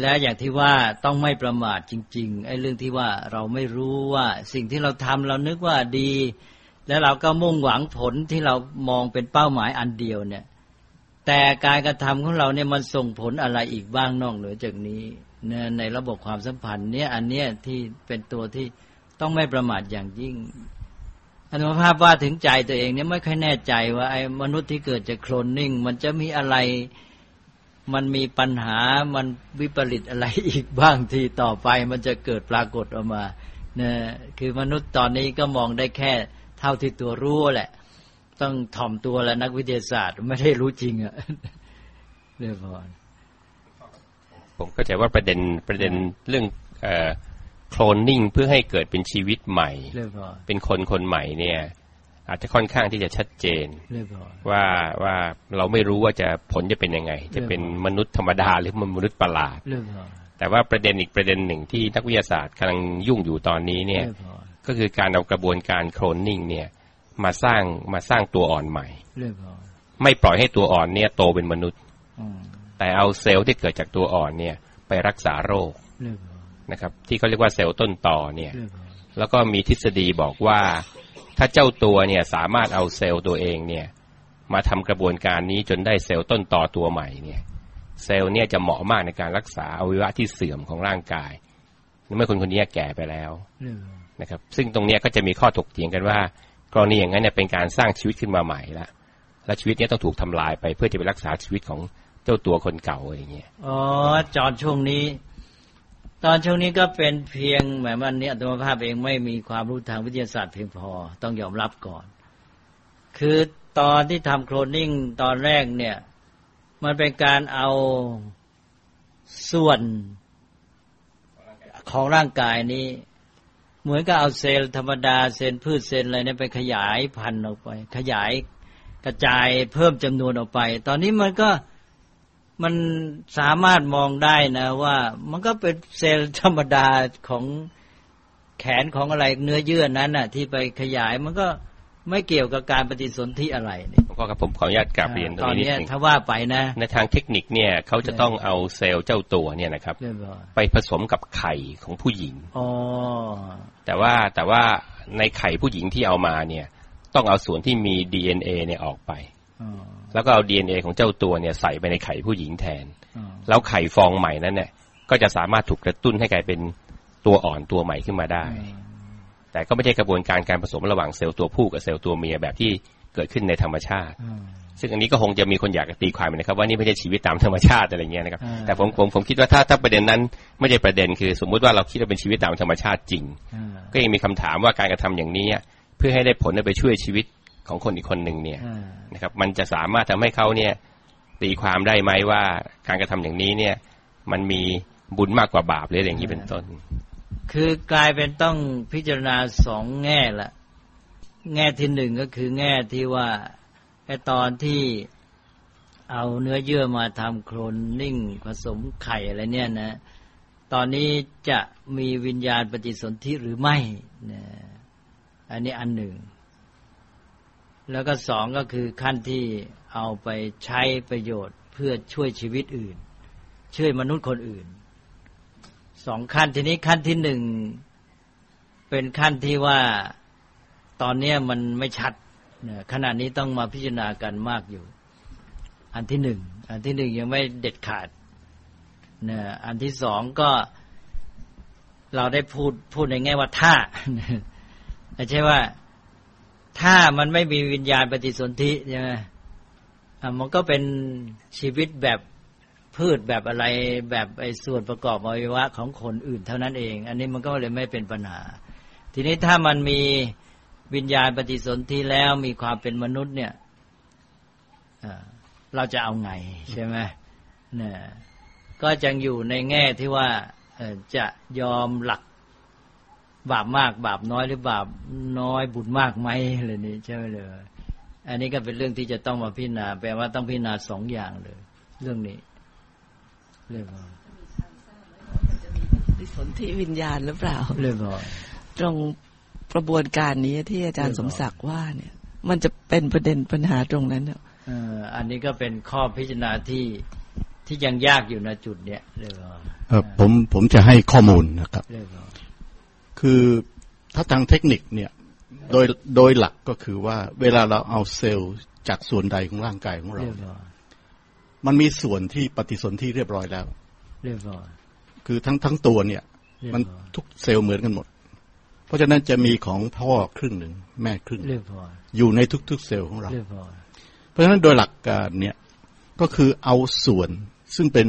และอย่างที่ว่าต้องไม่ประมาทจริง ๆไอ้เรื่องที่ว่าเราไม่รู้ว่าสิ่งที่เราทำเรานึกว่าดี แล้วเราก็มุ่งหวังผลที่เรามองเป็นเป้าหมายอันเดียวเนี่ย แต่การกระทำของเราเนี่ยมันส่งผลอะไรอีกบ้างนอกเหนือจากนี้ในระบบความสัมพันธ์เนี่ยอันเนี้ยที่เป็นตัวที่ต้องไม่ประมาทอย่างยิ่งอนุภาพว่าถึงใจตัวเองเนี่ยไม่ค่อยแน่ใจว่าไอ้มนุษย์ที่เกิดจากโคลนนิ่ง มันจะมีอะไร มันมีปัญหามันวิปริตอะไรอีกบ้างที่ต่อไปมันจะเกิดปรากฏออกมาเนี่ยคือมนุษย์ตอนนี้ก็มองได้แค่ เท่าที่ตัวรู้แหละ ต้องถ่อมตัวแล้วนักวิทยาศาสตร์ไม่ได้รู้จริงอะเรียบร้อยผมเข้าใจว่าประเด็นประเด็นเรื่องโคลนนิ่งเพื่อให้เกิดเป็นชีวิตใหม่ เป็นคนคนใหม่เนี่ย อาจจะค่อนข้างที่จะชัดเจนว่าว่าเราไม่รู้ว่าจะผลจะเป็นยังไง จะเป็นมนุษย์ธรรมดาหรือมนุษย์ประหลาดแต่ว่าประเด็นอีกประเด็นหนึ่งที่นักวิทยาศาสตร์กำลังยุ่งอยู่ตอนนี้เนี่ย ก็คือการเอากระบวนการโคลนนิ่งเนี่ย มาสร้างมาสร้างตัวอ่อนใหม่ ไม่ปล่อยให้ตัวอ่อนเนี่ยโตเป็นมนุษย์แต่เอาเซลล์ที่เกิดจากตัวอ่อนเนี่ย ไปรักษาโรคนะครับ ที่เขาเรียกว่าเซลล์ต้นต่อเนี่ย แล้วก็มีทฤษฎีบอกว่า ถ้าเจ้าตัวเนี่ยสามารถเอาเซลล์ตัวเองเนี่ย มาทำกระบวนการนี้จนได้เซลล์ต้นต่อตัวใหม่เนี่ย เซลล์เนี่ยจะเหมาะมากในการรักษาอวัยวะที่เสื่อมของร่างกายเมื่อคนคนนี้แก่ไปแล้ว นะครับ ซึ่งตรงนี้ก็จะมีข้อถกเถียงกันว่า กรณีอย่างนั้นเนี่ยเป็นการสร้างชีวิตขึ้นมาใหม่ละและชีวิตนี้ต้องถูกทำลายไปเพื่อจะไปรักษาชีวิตของเจ้าตัวคนเก่าอย่างเงี้ยอ๋อจอนช่วงนี้ ตอนช่วงนี้ก็เป็นเพียงหมายมันนี้อัตมภาพเองไม่มีความรู้ทางวิทยาศาสตร์เพียงพอต้องยอมรับก่อน คือตอนที่ทำโคลนนิ่งตอนแรกเนี่ย มันเป็นการเอาส่วนของร่างกายนี้ เหมือนกับเอาเซลล์ธรรมดาเซลล์พืชเซลล์อะไรเนี่ยไปขยายพันธุ์ออกไป ขยายกระจายเพิ่มจำนวนออกไป ตอนนี้มันก็มันสามารถมองได้นะ ว่ามันก็เป็นเซลล์ธรรมดาของแขนของอะไรเนื้อเยื่อนั้นน่ะ ที่ไปขยายมันก็ ไม่เกี่ยวกับการปฏิสนธิอะไรเนี่ยก็ครับผมขออนุญาตกลับเรียนตรงนี้นิดนึงถ้าว่าไปนะ ในทางเทคนิคเนี่ยเขาจะต้องเอาเซลล์เจ้าตัวเนี่ยนะครับ ไปผสมกับไข่ของผู้หญิงอ๋อแต่ว่าแต่ว่าในไข่ผู้หญิงที่เอามาเนี่ย ต้องเอาส่วนที่มี DNA เนี่ยออกไปแล้วก็เอา DNA ของเจ้าตัวเนี่ยใส่ไปในไข่ผู้หญิงแทน แล้วไข่ฟองใหม่นั้นเนี่ย ก็จะสามารถถูกกระตุ้นให้กลายเป็นตัวอ่อนตัวใหม่ขึ้นมาได้ แต่ก็ไม่ใช่กระบวนการการผสมระหว่างเซลล์ตัวผู้กับเซลล์ตัวเมียแบบที่เกิดขึ้นในธรรมชาติ ซึ่งอันนี้ก็คงจะมีคนอยากตีความนะครับ ว่านี่ไม่ใช่ชีวิตตามธรรมชาติอะไรเงี้ยนะครับ แต่ผมผมผมคิดว่าถ้าถ้าประเด็นนั้นไม่ใช่ประเด็นคือ สมมุติว่าเราคิดว่าเป็นชีวิตตามธรรมชาติจริง ก็ยังมีคำถามว่าการกระทำอย่างนี้เพื่อให้ได้ผลไปช่วยชีวิตของคนอีกคนหนึ่งเนี่ยนะครับ มันจะสามารถทำให้เขาเนี่ยตีความได้ไหมว่าการกระทำอย่างนี้เนี่ย มันมีบุญมากกว่าบาปหรืออย่างนี้เป็นต้น คือกลายเป็นต้องพิจารณาสองแง่ละแง่ที่หนึ่งก็คือแง่ที่ว่าไอตอนที่เอาเนื้อเยื่อมาทำโคลนนิ่งผสมไข่อะไรเนี่ยนะ ตอนนี้จะมีวิญญาณปฏิสนธิหรือไม่นะอันนี้อันหนึ่ง แล้วก็สองก็คือขั้นที่เอาไปใช้ประโยชน์เพื่อช่วยชีวิตอื่น ช่วยมนุษย์คนอื่น สองขั้นทีนี้ขั้นที่หนึ่งเป็นขั้นที่ว่าตอนนี้มันไม่ชัดขณะนี้ต้องมาพิจารณากันมากอยู่ อันที่หนึ่งอันที่หนึ่งยังไม่เด็ดขาดนอันที่สองก็เราได้พูดพูดในแง่ว่าถ้าไม่ใช่ว่าถ้ามันไม่มีวิญญาณปฏิสนธิใช่ไหมมันก็เป็นชีวิตแบบ พืชแบบอะไรแบบไอ้ส่วนประกอบอวัยวะของคนอื่นเท่านั้นเอง อันนี้มันก็เลยไม่เป็นปัญหา ทีนี้ถ้ามันมีวิญญาณปฏิสนธิแล้วมีความเป็นมนุษย์เนี่ยเราจะเอาไงใช่ไหมเนี่ยก็จังอยู่ในแง่ที่ว่าจะยอมหลักบาปมากบาปน้อยหรือบาปน้อยบุญมากไหมอะไรนี้ใช่ไหมเลยอันนี้ก็เป็นเรื่องที่จะต้องมาพิจารณาแปลว่าต้องพิจารณาสองอย่างเลย เรื่องนี้ เรื่องสนธิวิญญาณหรือเปล่า เรื่องตรงกระบวนการนี้ที่อาจารย์สมศักดิ์ว่าเนี่ย มันจะเป็นประเด็นปัญหาตรงนั้นเนี่ยอันนี้ก็เป็นข้อพิจารณาที่ที่ยังยากอยู่ในจุดเนี้ยเรื่องผมผมจะให้ข้อมูลนะครับ คือถ้าทางเทคนิคเนี่ยโดยโดยหลักก็คือว่าเวลาเราเอาเซลล์จากส่วนใดของร่างกายของเรา มันมีส่วนที่ปฏิสนธิเรียบร้อยแล้ว เรียบร้อย คือทั้งทั้งตัวเนี่ย มันทุกเซลล์เหมือนกันหมด เพราะฉะนั้นจะมีของพ่อครึ่งหนึ่งแม่ครึ่งอยู่ในทุก ๆ เซลล์ของเราเพราะฉะนั้นโดยหลักการเนี่ยก็คือเอาส่วนซึ่งเป็น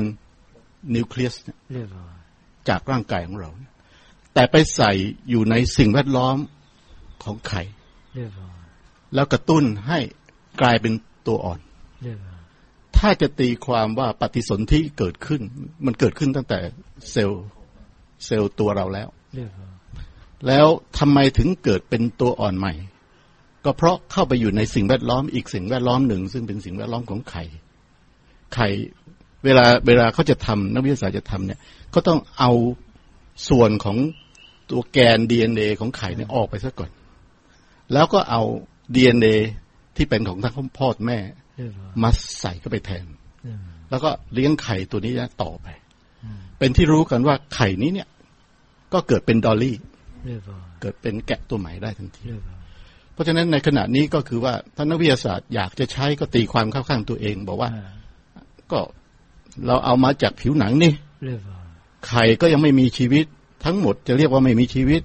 นิวเคลียสจากร่างกายของเรา แต่ไปใส่อยู่ในสิ่งแวดล้อมของไข่แล้วกระตุ้นให้กลายเป็นตัวอ่อน ถ้าจะตีความว่าปฏิสนธิเกิดขึ้น มันเกิดขึ้นตั้งแต่เซลล์เซลล์ตัวเราแล้ว แล้วทำไมถึงเกิดเป็นตัวอ่อนใหม่ ก็เพราะเข้าไปอยู่ในสิ่งแวดล้อมอีกสิ่งแวดล้อมหนึ่ง ซึ่งเป็นสิ่งแวดล้อมของไข่ ไข่เวลาเวลาเขาจะทำนักวิทยาศาสตร์จะทำเนี่ยก็ต้องเอาส่วนของตัวแกน DNA ของไข่เนี่ยออกไปซะก่อน แล้วก็เอา DNA ที่เป็นของทั้งพ่อแม่ มาใส่เข้าไปแทน แล้วก็เลี้ยงไข่ตัวนี้ต่อไป เป็นที่รู้กันว่าไข่นี้เนี่ย ก็เกิดเป็นดอลลี่ เกิดเป็นแกะตัวใหม่ได้ทันที เพราะฉะนั้นในขณะนี้ก็คือว่าท่านนักวิทยาศาสตร์อยากจะใช้ก็ตีความเข้าข้างตัวเอง บอกว่าก็เราเอามาจากผิวหนังนี่ไข่ก็ยังไม่มีชีวิต ทั้งหมดจะเรียกว่าไม่มีชีวิต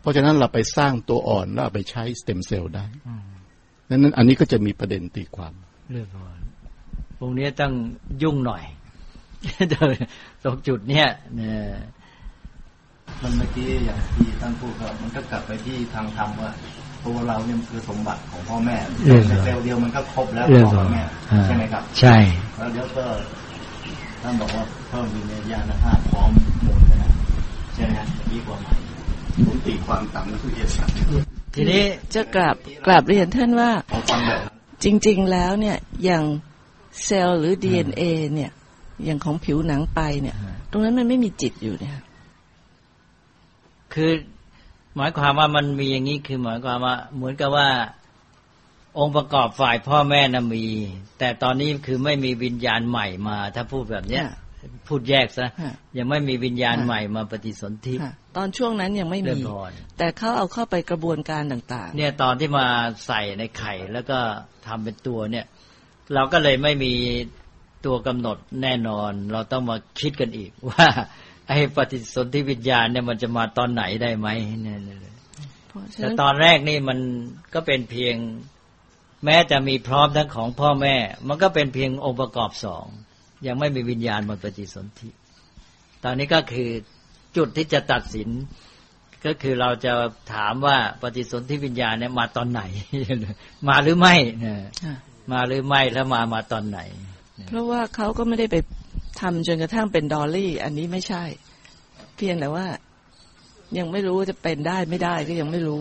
เพราะฉะนั้นเราไปสร้างตัวอ่อนแล้วไปใช้สเต็มเซลล์ได้นั้นอันนี้ก็จะมีประเด็นตีความ เรื่องอ่อนตรงนี้ต้องยุ่งหน่อยตรงจุดเนี้ยเนี่ยมันเมื่อกี้อย่างที่ท่านพูดก็มันก็กลับไปที่ทางธรรมว่าตัวเราเนี่ยคือสมบัติของพ่อแม่เร็วเดียวมันก็ครบแล้วพ่อแม่ใช่ไหมครับ ใช่แล้วเดี๋ยวก็ท่านบอกว่าเพิ่มมีเนญาณภาพพร้อมหมดนะใช่ไหมมีความหมายผมตีความตามนักวิทยาศาสตร์ทีนี้จะกลับกลับเรียนท่านว่า จริง ๆ แล้วเนี่ยอย่างเซลล์หรือดีเอ็นเอเนี่ย อย่างของผิวหนังไปเนี่ย ตรงนั้นมันไม่มีจิตอยู่เนี่ย คือหมายความว่ามันมีอย่างนี้คือหมายความว่า เหมือนกับว่าองค์ประกอบฝ่ายพ่อแม่น่ะมี แต่ตอนนี้คือไม่มีวิญญาณใหม่มา ถ้าพูดแบบเนี้ย พูดแยกซะยังไม่มีวิญญาณใหม่มาปฏิสนธิ ตอนช่วงนั้นยังไม่มี แต่เขาเอาเข้าไปกระบวนการต่าง ๆ เนี่ยตอนที่มาใส่ในไข่แล้วก็ทำเป็นตัวเนี่ย เราก็เลยไม่มีตัวกำหนดแน่นอน เราต้องมาคิดกันอีก ว่า ไอ้ปฏิสนธิวิญญาณเนี่ยมันจะมาตอนไหนได้ไหมเนี่ยแต่ตอนแรกนี่มันก็เป็นเพียงแม้จะมีพร้อมทั้งของพ่อแม่ มันก็เป็นเพียงองค์ประกอบสองยังไม่มีวิญญาณมาปฏิสนธิตอนนี้ก็คือ จุดที่จะตัดสิน ก็คือเราจะถามว่าปฏิสนธิวิญญาณเนี่ยมาตอนไหน มาหรือไม่มาหรือไม่แล้วมามาตอนไหน เพราะว่าเขาก็ไม่ได้ไปทำจนกระทั่งเป็นดอลลี่ อันนี้ไม่ใช่ เพียงแต่ว่า ยังไม่รู้จะเป็นได้ไม่ได้ก็ยังไม่รู้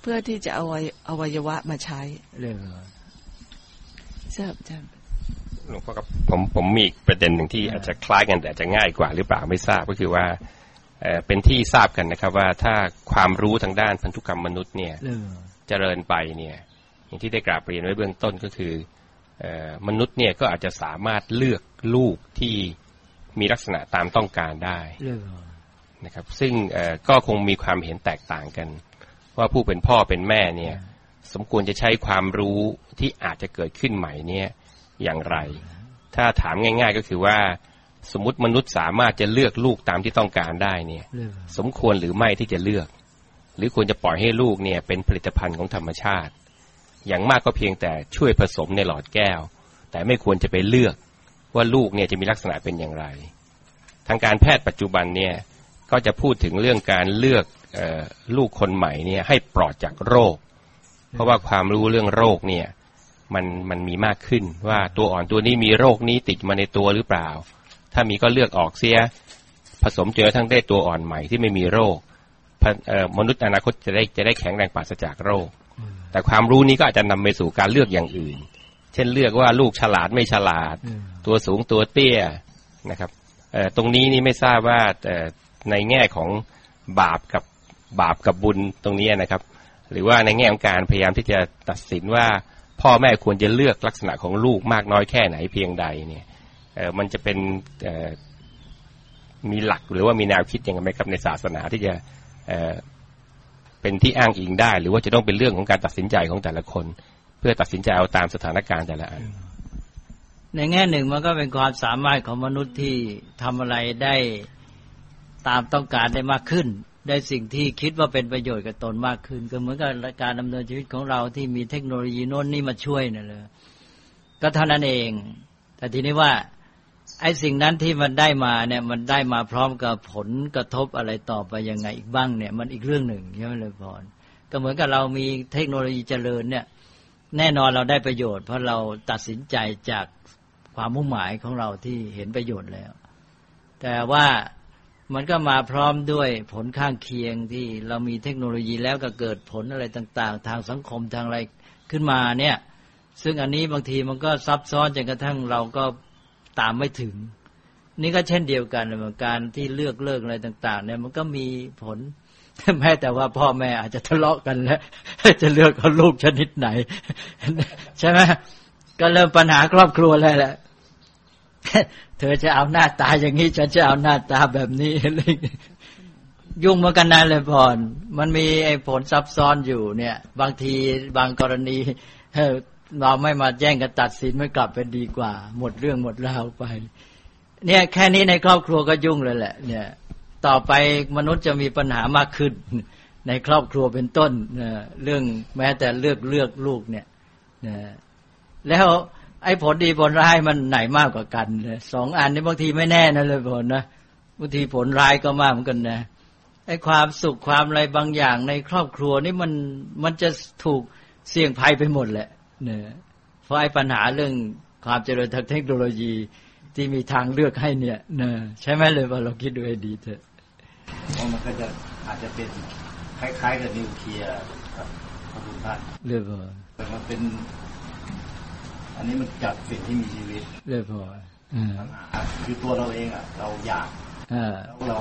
เพื่อที่จะเอาอวัยวะมาใช้เรื่องทราบอาจารย์ หลวงพ่อครับผมผมมีประเด็นหนึ่งที่อาจจะคล้ายกันแต่จะง่ายกว่าหรือเปล่าไม่ทราบก็คือว่าเป็นที่ทราบกันนะครับ ว่าถ้าความรู้ทางด้านพันธุกรรมมนุษย์เนี่ยเจริญไปเนี่ย อย่างที่ได้กราบเรียนไว้เบื้องต้นก็คือมนุษย์เนี่ยก็อาจจะสามารถเลือกลูกที่มีลักษณะตามต้องการได้นะครับ ซึ่งก็คงมีความเห็นแตกต่างกัน ว่าผู้เป็นพ่อเป็นแม่เนี่ย สมควรจะใช้ความรู้ที่อาจจะเกิดขึ้นใหม่เนี่ย อย่างไร ถ้าถามง่าย ๆ ก็คือว่า สมมติมนุษย์สามารถจะเลือกลูกตามที่ต้องการได้เนี่ย สมควรหรือไม่ที่จะเลือก หรือควรจะปล่อยให้ลูกเนี่ย เป็นผลิตภัณฑ์ของธรรมชาติ อย่างมากก็เพียงแต่ช่วยผสมในหลอดแก้ว แต่ไม่ควรจะไปเลือกว่าลูกเนี่ยจะมีลักษณะเป็นอย่างไร ทางการแพทย์ปัจจุบันเนี่ยก็จะพูดถึงเรื่องการเลือกออลูกคนใหม่เนี่ยให้ปลอดจากโรค เพราะว่าความรู้เรื่องโรคเนี่ย มันมันมีมากขึ้น ว่าตัวอ่อนตัวนี้มีโรคนี้ติดมาในตัวหรือเปล่า ถ้ามีก็เลือกออกเสีย ผสมเจอทั้งได้ตัวอ่อนใหม่ที่ไม่มีโรคมนุษย์อนาคตจะได้จะได้แข็งแรงปราศจากโรค แต่ความรู้นี้ก็อาจจะนำไปสู่การเลือกอย่างอื่น เช่นเลือกว่าลูกฉลาดไม่ฉลาด ตัวสูงตัวเตี้ยนะครับตรงนี้นี่ไม่ทราบว่าในแง่ของบาปกับบาปกับบุญตรงนี้นะครับ หรือว่าในแง่ของการพยายามที่จะตัดสินว่า พ่อแม่ควรจะเลือกลักษณะของลูกมากน้อยแค่ไหนเพียงใดเนี่ยมันจะเป็นมีหลักหรือว่ามีแนวคิดยังไงไหมครับในศาสนาที่จะเป็นที่อ้างอิงได้ หรือว่าจะต้องเป็นเรื่องของการตัดสินใจของแต่ละคน เพื่อตัดสินใจเอาตามสถานการณ์แต่ละอัน ในแง่หนึ่งมันก็เป็นความสามารถของมนุษย์ที่ทำอะไรได้ตามต้องการได้มากขึ้น ได้สิ่งที่คิดว่าเป็นประโยชน์กับตนมากขึ้น ก็เหมือนกับการดำเนินชีวิตของเราที่มีเทคโนโลยีโน้นนี่มาช่วยนั่นเลยก็เท่านั้นเอง แต่ทีนี้ว่า ไอ้สิ่งนั้นที่มันได้มาเนี่ย มันได้มาพร้อมกับผลกระทบอะไรต่อไปยังไงอีกบ้างเนี่ย มันอีกเรื่องหนึ่งใช่ไหมเลยพรก็เหมือนกับเรามีเทคโนโลยีเจริญเนี่ย แน่นอนเราได้ประโยชน์ เพราะเราตัดสินใจจากความมุ่งหมายของเราที่เห็นประโยชน์แล้ว แต่ว่า มันก็มาพร้อมด้วยผลข้างเคียงที่เรามีเทคโนโลยีแล้วก็เกิดผลอะไรต่าง ๆ ทางสังคมทางอะไรขึ้นมาเนี่ย ซึ่งอันนี้บางทีมันก็ซับซ้อนจนกระทั่งเราก็ตามไม่ถึง นี่ก็เช่นเดียวกันเหมือนการที่เลือกเลิกอะไรต่าง ๆ เนี่ยมันก็มีผลแม้แต่ว่าพ่อแม่อาจจะทะเลาะกันแล้วจะเลือกเอาลูกชนิดไหน ใช่ไหมก็เริ่มปัญหาครอบครัวแล้วแหละ เธอจะเอาหน้าตาอย่างนี้ฉันจะเอาหน้าตาแบบนี้อะไรยุ่งมากันนานเลยพรมันมีไอ้ผลซับซ้อนอยู่เนี่ย บางทีบางกรณีเราไม่มาแย่งกันตัดสินไม่กลับเป็นดีกว่า หมดเรื่องหมดราวไป เนี่ยแค่นี้ในครอบครัวก็ยุ่งเลยแหละ เนี่ย ต่อไปมนุษย์จะมีปัญหามากขึ้น ในครอบครัวเป็นต้นเรื่องแม้แต่เลือกเลือกลูกเนี่ยแล้ว ไอ้ผลดีผลร้ายมันไหนมากกว่ากันสองอันนี้บางทีไม่แน่นะเลยผลนะบางทีผลร้ายก็มากเหมือนกันนะไอ้ความสุขความอะไรบางอย่างในครอบครัวนี่มันมันจะถูกเสี่ยงภัยไปหมดแหละเนี่ยเพราะไอ้ปัญหาเรื่องความเจริญทางเทคโนโลยีที่มีทางเลือกให้เนี่ยเนะใช่ไหมเลยว่าเราคิดดูให้ดีเถอะมันก็จะอาจจะเป็นคล้ายๆกับนิวเคลียร์ครับขอบคุณท่านเรื่องแต่มันเป็น อันนี้มันจากสิ่งที่มีชีวิตเรียบร้อยคือตัวเราเองอะ เราอยากแล้วเรา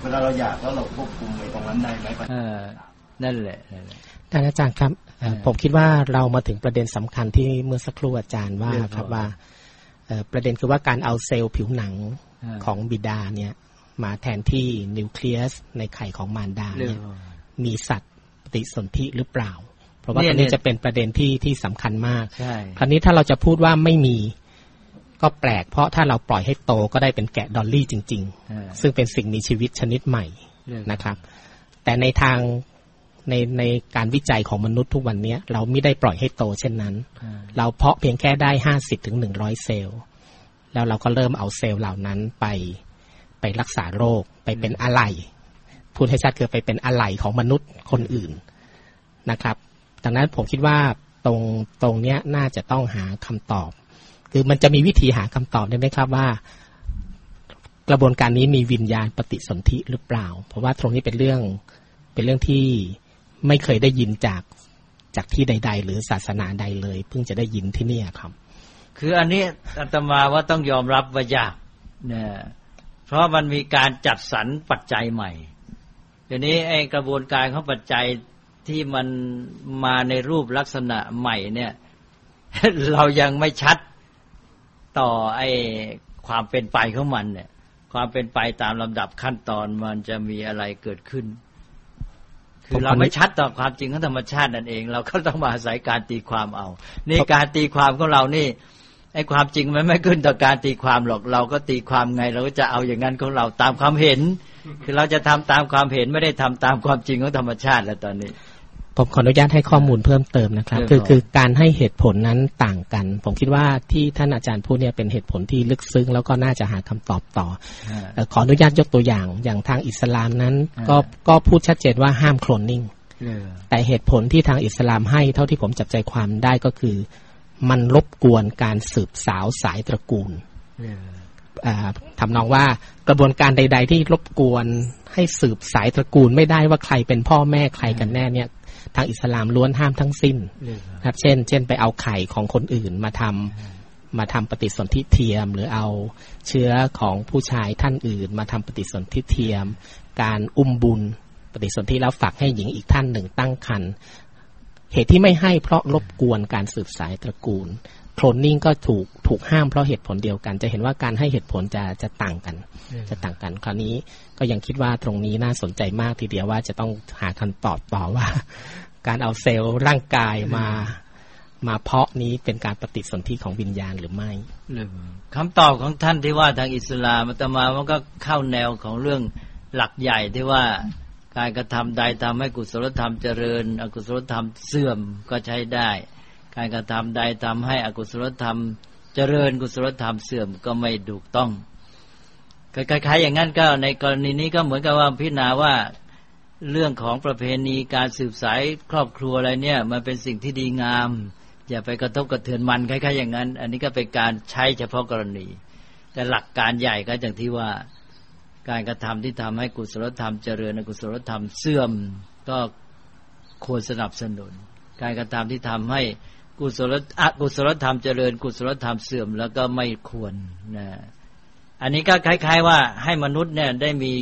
เวลาเราอยากแล้วเราควบคุมไว้ตรงนั้นได้ไหมนั่นแหละท่านอาจารย์ครับผมคิดว่าเรามาถึงประเด็นสำคัญที่เมื่อสักครู่อาจารย์ว่าครับว่าประเด็นคือว่าการเอาเซลล์ผิวหนังของบิดาเนี่ย มาแทนที่นิวเคลียสในไข่ของมารดาเนี่ยมีสัตว์ปฏิสนธิหรือเปล่า เพราะว่าตรงนี้จะเป็นประเด็นที่ที่สำคัญมาก คราวนี้ถ้าเราจะพูดว่าไม่มีก็แปลก เพราะถ้าเราปล่อยให้โตก็ได้เป็นแกะดอลลี่จริง ๆ ซึ่งเป็นสิ่งมีชีวิตชนิดใหม่นะครับ แต่ในทางในในการวิจัยของมนุษย์ทุกวันนี้เราไม่ได้ปล่อยให้โตเช่นนั้น เราเพาะเพียงแค่ได้ห้าสิบถึงหนึ่งร้อยเซลล์แล้วเราก็เริ่มเอาเซลล์เหล่านั้นไปไปรักษาโรคไปเป็นอะไรพูดให้ชัดคือไปเป็นอะไรของมนุษย์คนอื่นนะครับ ดังนั้นผมคิดว่าตรงตรงเนี้ยน่าจะต้องหาคำตอบ คือมันจะมีวิธีหาคำตอบได้ไหมครับว่า กระบวนการนี้มีวิญญาณปฏิสนธิหรือเปล่า เพราะว่าตรงนี้เป็นเรื่องเป็นเรื่องที่ไม่เคยได้ยินจากจากที่ใด ๆ หรือศาสนาใดเลย เพิ่งจะได้ยินที่นี่ครับ คืออันนี้อาตมาว่าต้องยอมรับว่ายากเนี่ยเพราะมันมีการจัดสรรปัจจัยใหม่เดี๋ยวนี้ไอ้กระบวนการของปัจจัย ที่มันมาในรูปลักษณะใหม่เนี่ย เรายังไม่ชัดต่อไอ้ความเป็นไปของมันเนี่ย ความเป็นไปตามลำดับขั้นตอนมันจะมีอะไรเกิดขึ้น คือเราไม่ชัดต่อความจริงของธรรมชาตินั่นเอง เราก็ต้องมาอาศัยการตีความเอา นี่การตีความของเรานี่ไอ้ความจริงมันไม่ขึ้นต่อการตีความหรอกเราก็ตีความไง เราก็จะเอาอย่างนั้นของเราตามความเห็น คือเราจะทำตามความเห็นไม่ได้ทำตามความจริงของธรรมชาติแล้วตอนนี้ ผมขออนุญาตให้ข้อมูลเพิ่มเติมนะครับ คือคือการให้เหตุผลนั้นต่างกัน ผมคิดว่าที่ท่านอาจารย์พูดเนี่ยเป็นเหตุผลที่ลึกซึ้ง แล้วก็น่าจะหาคำตอบต่อ ขออนุญาตยกตัวอย่างอย่างทางอิสลามนั้น ก็ก็พูดชัดเจนว่าห้ามโคลนนิ่งแต่เหตุผลที่ทางอิสลามให้เท่าที่ผมจับใจความได้ก็คือ มันรบกวนการสืบสาวสายตระกูลทำนองว่ากระบวนการใด ๆ ที่รบกวนให้สืบสายตระกูลไม่ได้ว่าใครเป็นพ่อแม่ใครกันแน่เนี่ย ทางอิสลามล้วนห้ามทั้งสิ้นครับเช่น เช่น ไปเอาไข่ของคนอื่นมาทำมาทำปฏิสนธิเทียม หรือเอาเชื้อของผู้ชายท่านอื่น มาทำปฏิสนธิเทียม การอุ้มบุญปฏิสนธิแล้วฝากให้หญิงอีกท่านหนึ่งตั้งครรภ์เหตุที่ไม่ให้เพราะรบกวนการสืบสายตระกูล โคลนนิ่งก็ถูกถูกห้ามเพราะเหตุผลเดียวกัน จะเห็นว่าการให้เหตุผลจะจะต่างกัน จะต่างกัน คราวนี้ก็ยังคิดว่าตรงนี้น่าสนใจมากทีเดียวว่าจะต้องหาคำตอบต่อว่า การเอาเซลล์ร่างกายมามาเพาะนี้เป็นการปฏิสนธิของวิญญาณหรือไม่คำตอบของท่านที่ว่าทางอิสลามมันตมามันก็เข้าแนวของเรื่องหลักใหญ่ที่ว่าการกระทำใดทำให้กุศลธรรมเจริญ อกุศลธรรมเสื่อมก็ใช้ได้ การกระทำใดทำให้อกุศลธรรม เจริญกุศลธรรมเสื่อมก็ไม่ถูกต้องคล้ายๆอย่างนั้นก็ในกรณีนี้ก็เหมือนกับว่าพิจารณาว่าเรื่องของประเพณีการสืบสายครอบครัวอะไรเนี่ย มันเป็นสิ่งที่ดีงาม อย่าไปกระทบกระเทือนมันคล้ายๆอย่างนั้น อันนี้ก็เป็นการใช้เฉพาะกรณี แต่หลักการใหญ่ก็อย่างที่ว่าการกระทำที่ทำให้กุศลธรรมเจริญกุศลธรรมเสื่อมก็ควรสนับสนุน การกระทำที่ทำให้ กุศลอกุศลธรรมเจริญ กุศลธรรมเสื่อมแล้วก็ไม่ควรนะอันนี้ก็คล้าย ๆ ว่าให้มนุษย์เนี่ยได้มี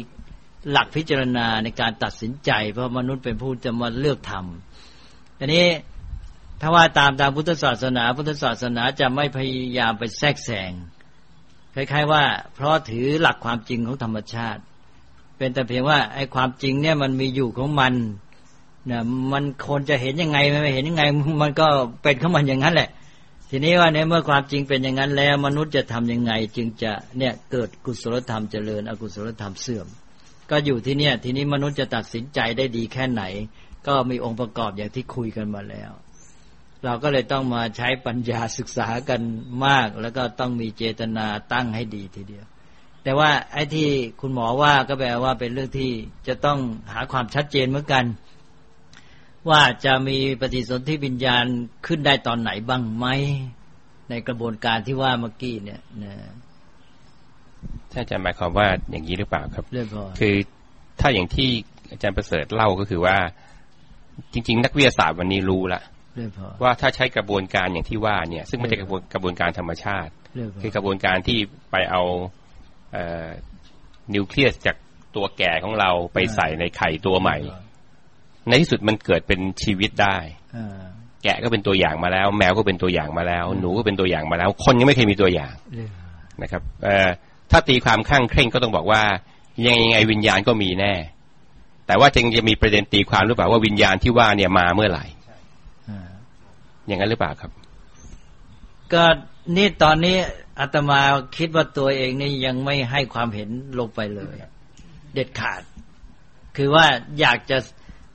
หลักพิจารณาในการตัดสินใจ เพราะมนุษย์เป็นผู้จะมาเลือกทำอันนี้ถ้าว่าตามตามพุทธศาสนา พุทธศาสนาจะไม่พยายามไปแทรกแซงคล้ายๆ ว่า เพราะถือหลักความจริงของธรรมชาติ เป็นแต่เพียงว่าไอ้ความจริงเนี่ยมันมีอยู่ของมัน เนี่ยมันคนจะเห็นยังไงไม่เห็นยังไง มันก็เป็นของมันอย่างนั้นแหละ ทีนี้ว่าในเมื่อความจริงเป็นอย่างนั้นแล้ว มนุษย์จะทํำยังไง จึงจะเนี่ยเกิดกุศลธรรมเจริญ อกุศลธรรมเสื่อม ก็อยู่ที่เนี่ย ทีนี้มนุษย์จะตัดสินใจได้ดีแค่ไหน ก็มีองค์ประกอบอย่างที่คุยกันมาแล้ว เราก็เลยต้องมาใช้ปัญญาศึกษากันมาก แล้วก็ต้องมีเจตนาตั้งให้ดีทีเดียวแต่ว่าไอ้ที่คุณหมอว่าก็แปลว่าเป็นเรื่องที่จะต้องหาความชัดเจนเหมือนกัน ว่าจะมีปฏิสนธิวิญญาณขึ้นได้ตอนไหนบ้างไหมในกระบวนการที่ว่าเมื่อกี้เนี่ยนะถ้าอาจารย์หมายความว่าอย่างนี้หรือเปล่าครับคือถ้าอย่างที่อาจารย์ประเสริฐเล่าก็คือว่า จริง ๆ นักวิทยาศาสตร์วันนี้รู้ละว่าถ้าใช้กระบวนการอย่างที่ว่าเนี่ย ซึ่งไม่ใช่กระบวนกระบวนการธรรมชาติ คือกระบวนการที่ไปเอาเอนิวเคลียสจากตัวแก่ของเราไปใส่ในไข่ตัวใหม่ ในที่สุดมันเกิดเป็นชีวิตได้แกะก็เป็นตัวอย่างมาแล้ว แมวก็เป็นตัวอย่างมาแล้ว หนูก็เป็นตัวอย่างมาแล้ว คนยังไม่เคยมีตัวอย่างนะครับเอถ้าตีความข้างเคร่งก็ต้องบอกว่า ยังไงวิญญาณก็มีแน่ แต่ว่าจึงจะมีประเด็นตีความหรือเปล่าว่าวิญญาณที่ว่าเนี่ยมาเมื่อไหร่อย่างนั้นหรือเปล่าครับ ก็นี่ตอนนี้อาตมาคิดว่าตัวเองนี่ยังไม่ให้ความเห็นลงไปเลย เด็ดขาด คือว่าอยากจะ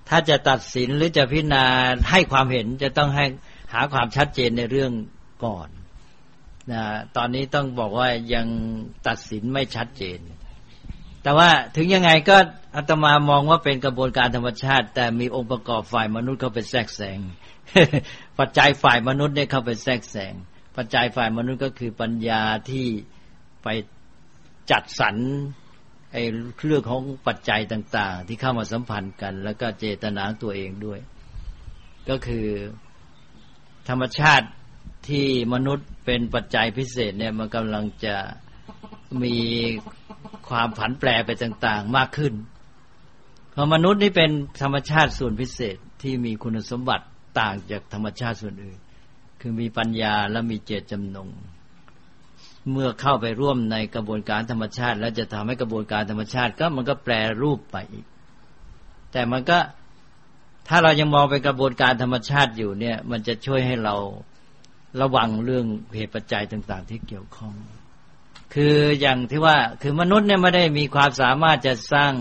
ถ้าจะตัดสินหรือจะพิจารณาให้ความเห็นจะต้องให้หาความชัดเจนในเรื่องก่อนนะตอนนี้ต้องบอกว่ายังตัดสินไม่ชัดเจน แต่ว่าถึงยังไงก็อาตมามองว่าเป็นกระบวนการธรรมชาติ แต่มีองค์ประกอบฝ่ายมนุษย์เข้าไปแทรกแซงปัจจัยฝ่ายมนุษย์เนี่ยเข้าไปแทรกแซงปัจจัยฝ่ายมนุษย์ก็คือปัญญาที่ไปจัดสรร ไอ้เรื่องของปัจจัยต่าง ๆ ที่เข้ามาสัมพันธ์กัน แล้วก็เจตนาตัวเองด้วย ก็คือ ธรรมชาติที่มนุษย์เป็นปัจจัยพิเศษเนี่ยมันกำลังจะมีความผันแปรไปต่าง ๆ มากขึ้น เพราะมนุษย์นี่เป็นธรรมชาติส่วนพิเศษที่มีคุณสมบัติต่างจากธรรมชาติส่วนอื่น คือมีปัญญาและมีเจตจำนง เมื่อเข้าไปร่วมในกระบวนการธรรมชาติ แล้วจะทำให้กระบวนการธรรมชาติก็มันก็แปรรูปไปอีก แต่มันก็ถ้าเรายังมองเป็นกระบวนการธรรมชาติอยู่เนี่ย มันจะช่วยให้เราระวังเรื่องเหตุปัจจัยต่าง ๆ ที่เกี่ยวข้อง คืออย่างที่ว่าคือมนุษย์เนี่ยไม่ได้มีความสามารถจะสร้าง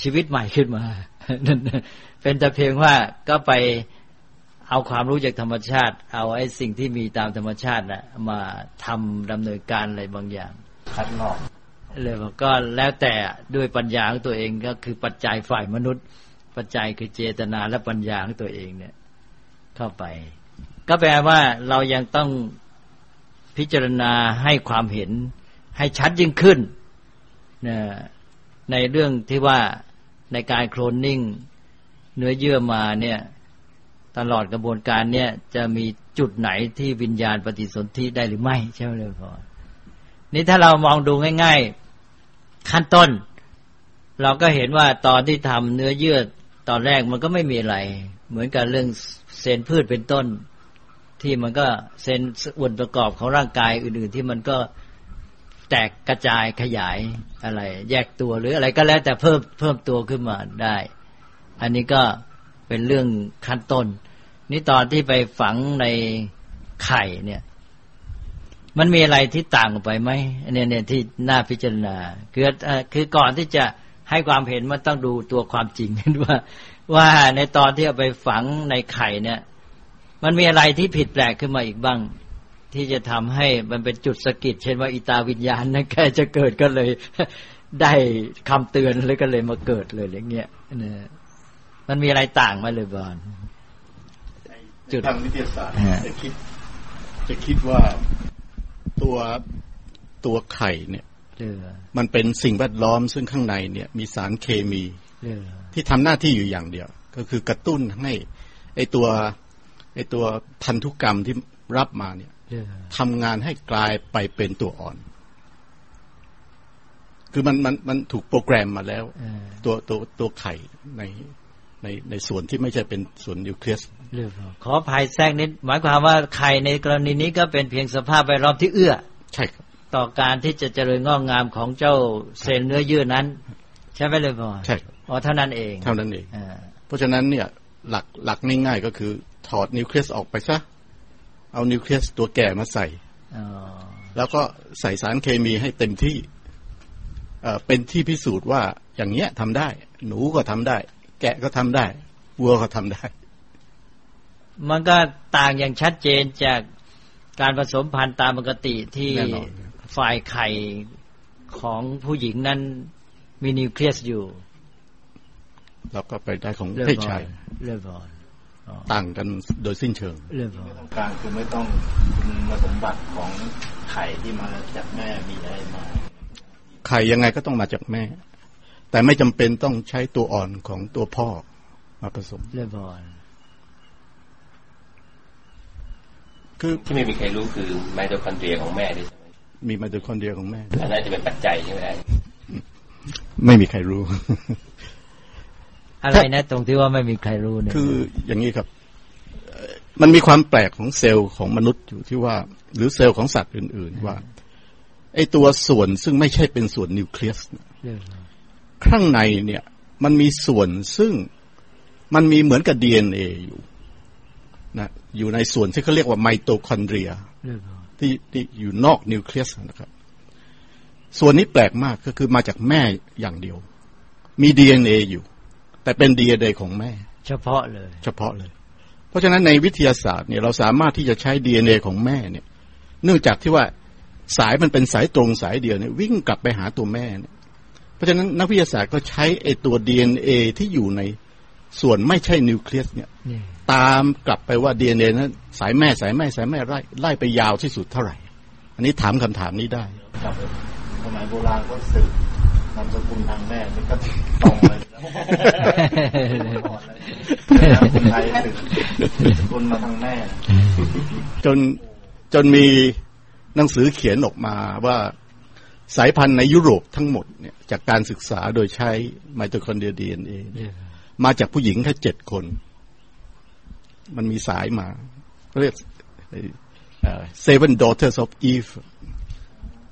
ชีวิตใหม่ขึ้นมา เป็นแต่เพียงว่าก็ไป เอาความรู้จากธรรมชาติ เอาไอ้สิ่งที่มีตามธรรมชาตินะมาทำดำเนินการอะไรบางอย่าง คัดลอกเลยก็แล้วแต่ด้วยปัญญาของตัวเองก็คือปัจจัยฝ่ายมนุษย์ ปัจจัยคือเจตนาและปัญญาของตัวเองเนี่ยเข้าไป ก็แปลว่าเรายังต้องพิจารณาให้ความเห็นให้ชัดยิ่งขึ้นในเรื่องที่ว่าในการโคลนนิ่ง เนื้อเยื่อมาเนี่ย ตลอดกระบวนการเนี่ยจะมีจุดไหนที่วิญญาณปฏิสนธิได้หรือไม่ใช่ไหมเลยพ่อนี่ถ้าเรามองดูง่าย ๆ ขั้นต้น เราก็เห็นว่าตอนที่ทำเนื้อเยื่อตอนแรกมันก็ไม่มีอะไร เหมือนกับเรื่องเซนพืชเป็นต้น ที่มันก็เซนส่วนประกอบของร่างกายอื่นๆ ที่มันก็แตกกระจายขยายอะไร แยกตัวหรืออะไรก็แล้วแต่เพิ่มเพิ่มตัวขึ้นมาได้ อันนี้ก็ เป็นเรื่องขั้นต้น นี่ตอนที่ไปฝังในไข่เนี่ย มันมีอะไรที่ต่างไปไหมเนี่ยเนี่ยที่น่าพิจารณาคือคือก่อนที่จะให้ความเห็นมันต้องดูตัวความจริงว่า ว่าในตอนที่เอาไปฝังในไข่เนี่ย มันมีอะไรที่ผิดแปลกขึ้นมาอีกบ้าง ที่จะทำให้มันเป็นจุดสะกิดเช่นว่าอิตาวิญญาณนั่นแค่จะเกิดก็เลยได้คำเตือนเลยก็เลยมาเกิดเลยอย่างเงี้ยเนี่ย มันมีอะไรต่างไหมเลยบอลจุดทางวิทยาศาสตร์จะคิด จะคิดว่าตัวตัวไข่เนี่ยมันเป็นสิ่งแวดล้อมซึ่งข้างในเนี่ย มีสารเคมีที่ทำหน้าที่อยู่อย่างเดียว ก็คือกระตุ้นให้ไอตัวไอตัวพันธุกรรมที่รับมาเนี่ยทำงานให้กลายไปเป็นตัวอ่อน คือมันมันมันถูกโปรแกรมมาแล้ว ตัวตัวตัวไข่ใน ในในส่วนที่ไม่ใช่เป็นส่วนนิวเคลียสขอภัยแทรกนิดหมายความว่าไข่ในกรณีนี้ก็เป็นเพียงสภาพแวดล้อมที่เอื้อ ใช่ครับต่อการที่จะเจริญงอกงามของเจ้าเซลล์เนื้อเยื่อนั้น ใช่ไหมเลยพ่อใช่อ๋อเท่านั้นเอง เท่านั้นเองเพราะฉะนั้นเนี่ยหลักหลักง่ายๆก็คือถอดนิวเคลียสออกไปซะเอานิวเคลียสตัวแก่มาใส่แล้วก็ใส่สารเคมีให้เต็มที่เป็นที่พิสูจน์ว่าอย่างเงี้ยทำได้ หนูก็ทำได้ แกะก็ทำได้ วัวก็ทำได้ มันก็ต่างอย่างชัดเจนจากการผสมพันธุ์ตามปกติที่ฝ่ายไข่ของผู้หญิงนั้นมีนิวเคลียสอยู่ แล้วก็ไปได้ของเพศชายเรียบร้อยต่างกันโดยสิ้นเชิงเรื่องต้องการคือไม่ต้องคุณสมบัติของไข่ที่มาจากแม่มีอะไรมา ไข่ยังไงก็ต้องมาจากแม่ แต่ไม่จำเป็นต้องใช้ตัวอ่อนของตัวพ่อมาผสมเรื่องบอลคือที่ไม่มีใครรู้คือไมโทคอนเดรียของแม่ด้วยใช่ไหมมีไมโทคอนเดรียของแม่อันนั้นจะเป็นปัจจัยใช่ไหมไม่มีใครรู้ อะไรนะตรงที่ว่าไม่มีใครรู้เนี่ยคืออย่างนี้ครับ มันมีความแปลกของเซลล์ของมนุษย์อยู่ที่ว่า หรือเซลล์ของสัตว์อื่น ๆ ว่า ไอตัวส่วนซึ่งไม่ใช่เป็นส่วนนิวเคลียส ข้างในเนี่ย มันมีส่วนซึ่งมันมีเหมือนกับดีเอ็นเออยู่นะอยู่ในส่วนที่เขาเรียกว่าไมโตคอนเดรียที่ที่อยู่นอกนิวเคลียสนะครับ ส่วนนี้แปลกมากก็คือมาจากแม่อย่างเดียว มีดีเอ็นเออยู่ แต่เป็นดีเอ็นเอของแม่ เฉพาะเลย เฉพาะเลย เพราะฉะนั้นในวิทยาศาสตร์เนี่ยเราสามารถที่จะใช้ดีเอ็นเอของแม่เนี่ย เนื่องจากที่ว่าสายมันเป็นสายตรงสายเดียวเนี่ยวิ่งกลับไปหาตัวแม่เนี่ยเพ ราะฉะนั้นนักวิทยาศาสตร์ก็ใช้ไอตัวดีเอ็นเอที่อยู่ในส่วนไม่ใช่นิวเคลียสเนี่ย ตามกลับไปว่าดีเอ็นเอนั้นสายแม่สายแม่สายแม่ไล่ไล่ไปยาวที่สุดเท่าไหร่ อันนี้ถามคำถามนี้ได้ครับสมัยโบราณก็สืบนามสกุลทางแม่นี่ก็ตรงเลยคนไทยสืบกุลมาทางแม่ จนจนมีหนังสือเขียนออกมาว่า สายพันธุ์ในยุโรปทั้งหมดเนี่ยจากการศึกษาโดยใช้ไมโทคอนเดรียดีเอ็นเอมาจากผู้หญิงแค่เจ็ดคน มันมีสายมาเรียก seven daughters of Eve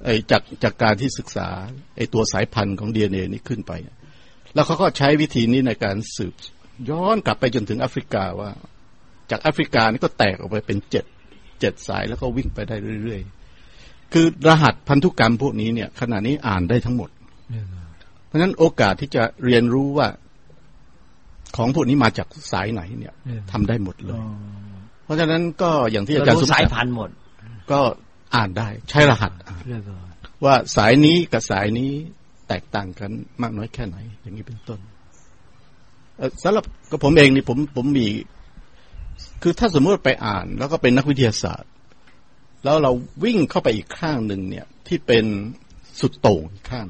ไอ้จากจากการที่ศึกษาไอ้ตัวสายพันธุ์ของดีเอ็นเอนี้ขึ้นไป แล้วเขาก็ใช้วิธีนี้ในการสืบ ย้อนกลับไปจนถึงแอฟริกาว่า จากแอฟริกานี่ก็แตกออกไปเป็นเจ็ดเจ็ดสายแล้วก็วิ่งไปได้เรื่อยๆ คือรหัสพันธุกรรมพวกนี้เนี่ย ขณะนี้อ่านได้ทั้งหมด เพราะฉะนั้นโอกาสที่จะเรียนรู้ว่าของพวกนี้มาจากสายไหนเนี่ยทำได้หมดเลย เพราะฉะนั้นก็อย่างที่อาจารย์สุสายพันธุ์หมด ก็อ่านได้ ใช้รหัสว่าสายนี้กับสายนี้แตกต่างกันมากน้อยแค่ไหน อย่างนี้เป็นต้นสำหรับกับผมเองนี่ผมผมมี คือถ้าสมมติไปอ่าน แล้วก็เป็นนักวิทยาศาสตร์ แล้วเราวิ่งเข้าไปอีกข้างหนึ่งเนี่ย ที่เป็นสุดโต่งอีกข้าง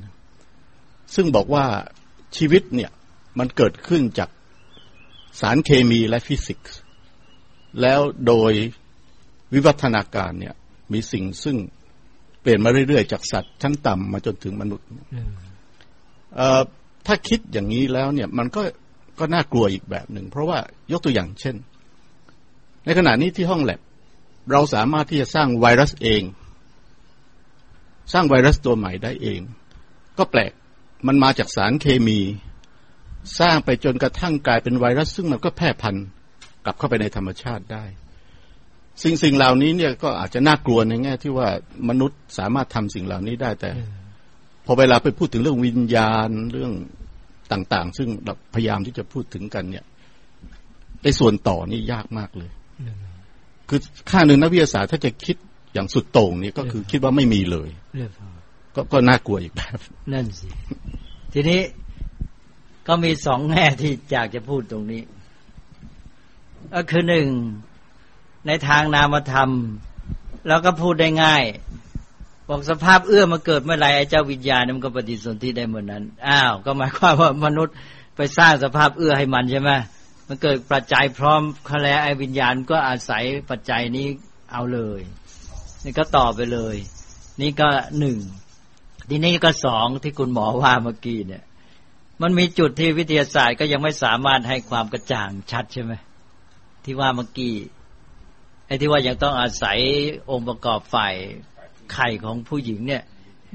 ซึ่งบอกว่าชีวิตเนี่ยมันเกิดขึ้นจากสารเคมีและฟิสิกส์ แล้วโดยวิวัฒนาการเนี่ย มีสิ่งซึ่งเปลี่ยนมาเรื่อยๆ จากสัตว์ชั้นต่ำมาจนถึงมนุษย์ถ้าคิดอย่างนี้แล้วเนี่ย มันก็ก็น่ากลัวอีกแบบหนึ่ง เพราะว่ายกตัวอย่างเช่น ในขณะนี้ที่ห้องแลบ เราสามารถที่จะสร้างไวรัสเอง สร้างไวรัสตัวใหม่ได้เอง ก็แปลกมันมาจากสารเคมี สร้างไปจนกระทั่งกลายเป็นไวรัส ซึ่งมันก็แพร่พันธุ์กลับเข้าไปในธรรมชาติได้ สิ่งสิ่งเหล่านี้เนี่ยก็อาจจะน่ากลัวในแง่ที่ว่ามนุษย์สามารถทำสิ่งเหล่านี้ได้แต่ พอเวลาไปพูดถึงเรื่องวิญญาณเรื่องต่าง ๆ ซึ่งเราพยายามที่จะพูดถึงกันเนี่ยในส่วนต่อนี่ยากมากเลย คือค่าหนึ่งนักวิทยาศาสตร์ถ้าจะคิดอย่างสุดโต่งนี่ก็คือคิดว่าไม่มีเลยก็ก็น่ากลัวอีกแบบนั่นสิ ทีนี้ก็มีสองแง่ที่อยากจะพูดตรงนี้ ก็คือหนึ่งในทางนามธรรม แล้วก็พูดได้ง่ายบอกสภาพเอื้อมาเกิดเมื่อไรไอ้เจ้าวิญญาณมันก็ปฏิสนธิได้เหมือนนั้น อ้าว ก็หมายความว่ามนุษย์ไปสร้างสภาพเอื้อให้มันใช่ไหม มันเกิดปัจจัยพร้อมคแลไอ้วิญญาณก็อาศัยปัจจัยนี้เอาเลย นี่ก็ต่อไปเลย นี่ก็หนึ่งทีนี้ก็สองที่คุณหมอว่าเมื่อกี้เนี่ย มันมีจุดที่วิทยาศาสตร์ก็ยังไม่สามารถให้ความกระจ่างชัดใช่ไหมที่ว่าเมื่อกี้ไอ้ที่ว่ายังต้องอาศัยองค์ประกอบฝ่ายไข่ของผู้หญิงเนี่ย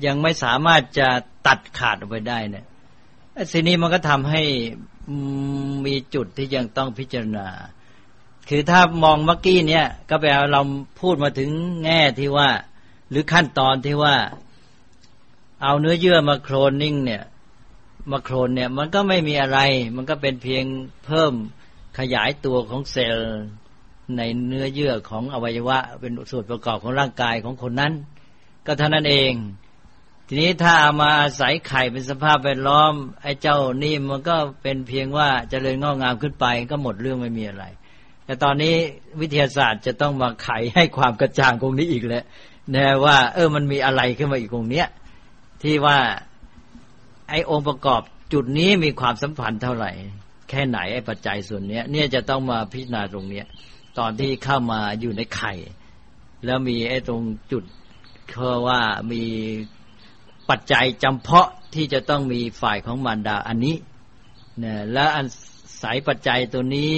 ยังไม่สามารถจะตัดขาดออกไปได้เนี่ยสิ่งนี้มันก็ทำให้ มีจุดที่ยังต้องพิจารณา คือถ้ามองเมื่อกี้เนี่ย ก็แปลว่าเราพูดมาถึงแง่ที่ว่า หรือขั้นตอนที่ว่า เอาเนื้อเยื่อมาโครนนิ่ง เนี่ย มาโครนเนี่ย มันก็ไม่มีอะไร มันก็เป็นเพียงเพิ่มขยายตัวของเซลล์ในเนื้อเยื่อของอวัยวะ เป็นส่วนประกอบของร่างกายของคนนั้น ก็เท่านั้นเอง ทีนี้ถ้าเอามาอาศัยไข่เป็นสภาพแวดล้อม ไอ้เจ้านี่มันก็เป็นเพียงว่าจเจริญงอกงามขึ้นไปก็หมดเรื่องไม่มีอะไร แต่ตอนนี้วิทยาศาสตร์จะต้องมาไขให้ความกระจ่างตรงนี้อีกแล้วนะว่า เออมันมีอะไรขึ้นมาอีกตรงเนี้ยที่ว่าไอ้องค์ประกอบจุดนี้มีความสัมพันธ์เท่าไหร่ แค่ไหนไอ้ปัจจัยส่วนเนี้ย เนี่ยจะต้องมาพิจารณาตรงเนี้ย ตอนที่เข้ามาอยู่ในไข่ แล้วมีไอ้ตรงจุดเพราะว่ามี ปัจจัยจำเพาะที่จะต้องมีฝ่ายของมารดาอันนี้เนี่ยและอันสายปัจจัยตัวนี้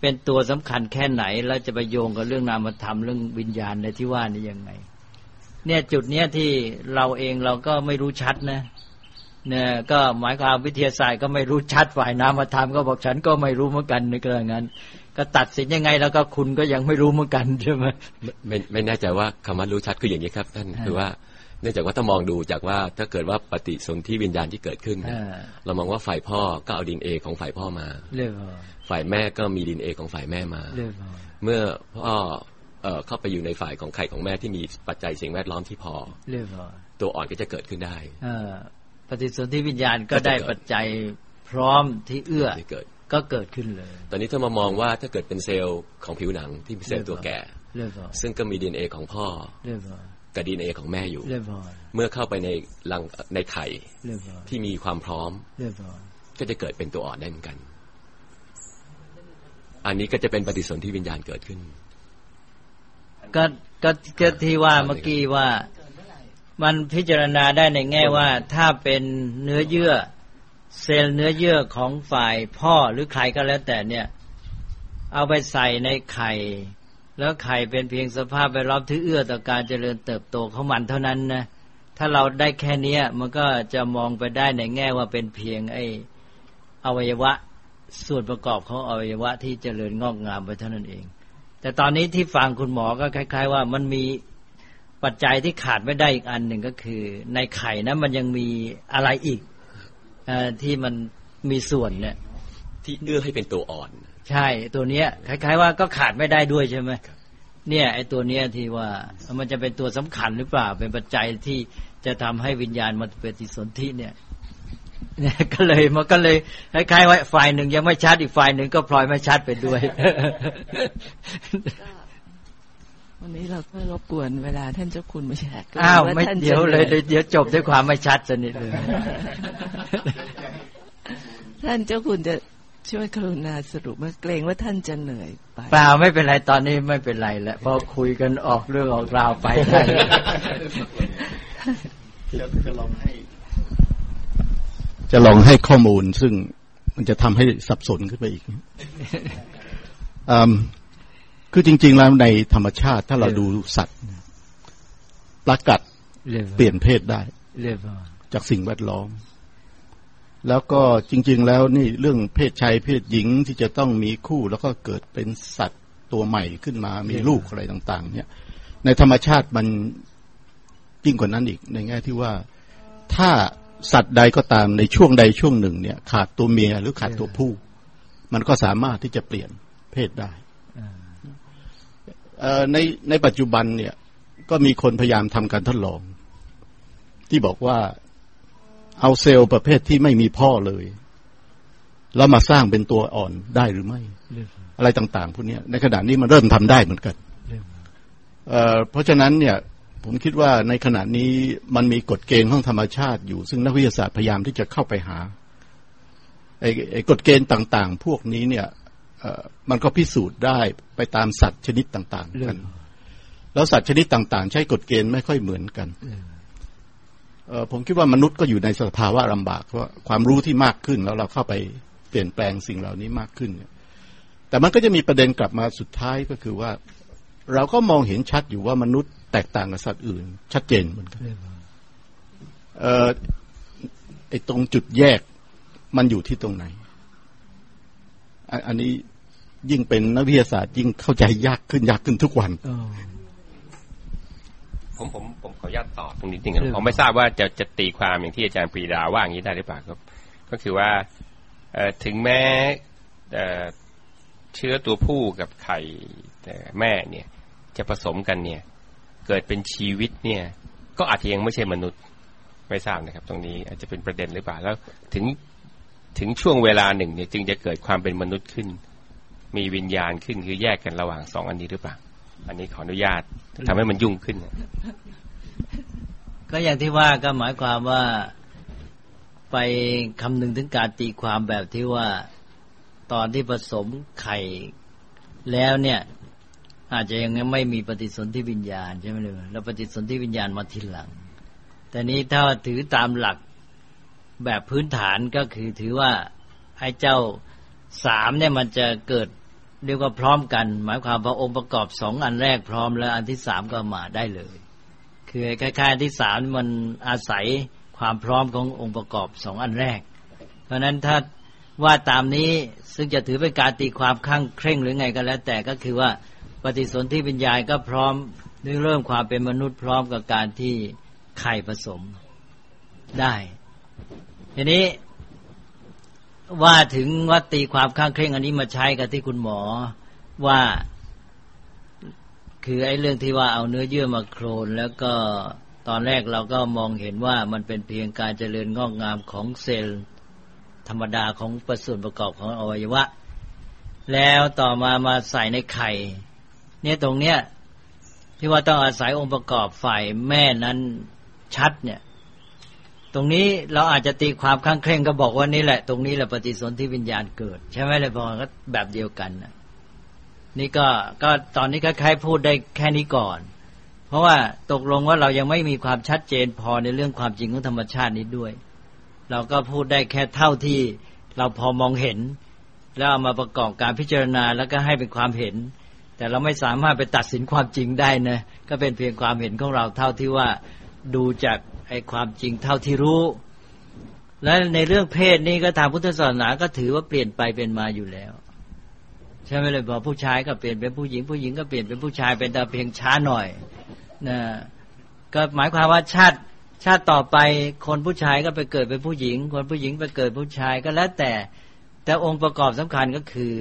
เป็นตัวสำคัญแค่ไหน แล้วจะไปโยงกับเรื่องนามธรรมเรื่องวิญญาณในที่ว่านี้ยังไง เนี่ยจุดเนี้ยที่เราเองเราก็ไม่รู้ชัดนะเนี่ยก็หมายความวิทยาศาสตร์ก็ไม่รู้ชัดฝ่ายนามธรรมก็บอกฉันก็ไม่รู้เหมือนกันในกรณีนั้น ก็ตัดสินยังไงแล้วก็คุณก็ยังไม่รู้เหมือนกันใช่ไหมไม่ไม่แน่ใจว่าคำว่ารู้ชัดคืออย่างนี้ครับท่านคือว่า เนื่องจากว่าถ้ามองดูจากว่าถ้าเกิดว่าปฏิสนธิวิญญาณที่เกิดขึ้น เรามองว่าฝ่ายพ่อก็เอาดินเอของฝ่ายพ่อมา ฝ่ายแม่ก็มีดินเอของฝ่ายแม่มา เมื่อพ่อเข้าไปอยู่ในฝ่ายของไข่ของแม่ที่มีปัจจัยสิ่งแวดล้อมที่พอ ตัวอ่อนก็จะเกิดขึ้นได้ปฏิสนธิวิญญาณก็ได้ปัจจัยพร้อมที่เอื้อเกิดก็เกิดขึ้นเลย ตอนนี้ถ้ามามองว่าถ้าเกิดเป็นเซลล์ของผิวหนังที่เป็นเซลล์ตัวแก่ ซึ่งก็มีดีเอ็นเอของพ่อ กับดีเอ็นเอของแม่อยู่ เมื่อเข้าไปในรังในไข่ที่มีความพร้อม ก็จะเกิดเป็นตัวอ่อนได้เหมือนกัน อันนี้ก็จะเป็นปฏิสนธิวิญญาณเกิดขึ้น ก็ก็ที่ว่าเมื่อกี้ว่า มันพิจารณาได้ในแง่ว่า ถ้าเป็นเนื้อเยื่อ เซลล์เนื้อเยื่อของฝ่ายพ่อหรือใครก็แล้วแต่เนี่ย เอาไปใส่ในไข่ แล้วไข่เป็นเพียงสภาพแวดล้อมที่เอื้อต่อการเจริญเติบโตของมันเท่านั้นนะถ้าเราได้แค่นี้มันก็จะมองไปได้ในแง่ว่าเป็นเพียงไอ้อวัยวะส่วนประกอบของอวัยวะที่เจริญงอกงามไปเท่านั้นเอง แต่ตอนนี้ที่ฟังคุณหมอก็คล้าย ๆ ว่ามันมีปัจจัยที่ขาดไม่ได้อีกอันหนึ่งก็คือ ในไข่นะมันยังมีอะไรอีกอที่มันมีส่วนเนี่ย ที่เอื้อให้เป็นตัวอ่อน ใช่ตัวเนี้ยคล้าย ๆ ว่าก็ขาดไม่ได้ด้วยใช่ไหมเนี่ยไอ้ตัวเนี้ยที่ว่ามันจะเป็นตัวสำคัญหรือเปล่า เป็นปัจจัยที่จะทำให้วิญญาณมันเป็นติสนธิเนี่ยเนี่ยก็เลยมันก็เลยคล้ายๆว่าฝ่ายหนึ่งยังไม่ชัดอีกฝ่ายหนึ่งก็พลอยไม่ชัดไปด้วยวันนี้เราก็รบกวนเวลาท่านเจ้าคุณมาแชร์อ้าวไม่เดี๋ยวเลยเดี๋ยวจบด้วยความไม่ชัดสนิทเลยท่านเจ้าคุณจะ ช่วยกรุณาสรุปเมื่อเกรงว่าท่านจะเหนื่อยไปเปล่าไม่เป็นไรตอนนี้ไม่เป็นไรแล้วพอคุยกันออกเรื่องออกราวไปได้จะลองให้ จะลองให้ข้อมูล ซึ่งมันจะทำให้สับสนขึ้นไปอีกคือจริง ๆ แล้วในธรรมชาติถ้าเราดูสัตว์ปลากัดเปลี่ยนเพศได้จากสิ่งแวดล้อม แล้วก็จริง ๆ แล้วนี่เรื่องเพศชายเพศหญิงที่จะต้องมีคู่แล้วก็เกิดเป็นสัตว์ตัวใหม่ขึ้นมามีลูกอะไรต่าง ๆ เนี่ย ในธรรมชาติมันยิ่งกว่านั้นอีกในแง่ที่ว่าถ้าสัตว์ใดก็ตามในช่วงใดช่วงหนึ่ง เนี่ย ขาดตัวเมียหรือขาดตัวผู้ มันก็สามารถที่จะเปลี่ยนเพศได้ในในปัจจุบันเนี่ย ก็มีคนพยายามทำการทดลอง ที่บอกว่า เอาเซลล์ประเภทที่ไม่มีพ่อเลย แล้วมาสร้างเป็นตัวอ่อนได้หรือไม่ อะไรต่าง ๆพวกนี้ในขณะนี้มันเริ่มทำได้เหมือนกันเเพราะฉะนั้นเนี่ย ผมคิดว่าในขณะนี้มันมีกฎเกณฑ์ของธรรมชาติอยู่ ซึ่งนักวิทยาศาสตร์พยายามที่จะเข้าไปหาไอ้กฎเกณฑ์ต่าง ๆ พวกนี้เนี่ยมันก็พิสูจน์ได้ไปตามสัตว์ชนิดต่าง ๆ กัน แล้วสัตว์ชนิดต่าง ๆ ใช้กฎเกณฑ์ไม่ค่อยเหมือนกัน ผมคิดว่ามนุษย์ก็อยู่ในสภาวะลำบากเพราะความรู้ที่มากขึ้นแล้วเราเข้าไปเปลี่ยนแปลงสิ่งเหล่านี้มากขึ้นแต่มันก็จะมีประเด็นกลับมาสุดท้ายก็คือว่า เราก็มองเห็นชัดอยู่ว่ามนุษย์แตกต่างกับสัตว์อื่น ชัดเจนเหมือนกันเออไอตรงจุดแยกมันอยู่ที่ตรงไหน อันนี้ยิ่งเป็นนักวิทยาศาสตร์ยิ่งเข้าใจยากขึ้นยากขึ้นทุกวัน ผมผมผมขออนุญาตตอบตรงนี้จริงๆผมไม่ทราบว่าจะจะตีความอย่างที่อาจารย์ปรีดาว่าอย่างนี้ได้หรือเปล่าครับ ก็คือว่าถึงแม้เชื้อตัวผู้กับไข่แม่เนี่ย จะผสมกันเนี่ย เกิดเป็นชีวิตเนี่ย ก็อาจจะยังไม่ใช่มนุษย์ไม่ทราบนะครับ ตรงนี้อาจจะเป็นประเด็นหรือเปล่าแล้วถึงถึงช่วงเวลาหนึ่งเนี่ย จึงจะเกิดความเป็นมนุษย์ขึ้น มีวิญญาณขึ้นคือแยกกันระหว่างสองอันนี้หรือเปล่า อันนี้ขออนุญาตทำให้มันยุ่งขึ้น ก็อย่างที่ว่าก็หมายความว่าไปคำนึงถึงการตีความแบบที่ว่าตอนที่ผสมไข่แล้วเนี่ย อาจจะยังไม่มีปฏิสนธิวิญญาณใช่ไหมเลยแล้วปฏิสนธิวิญญาณมาทีหลัง แต่นี้ถ้าถือตามหลักแบบพื้นฐานก็คือถือว่าให้เจ้าสามเนี่ยมันจะเกิด เรียกว่าพร้อมกัน หมายความว่าองค์ประกอบสองอันแรกพร้อมแล้วอันที่สามก็มาได้เลย คือคล้ายๆอันที่สามมันอาศัยความพร้อมขององค์ประกอบสองอันแรก เพราะฉะนั้นถ้าว่าตามนี้ซึ่งจะถือเป็นการตีความข้างเคร่งหรือไงก็แล้ว แต่ก็คือว่าปฏิสนธิวิญญาณก็พร้อมเริ่มความเป็นมนุษย์พร้อมกับการที่ไข่ผสมได้ทีนี้ ว่าถึงวัตตีความข้างเคร่งอันนี้มาใช้กับที่คุณหมอว่า คือไอ้เรื่องที่ว่าเอาเนื้อเยื่อมาโครน แล้วก็ตอนแรกเราก็มองเห็นว่ามันเป็นเพียงการเจริญงอกงามของเซลล์ธรรมดาของประส่วนประกอบของอวัยวะ แล้วต่อมามาใส่ในไข่ เนี่ยตรงเนี้ยที่ว่าต้องอาศัยองค์ประกอบฝ่ายแม่นั้นชัดเนี่ย ตรงนี้เราอาจจะตีความข้างเคร่งก็บอกว่านี่แหละ ตรงนี้แหละปฏิสนธิวิญญาณเกิด ใช่ไหมเลยบอก็แบบเดียวกันนะนี่ก็ก็ตอนนี้ก็ใครพูดได้แค่นี้ก่อน เพราะว่าตกลงว่าเรายังไม่มีความชัดเจนพอในเรื่องความจริงของธรรมชาตินี้ด้วย เราก็พูดได้แค่เท่าที่เราพอมองเห็น แล้วเอามาประกอบการพิจารณาแล้วก็ให้เป็นความเห็น แต่เราไม่สามารถไปตัดสินความจริงได้นะก็เป็นเพียงความเห็นของเราเท่าที่ว่าดูจาก ไอ้ความจริงเท่าที่รู้ และในเรื่องเพศนี่ก็ทางพุทธศาสนาก็ถือว่าเปลี่ยนไปเป็นมาอยู่แล้ว ใช่ไหมเลยบอผู้ชายก็เปลี่ยนเป็นผู้หญิง ผู้หญิงก็เปลี่ยนเป็นผู้ชายเป็นแต่เพียงช้าหน่อยนะก็หมายความว่าชาติชาติต่อไปคนผู้ชายก็ไปเกิดเป็นผู้หญิง คนผู้หญิงไปเกิดผู้ชายก็แล้วแต่ แต่องค์ประกอบสำคัญก็คือ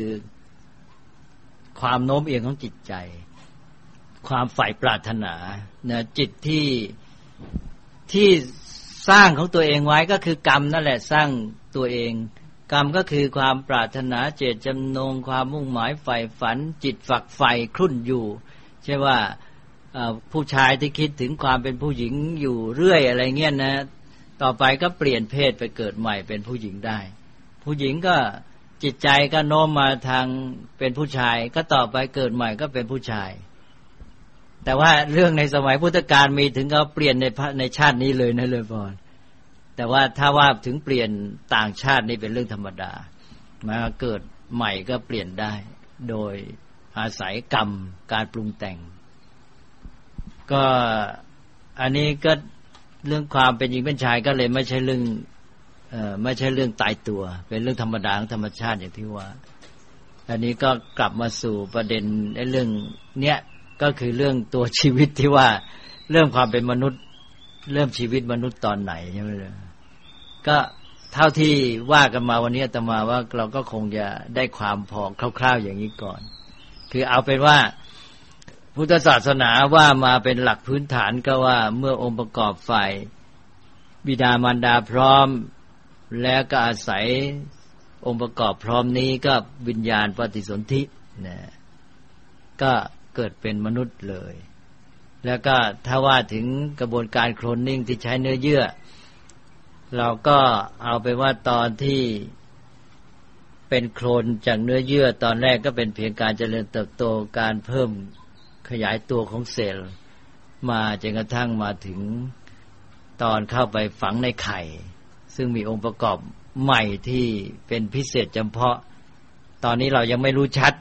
ความโน้มเอียงของจิตใจ ความฝ่ายปรารถนานะจิตที่ ที่สร้างของตัวเองไว้ก็คือกรรมนั่นแหละสร้างตัวเอง กรรมก็คือความปรารถนาเจตจำนง ความมุ่งหมายใฝ่ฝัน จิตฝักใฝ่ครุ่นอยู่ ใช่ว่าผู้ชายที่คิดถึงความเป็นผู้หญิงอยู่เรื่อยอะไรเงี้ยนะ ต่อไปก็เปลี่ยนเพศไปเกิดใหม่เป็นผู้หญิงได้ ผู้หญิงก็จิตใจก็โน้มมาทางเป็นผู้ชาย ก็ต่อไปเกิดใหม่ก็เป็นผู้ชาย แต่ว่าเรื่องในสมัยพุทธกาลมีถึงเขาเปลี่ยนในในชาตินี้เลยนะเลยพรแต่ว่าถ้าว่าถึงเปลี่ยนต่างชาตินี่เป็นเรื่องธรรมดา มาเกิดใหม่ก็เปลี่ยนได้ โดยอาศัยกรรมการปรุงแต่ง ก็อันนี้ก็เรื่องความเป็นหญิงเป็นชายก็เลยไม่ใช่เรื่องเออไม่ใช่เรื่องตายตัว เป็นเรื่องธรรมดาของธรรมชาติอย่างที่ว่า อันนี้ก็กลับมาสู่ประเด็นในเรื่องเนี้ย ก็คือเรื่องตัวชีวิตที่ว่าเรื่องความเป็นมนุษย์ เริ่มชีวิตมนุษย์ตอนไหนใช่ไหมเลยก็เท่าที่ว่ากันมาวันนี้ตมาว่าเราก็คงจะได้ความพอคร่าว ๆอย่างนี้ก่อน คือเอาเป็นว่าพุทธศาสนาว่ามาเป็นหลักพื้นฐานก็ว่าเมื่อองค์ประกอบฝ่ายบิดามารดาพร้อม แล้วก็อาศัยองค์ประกอบพร้อมนี้ก็วิญญาณปฏิสนธินะก็ เกิดเป็นมนุษย์เลย แล้วก็ถ้าว่าถึงกระบวนการโคลนนิ่งที่ใช้เนื้อเยื่อ เราก็เอาไปว่าตอนที่เป็นโคลนจากเนื้อเยื่อตอนแรกก็เป็นเพียงการเจริญเติบโตการเพิ่มขยายตัวของเซลล์ มาจนกระทั่งมาถึงตอนเข้าไปฝังในไข่ ซึ่งมีองค์ประกอบใหม่ที่เป็นพิเศษจำเพาะ ตอนนี้เรายังไม่รู้ชัด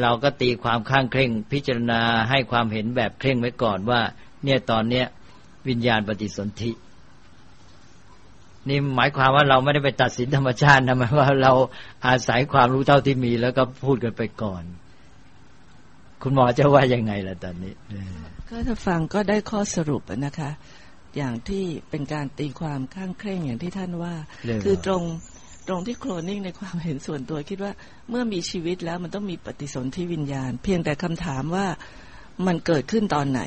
เราก็ตีความข้างเคร่ง พิจารณาให้ความเห็นแบบเคร่งไว้ก่อนว่า เนี่ยตอนเนี้ย วิญญาณปฏิสนธินี่หมายความว่าเราไม่ได้ไปตัดสินธรรมชาตินะหมายว่าเราอาศัยความรู้เท่าที่มี แล้วก็พูดกันไปก่อน คุณหมอจะว่ายังไงล่ะตอนนี้ก็ถ้าฟังก็ได้ข้อสรุปนะคะ อย่างที่เป็นการตีความข้างเคร่งอย่างที่ท่านว่า คือตรง ตรงที่โคลนนิ่งในความเห็นส่วนตัวคิดว่าเมื่อมีชีวิตแล้วมันต้องมีปฏิสนธิวิญญาณ เพียงแต่คำถามว่ามันเกิดขึ้นตอนไหน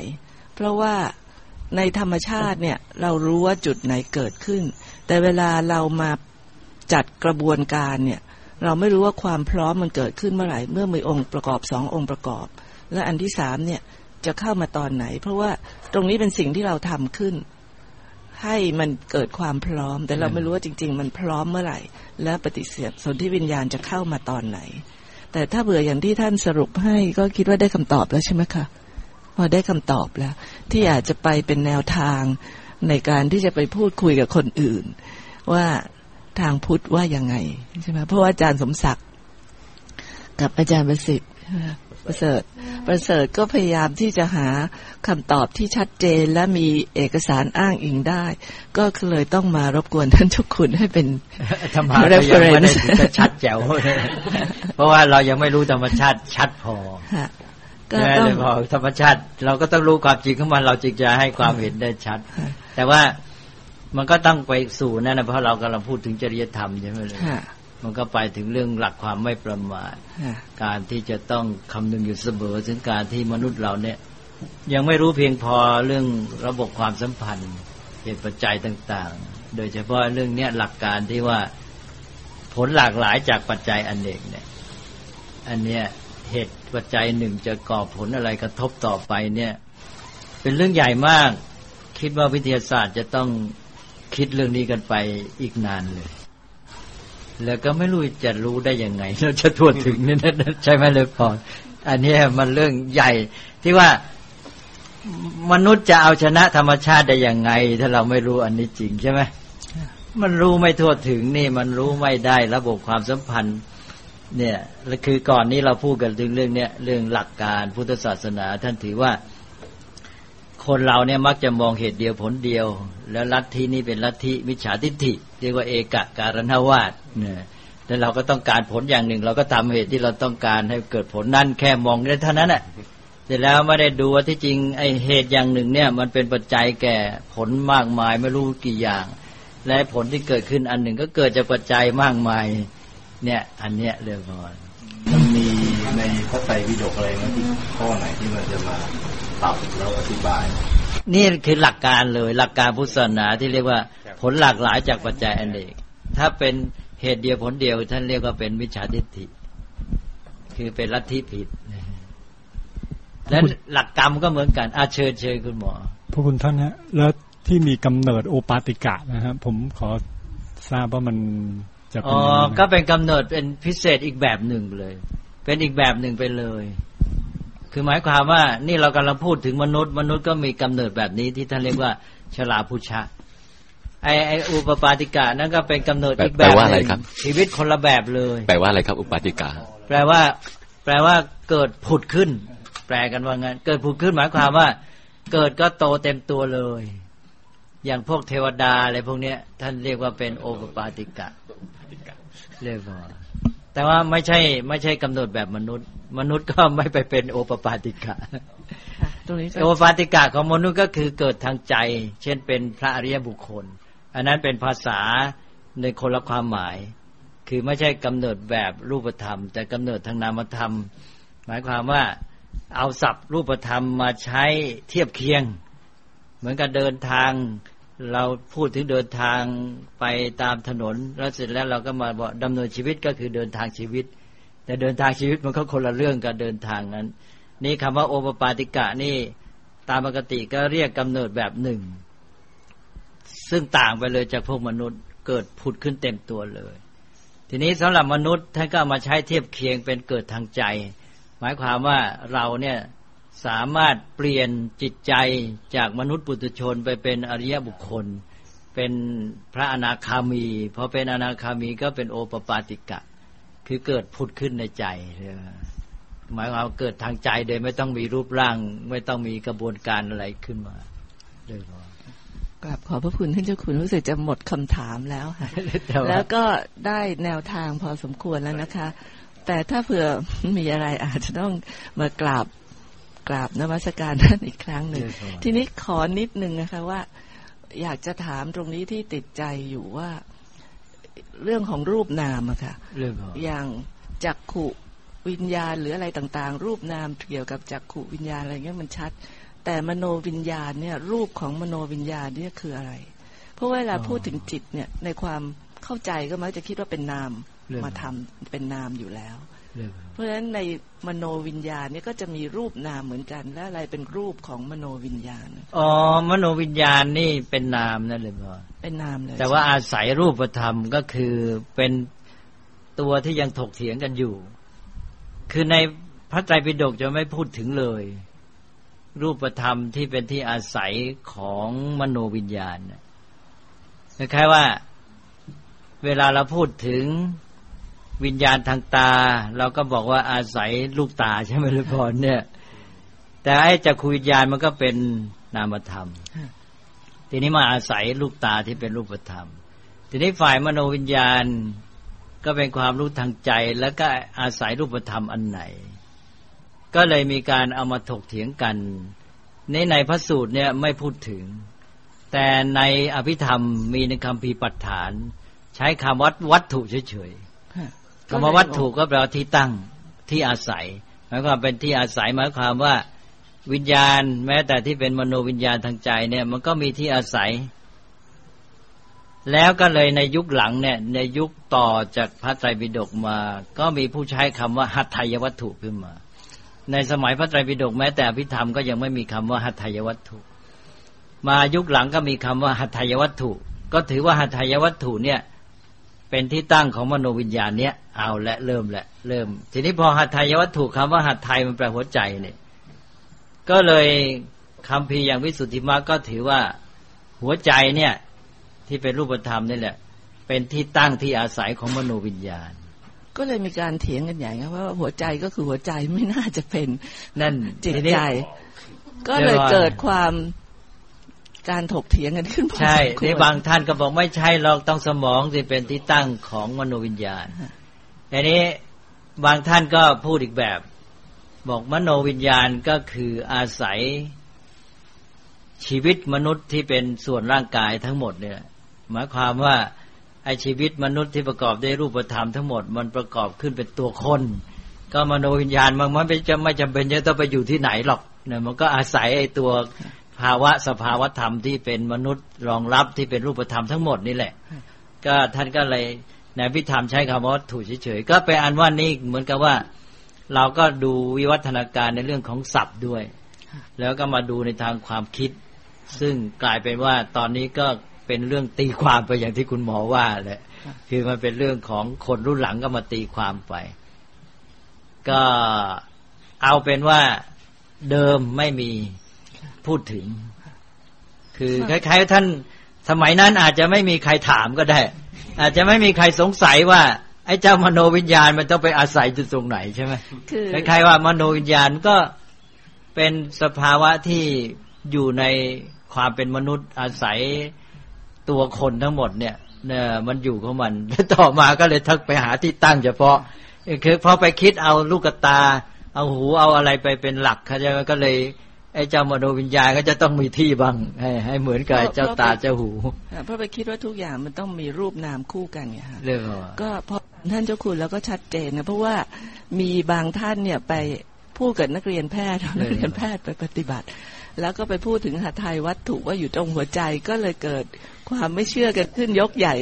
เพราะว่าในธรรมชาติเนี่ยเรารู้ว่าจุดไหนเกิดขึ้น แต่เวลาเรามาจัดกระบวนการเนี่ย เราไม่รู้ว่าความพร้อมมันเกิดขึ้นเมื่อไหร่ เมื่อมีองค์ประกอบสององค์ประกอบ และอันที่สามเนี่ยจะเข้ามาตอนไหน เพราะว่าตรงนี้เป็นสิ่งที่เราทำขึ้น ให้มันเกิดความพร้อม แต่เราไม่รู้ว่าจริง ๆ มันพร้อมเมื่อไหร่ และปฏิเสธสนที่วิญญาณจะเข้ามาตอนไหน แต่ถ้าเบื่ออย่างที่ท่านสรุปให้ก็คิดว่าได้คำตอบแล้วใช่ไหมคะพอได้คำตอบแล้ว ที่อาจจะไปเป็นแนวทางในการที่จะไปพูดคุยกับคนอื่น ว่าทางพุทธว่ายังไงใช่ไหมเพราะว่าอาจารย์สมศักดิ์กับอาจารย์ประสิทธิ์ประเสริฐ ประเสริฐก็พยายามที่จะหาคำตอบที่ชัดเจนและมีเอกสารอ้างอิงได้ ก็เลยต้องมารบกวนท่านทุกคุณให้เป็นธรรมะยังไม่ได้ชัดแจ๋วเพราะว่าเรายังไม่รู้ธรรมชาติชัดพอก็ต้องพอธรรมชาติ เราก็ต้องรู้ความจริงของมันเราจึงจะให้ความเห็นได้ชัด แต่ว่ามันก็ต้องไปสู่นั่นนะเพราะเรากำลังพูดถึงจริยธรรมใช่ไหมเลย มันก็ไปถึงเรื่องหลักความไม่ประมาทการที่จะต้องคำนึงอยู่เสมอถึงการที่มนุษย์เราเนี่ย ยังไม่รู้เพียงพอเรื่องระบบความสัมพันธ์เหตุปัจจัยต่าง ๆ โดยเฉพาะเรื่องเนี้ยหลักการที่ว่าผลหลากหลายจากปัจจัยอันเองเนี่ย อันเนี้ยเหตุปัจจัยหนึ่งจะก่อผลอะไรกระทบต่อไปเนี่ย เป็นเรื่องใหญ่มาก คิดว่าวิทยาศาสตร์จะต้องคิดเรื่องนี้กันไปอีกนานเลย แล้วก็ไม่รู้จะรู้ได้ยังไง เราจะทั่วถึงนี่นะใช่ไหมเลยพออันนี้มันเรื่องใหญ่ที่ว่ามนุษย์จะเอาชนะธรรมชาติได้ยังไง ถ้าเราไม่รู้อันนี้จริงใช่ไหมมันรู้ไม่ทั่วถึงนี่มันรู้ไม่ได้ระบบความสัมพันธ์ เนี่ยคือก่อนนี้เราพูดกันถึงเรื่องเนี้ยเรื่องหลักการพุทธศาสนา ท่านถือว่า คนเราเนี่ยมักจะมองเหตุเดียวผลเดียว แล้วลัทธินี้เป็นลัทธิมิจฉาทิฏฐิเรียกว่าเอกะการณวาดเนี่ยแต่เราก็ต้องการผลอย่างหนึ่ง เราก็ทำเหตุที่เราต้องการให้เกิดผลนั่นแค่มองได้เท่านั้นแหละเสร็จแล้วไม่ได้ดูว่าที่จริงไอเหตุอย่างหนึ่งเนี่ย มันเป็นปัจจัยแก่ผลมากมายไม่รู้กี่อย่าง และผลที่เกิดขึ้นอันหนึ่งก็เกิดจากปัจจัยมากมาย เนี่ย อันเนี้ยเรื่องก่อนมันมีในพระไตรปิฎกอะไรไหมที่ข้อไหนที่มันจะมา ตัดแล้วอธิบาย นี่คือหลักการเลยหลักการพุทธศาสนาที่เรียกว่าผลหลากหลายจากปัจจัยอันเอกถ้าเป็นเหตุเดียวผลเดียวท่านเรียกว่าเป็นวิชาทิฏฐิ คือเป็นลัทธิผิดและหลักกรรมก็เหมือนกันอาเชิญเชิญคุณหมอพระคุณท่านฮะแล้วที่มีกำเนิดโอปาติกะนะครับผมขอทราบว่ามันจะเป็นอ๋อก็เป็นกำเนิดเป็นพิเศษอีกแบบหนึ่งเลย เป็นอีกแบบหนึ่งไปเลย คือหมายความว่านี่เรากำลังพูดถึงมนุษย์ มนุษย์ก็มีกำเนิดแบบนี้ที่ท่านเรียกว่าชลาพุชะไอไออุปปาติกะนั่นก็เป็นกำเนิดอีกแบบหนึ่งชีวิตคนละแบบเลย แปลว่าอะไรครับ อุปปาติกะแปลว่า แปลว่าเกิดผุดขึ้น แปลกันว่างั้น เกิดผุดขึ้นหมายความว่า เกิดก็โตเต็มตัวเลย อย่างพวกเทวดาอะไรพวกเนี้ย ท่านเรียกว่าเป็นโอปปาติกะเรียกว่า แต่ว่าไม่ใช่ไม่ใช่กำหนดแบบมนุษย์ มนุษย์ก็ไม่ไปเป็นโอปปาติกะโอปปาติกะของมนุษย์ก็คือเกิดทางใจ เช่นเป็นพระอริยบุคคล อันนั้นเป็นภาษาในคนละความหมาย คือไม่ใช่กำเนิดแบบรูปธรรม แต่กำเนิดทางนามธรรม หมายความว่าเอาศัพท์รูปธรรมมาใช้เทียบเคียง เหมือนกับเดินทาง เราพูดถึงเดินทางไปตามถนน แล้วเสร็จแล้วเราก็มาบอกดำเนินชีวิตก็คือเดินทางชีวิต แต่เดินทางชีวิตมันก็คนละเรื่องกับเดินทางนั้น นี่คำว่าโอปปาติกะนี่ตามปกติก็เรียกกำเนิดแบบหนึ่ง ซึ่งต่างไปเลยจากพวกมนุษย์เกิดผุดขึ้นเต็มตัวเลย ทีนี้สำหรับมนุษย์ท่านก็มาใช้เทียบเคียงเป็นเกิดทางใจ หมายความว่าเราเนี่ย สามารถเปลี่ยนจิตใจจากมนุษย์ปุถุชนไปเป็นอริยบุคคล เป็นพระอนาคามีพอเป็นอนาคามีก็เป็นโอปปาติกะ คือเกิดผุดขึ้นในใจหมายความเกิดทางใจโดยไม่ต้องมีรูปร่าง ไม่ต้องมีกระบวนการอะไรขึ้นมาเลยกราบขอพระคุณท่านเจ้าคุณรู้สึกจะหมดคำถามแล้วค่ะแล้วก็ได้แนวทางพอสมควรแล้วนะคะ แต่ถ้าเผื่อมีอะไรอาจจะต้องมากราบ กราบนวัสการท่านอีกครั้งหนึ่ง ทีนี้ขอนิดนึงนะคะว่า อยากจะถามตรงนี้ที่ติดใจอยู่ว่า เรื่องของรูปนามอะค่ะอย่างจักขุวิญญาณหรืออะไรต่างๆ รูปนามเกี่ยวกับจักขุวิญญาณอะไรเงี้ยมันชัด แต่มโนวิญญาณเนี่ย รูปของมโนวิญญาณเนี่ยคืออะไร เพราะเวลาพูดถึงจิตเนี่ยในความเข้าใจก็มักจะคิดว่าเป็นนามมาทำเป็นนามอยู่แล้ว เพราะฉะนั้นในมโนวิญญาณเนี่ยก็จะมีรูปนามเหมือนกัน และอะไรเป็นรูปของมโนวิญญาณอ๋อมโนวิญญาณนี่เป็นนามนั่นเลยพ่อเป็นนามเลยแต่ว่าอาศัยรูปธรรมก็คือเป็นตัวที่ยังถกเถียงกันอยู่ คือในพระไตรปิฎกจะไม่พูดถึงเลย รูปธรรมที่เป็นที่อาศัยของมโนวิญญาณคล้ายๆว่า เวลาเราพูดถึง วิญญาณทางตา เราก็บอกว่าอาศัยลูกตาใช่ไหมลูกพรเนี่ย แต่ไอ้จักรวิญญาณมันก็เป็นนามธรรม ทีนี้มาอาศัยลูกตาที่เป็นรูปธรรม ทีนี้ฝ่ายมโนวิญญาณก็เป็นความรู้ทางใจ แล้วก็อาศัยรูปธรรมอันไหน ก็เลยมีการเอามาถกเถียงกันในในพระสูตรเนี่ยไม่พูดถึง แต่ในอภิธรรมมีในคำพีปัฏฐาน ใช้คำวัดวัตถุเฉย คำว่าวัตถุก็แปลว่าที่ตั้งที่อาศัยหมายความเป็นที่อาศัยหมายความว่าวิญญาณ แม้แต่ที่เป็นมโนวิญญาณทางใจเนี่ย มันก็มีที่อาศัย แล้วก็เลยในยุคหลังเนี่ยในยุคต่อจากพระไตรปิฎกมา ก็มีผู้ใช้คำว่าหัตถยวัตถุขึ้นมา ในสมัยพระไตรปิฎกแม้แต่อภิธรรมก็ยังไม่มีคำว่าหัตถยวัตถุ มายุคหลังก็มีคำว่าหัตถยวัตถุ ก็ถือว่าหัตถยวัตถุเนี่ย เป็นที่ตั้งของมโนวิญญาณเนี้ยเอาและเริ่มแหละเริ่ม ทีนี้พอหัตถยวัตถุคำว่าหัตถยมันแปลหัวใจเนี่ยก็เลยคำพีอย่างวิสุทธิมรรคก็ถือว่าหัวใจเนี่ย ที่เป็นรูปธรรมนี่แหละ เป็นที่ตั้งที่อาศัยของมโนวิญญาณ ก็เลยมีการเถียงกันใหญ่ว่าหัวใจก็คือหัวใจไม่น่าจะเป็นนั่นจิตใจ ก็เลยเกิดความ การถกเถียงกันขึ้นใช่ในบางท่านก็บอกไม่ใช่เราต้องสมองที่เป็นที่ตั้งของมโนวิญญาณอันนี้บางท่านก็พูดอีกแบบ บอกมโนวิญญาณก็คืออาศัยชีวิตมนุษย์ที่เป็นส่วนร่างกายทั้งหมดเนี่ย หมายความว่าไอชีวิตมนุษย์ที่ประกอบด้วยรูปธรรมทั้งหมดมันประกอบขึ้นเป็นตัวคน ก็มโนวิญญาณมันไม่จะไม่จำเป็นจะต้องไปอยู่ที่ไหนหรอกเนี่ยมันก็อาศัยไอตัว ภาวะสภาวธรรมที่เป็นมนุษย์รองรับที่เป็นรูปธรรมทั้งหมดนี่แหละ ก็ท่านก็เลยในพิธามใช้คำว่าถูกเฉยๆก็เป็นอันว่านี่เหมือนกับว่า เราก็ดูวิวัฒนาการในเรื่องของศัพท์ด้วย แล้วก็มาดูในทางความคิด ซึ่งกลายเป็นว่าตอนนี้ก็เป็นเรื่องตีความไปอย่างที่คุณหมอว่าแหละคือมันเป็นเรื่องของคนรุ่นหลังก็มาตีความไป ก็เอาเป็นว่าเดิมไม่มี พูดถึง คือคล้ายๆท่านสมัยนั้นอาจจะไม่มีใครถามก็ได้ อาจจะไม่มีใครสงสัยว่า ไอ้เจ้ามโนวิญญาณมันต้องไปอาศัยจุดตรงไหนใช่ไหมคล้ายๆว่ามโนวิญญาณก็เป็นสภาวะที่อยู่ในความเป็นมนุษย์อาศัยตัวคนทั้งหมดเนี่ยเนี่ยมันอยู่ของมันแล้วต่อมาก็เลยทักไปหาที่ตั้งเฉพาะคือพอไปคิดเอาลูกตา เอาหูเอาอะไรไปเป็นหลักเขาจะก็เลย ไอ้เจ้ามโนวิญญาณก็จะต้องมีที่บ้างให้ให้เหมือนกับเจ้าตาเจ้าหูเพราะไปคิดว่าทุกอย่างมันต้องมีรูปนามคู่กันไงค่ะเรื่องก็พอท่านเจ้าคุณแล้วก็ชัดเจนนะเพราะว่ามีบางท่านเนี่ยไปพูดกับนักเรียนแพทย์นักเรียนแพทย์ไปปฏิบัติ แล้วก็ไปพูดถึงหาไทยวัตถุว่าอยู่ตรงหัวใจก็เลยเกิดความไม่เชื่อกันขึ้นยกใหญ่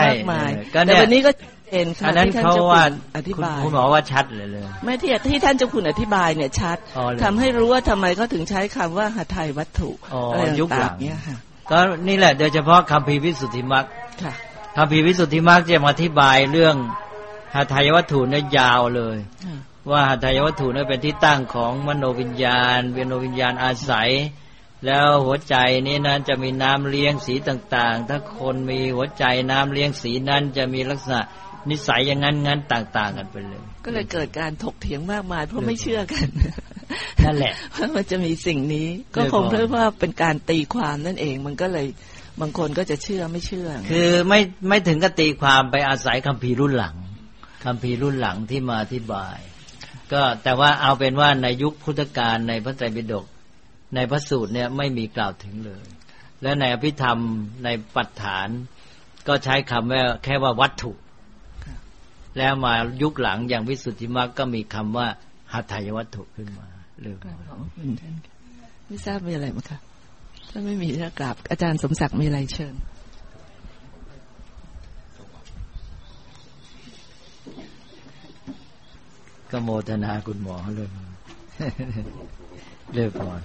มากมายแต่วันนี้ก็ เอ็นค่ะที่ท่านจะคุณอธิบายคุณหมอว่าชัดเลยเลย ไม่ที่ที่ท่านจะคุณอธิบายเนี่ยชัดทำให้รู้ว่าทำไมเขาถึงใช้คำว่าหาไทยวัตถุอะไรต่างๆเนี่ยค่ะ ก็นี่แหละ โดยเฉพาะคำพีวิสุทธิมรรคคำพีวิสุทธิมรรคจะมาอธิบายเรื่องหาไทยวัตถุเนี่ยยาวเลย ว่าหาไทยวัตถุเนี่ยเป็นที่ตั้งของมโนวิญญาณมโนวิญญาณอาศัยแล้วหัวใจนี้นั้นจะมีน้ำเลี้ยงสีต่างๆ ถ้าคนมีหัวใจน้ำเลี้ยงสีนั้นจะมีลักษณะ นิสัยอย่างนั้นงั้นต่าง ๆ กันไปเลย ก็เลยเกิดการถกเถียงมากมาย เพราะไม่เชื่อกันนั่นแหละว่ามันจะมีสิ่งนี้ ก็คงเพราะว่าเป็นการตีความนั่นเอง มันก็เลยบางคนก็จะเชื่อไม่เชื่อ คือไม่ไม่ถึงกับตีความไปอาศัยคัมภีร์รุ่นหลังคัมภีร์รุ่นหลังที่มาอธิบาย ก็แต่ว่าเอาเป็นว่าในยุคพุทธกาลในพระไตรปิฎกในพระสูตรเนี่ยไม่มีกล่าวถึงเลย และในอภิธรรมในปัจฐาน ก็ใช้คำว่าแค่ว่าวัตถุ แล้วมายุคหลังอย่างวิสุทธิมรรคก็มีคำว่าหัตถยวัตถุขึ้นมาเรื่องไม่ทราบมีอะไรไหมคะถ้าไม่มีถ้ากราบอาจารย์สมศักดิ์มีอะไรเชิญก็โมทนาคุณหมอเลยเลิกก่อน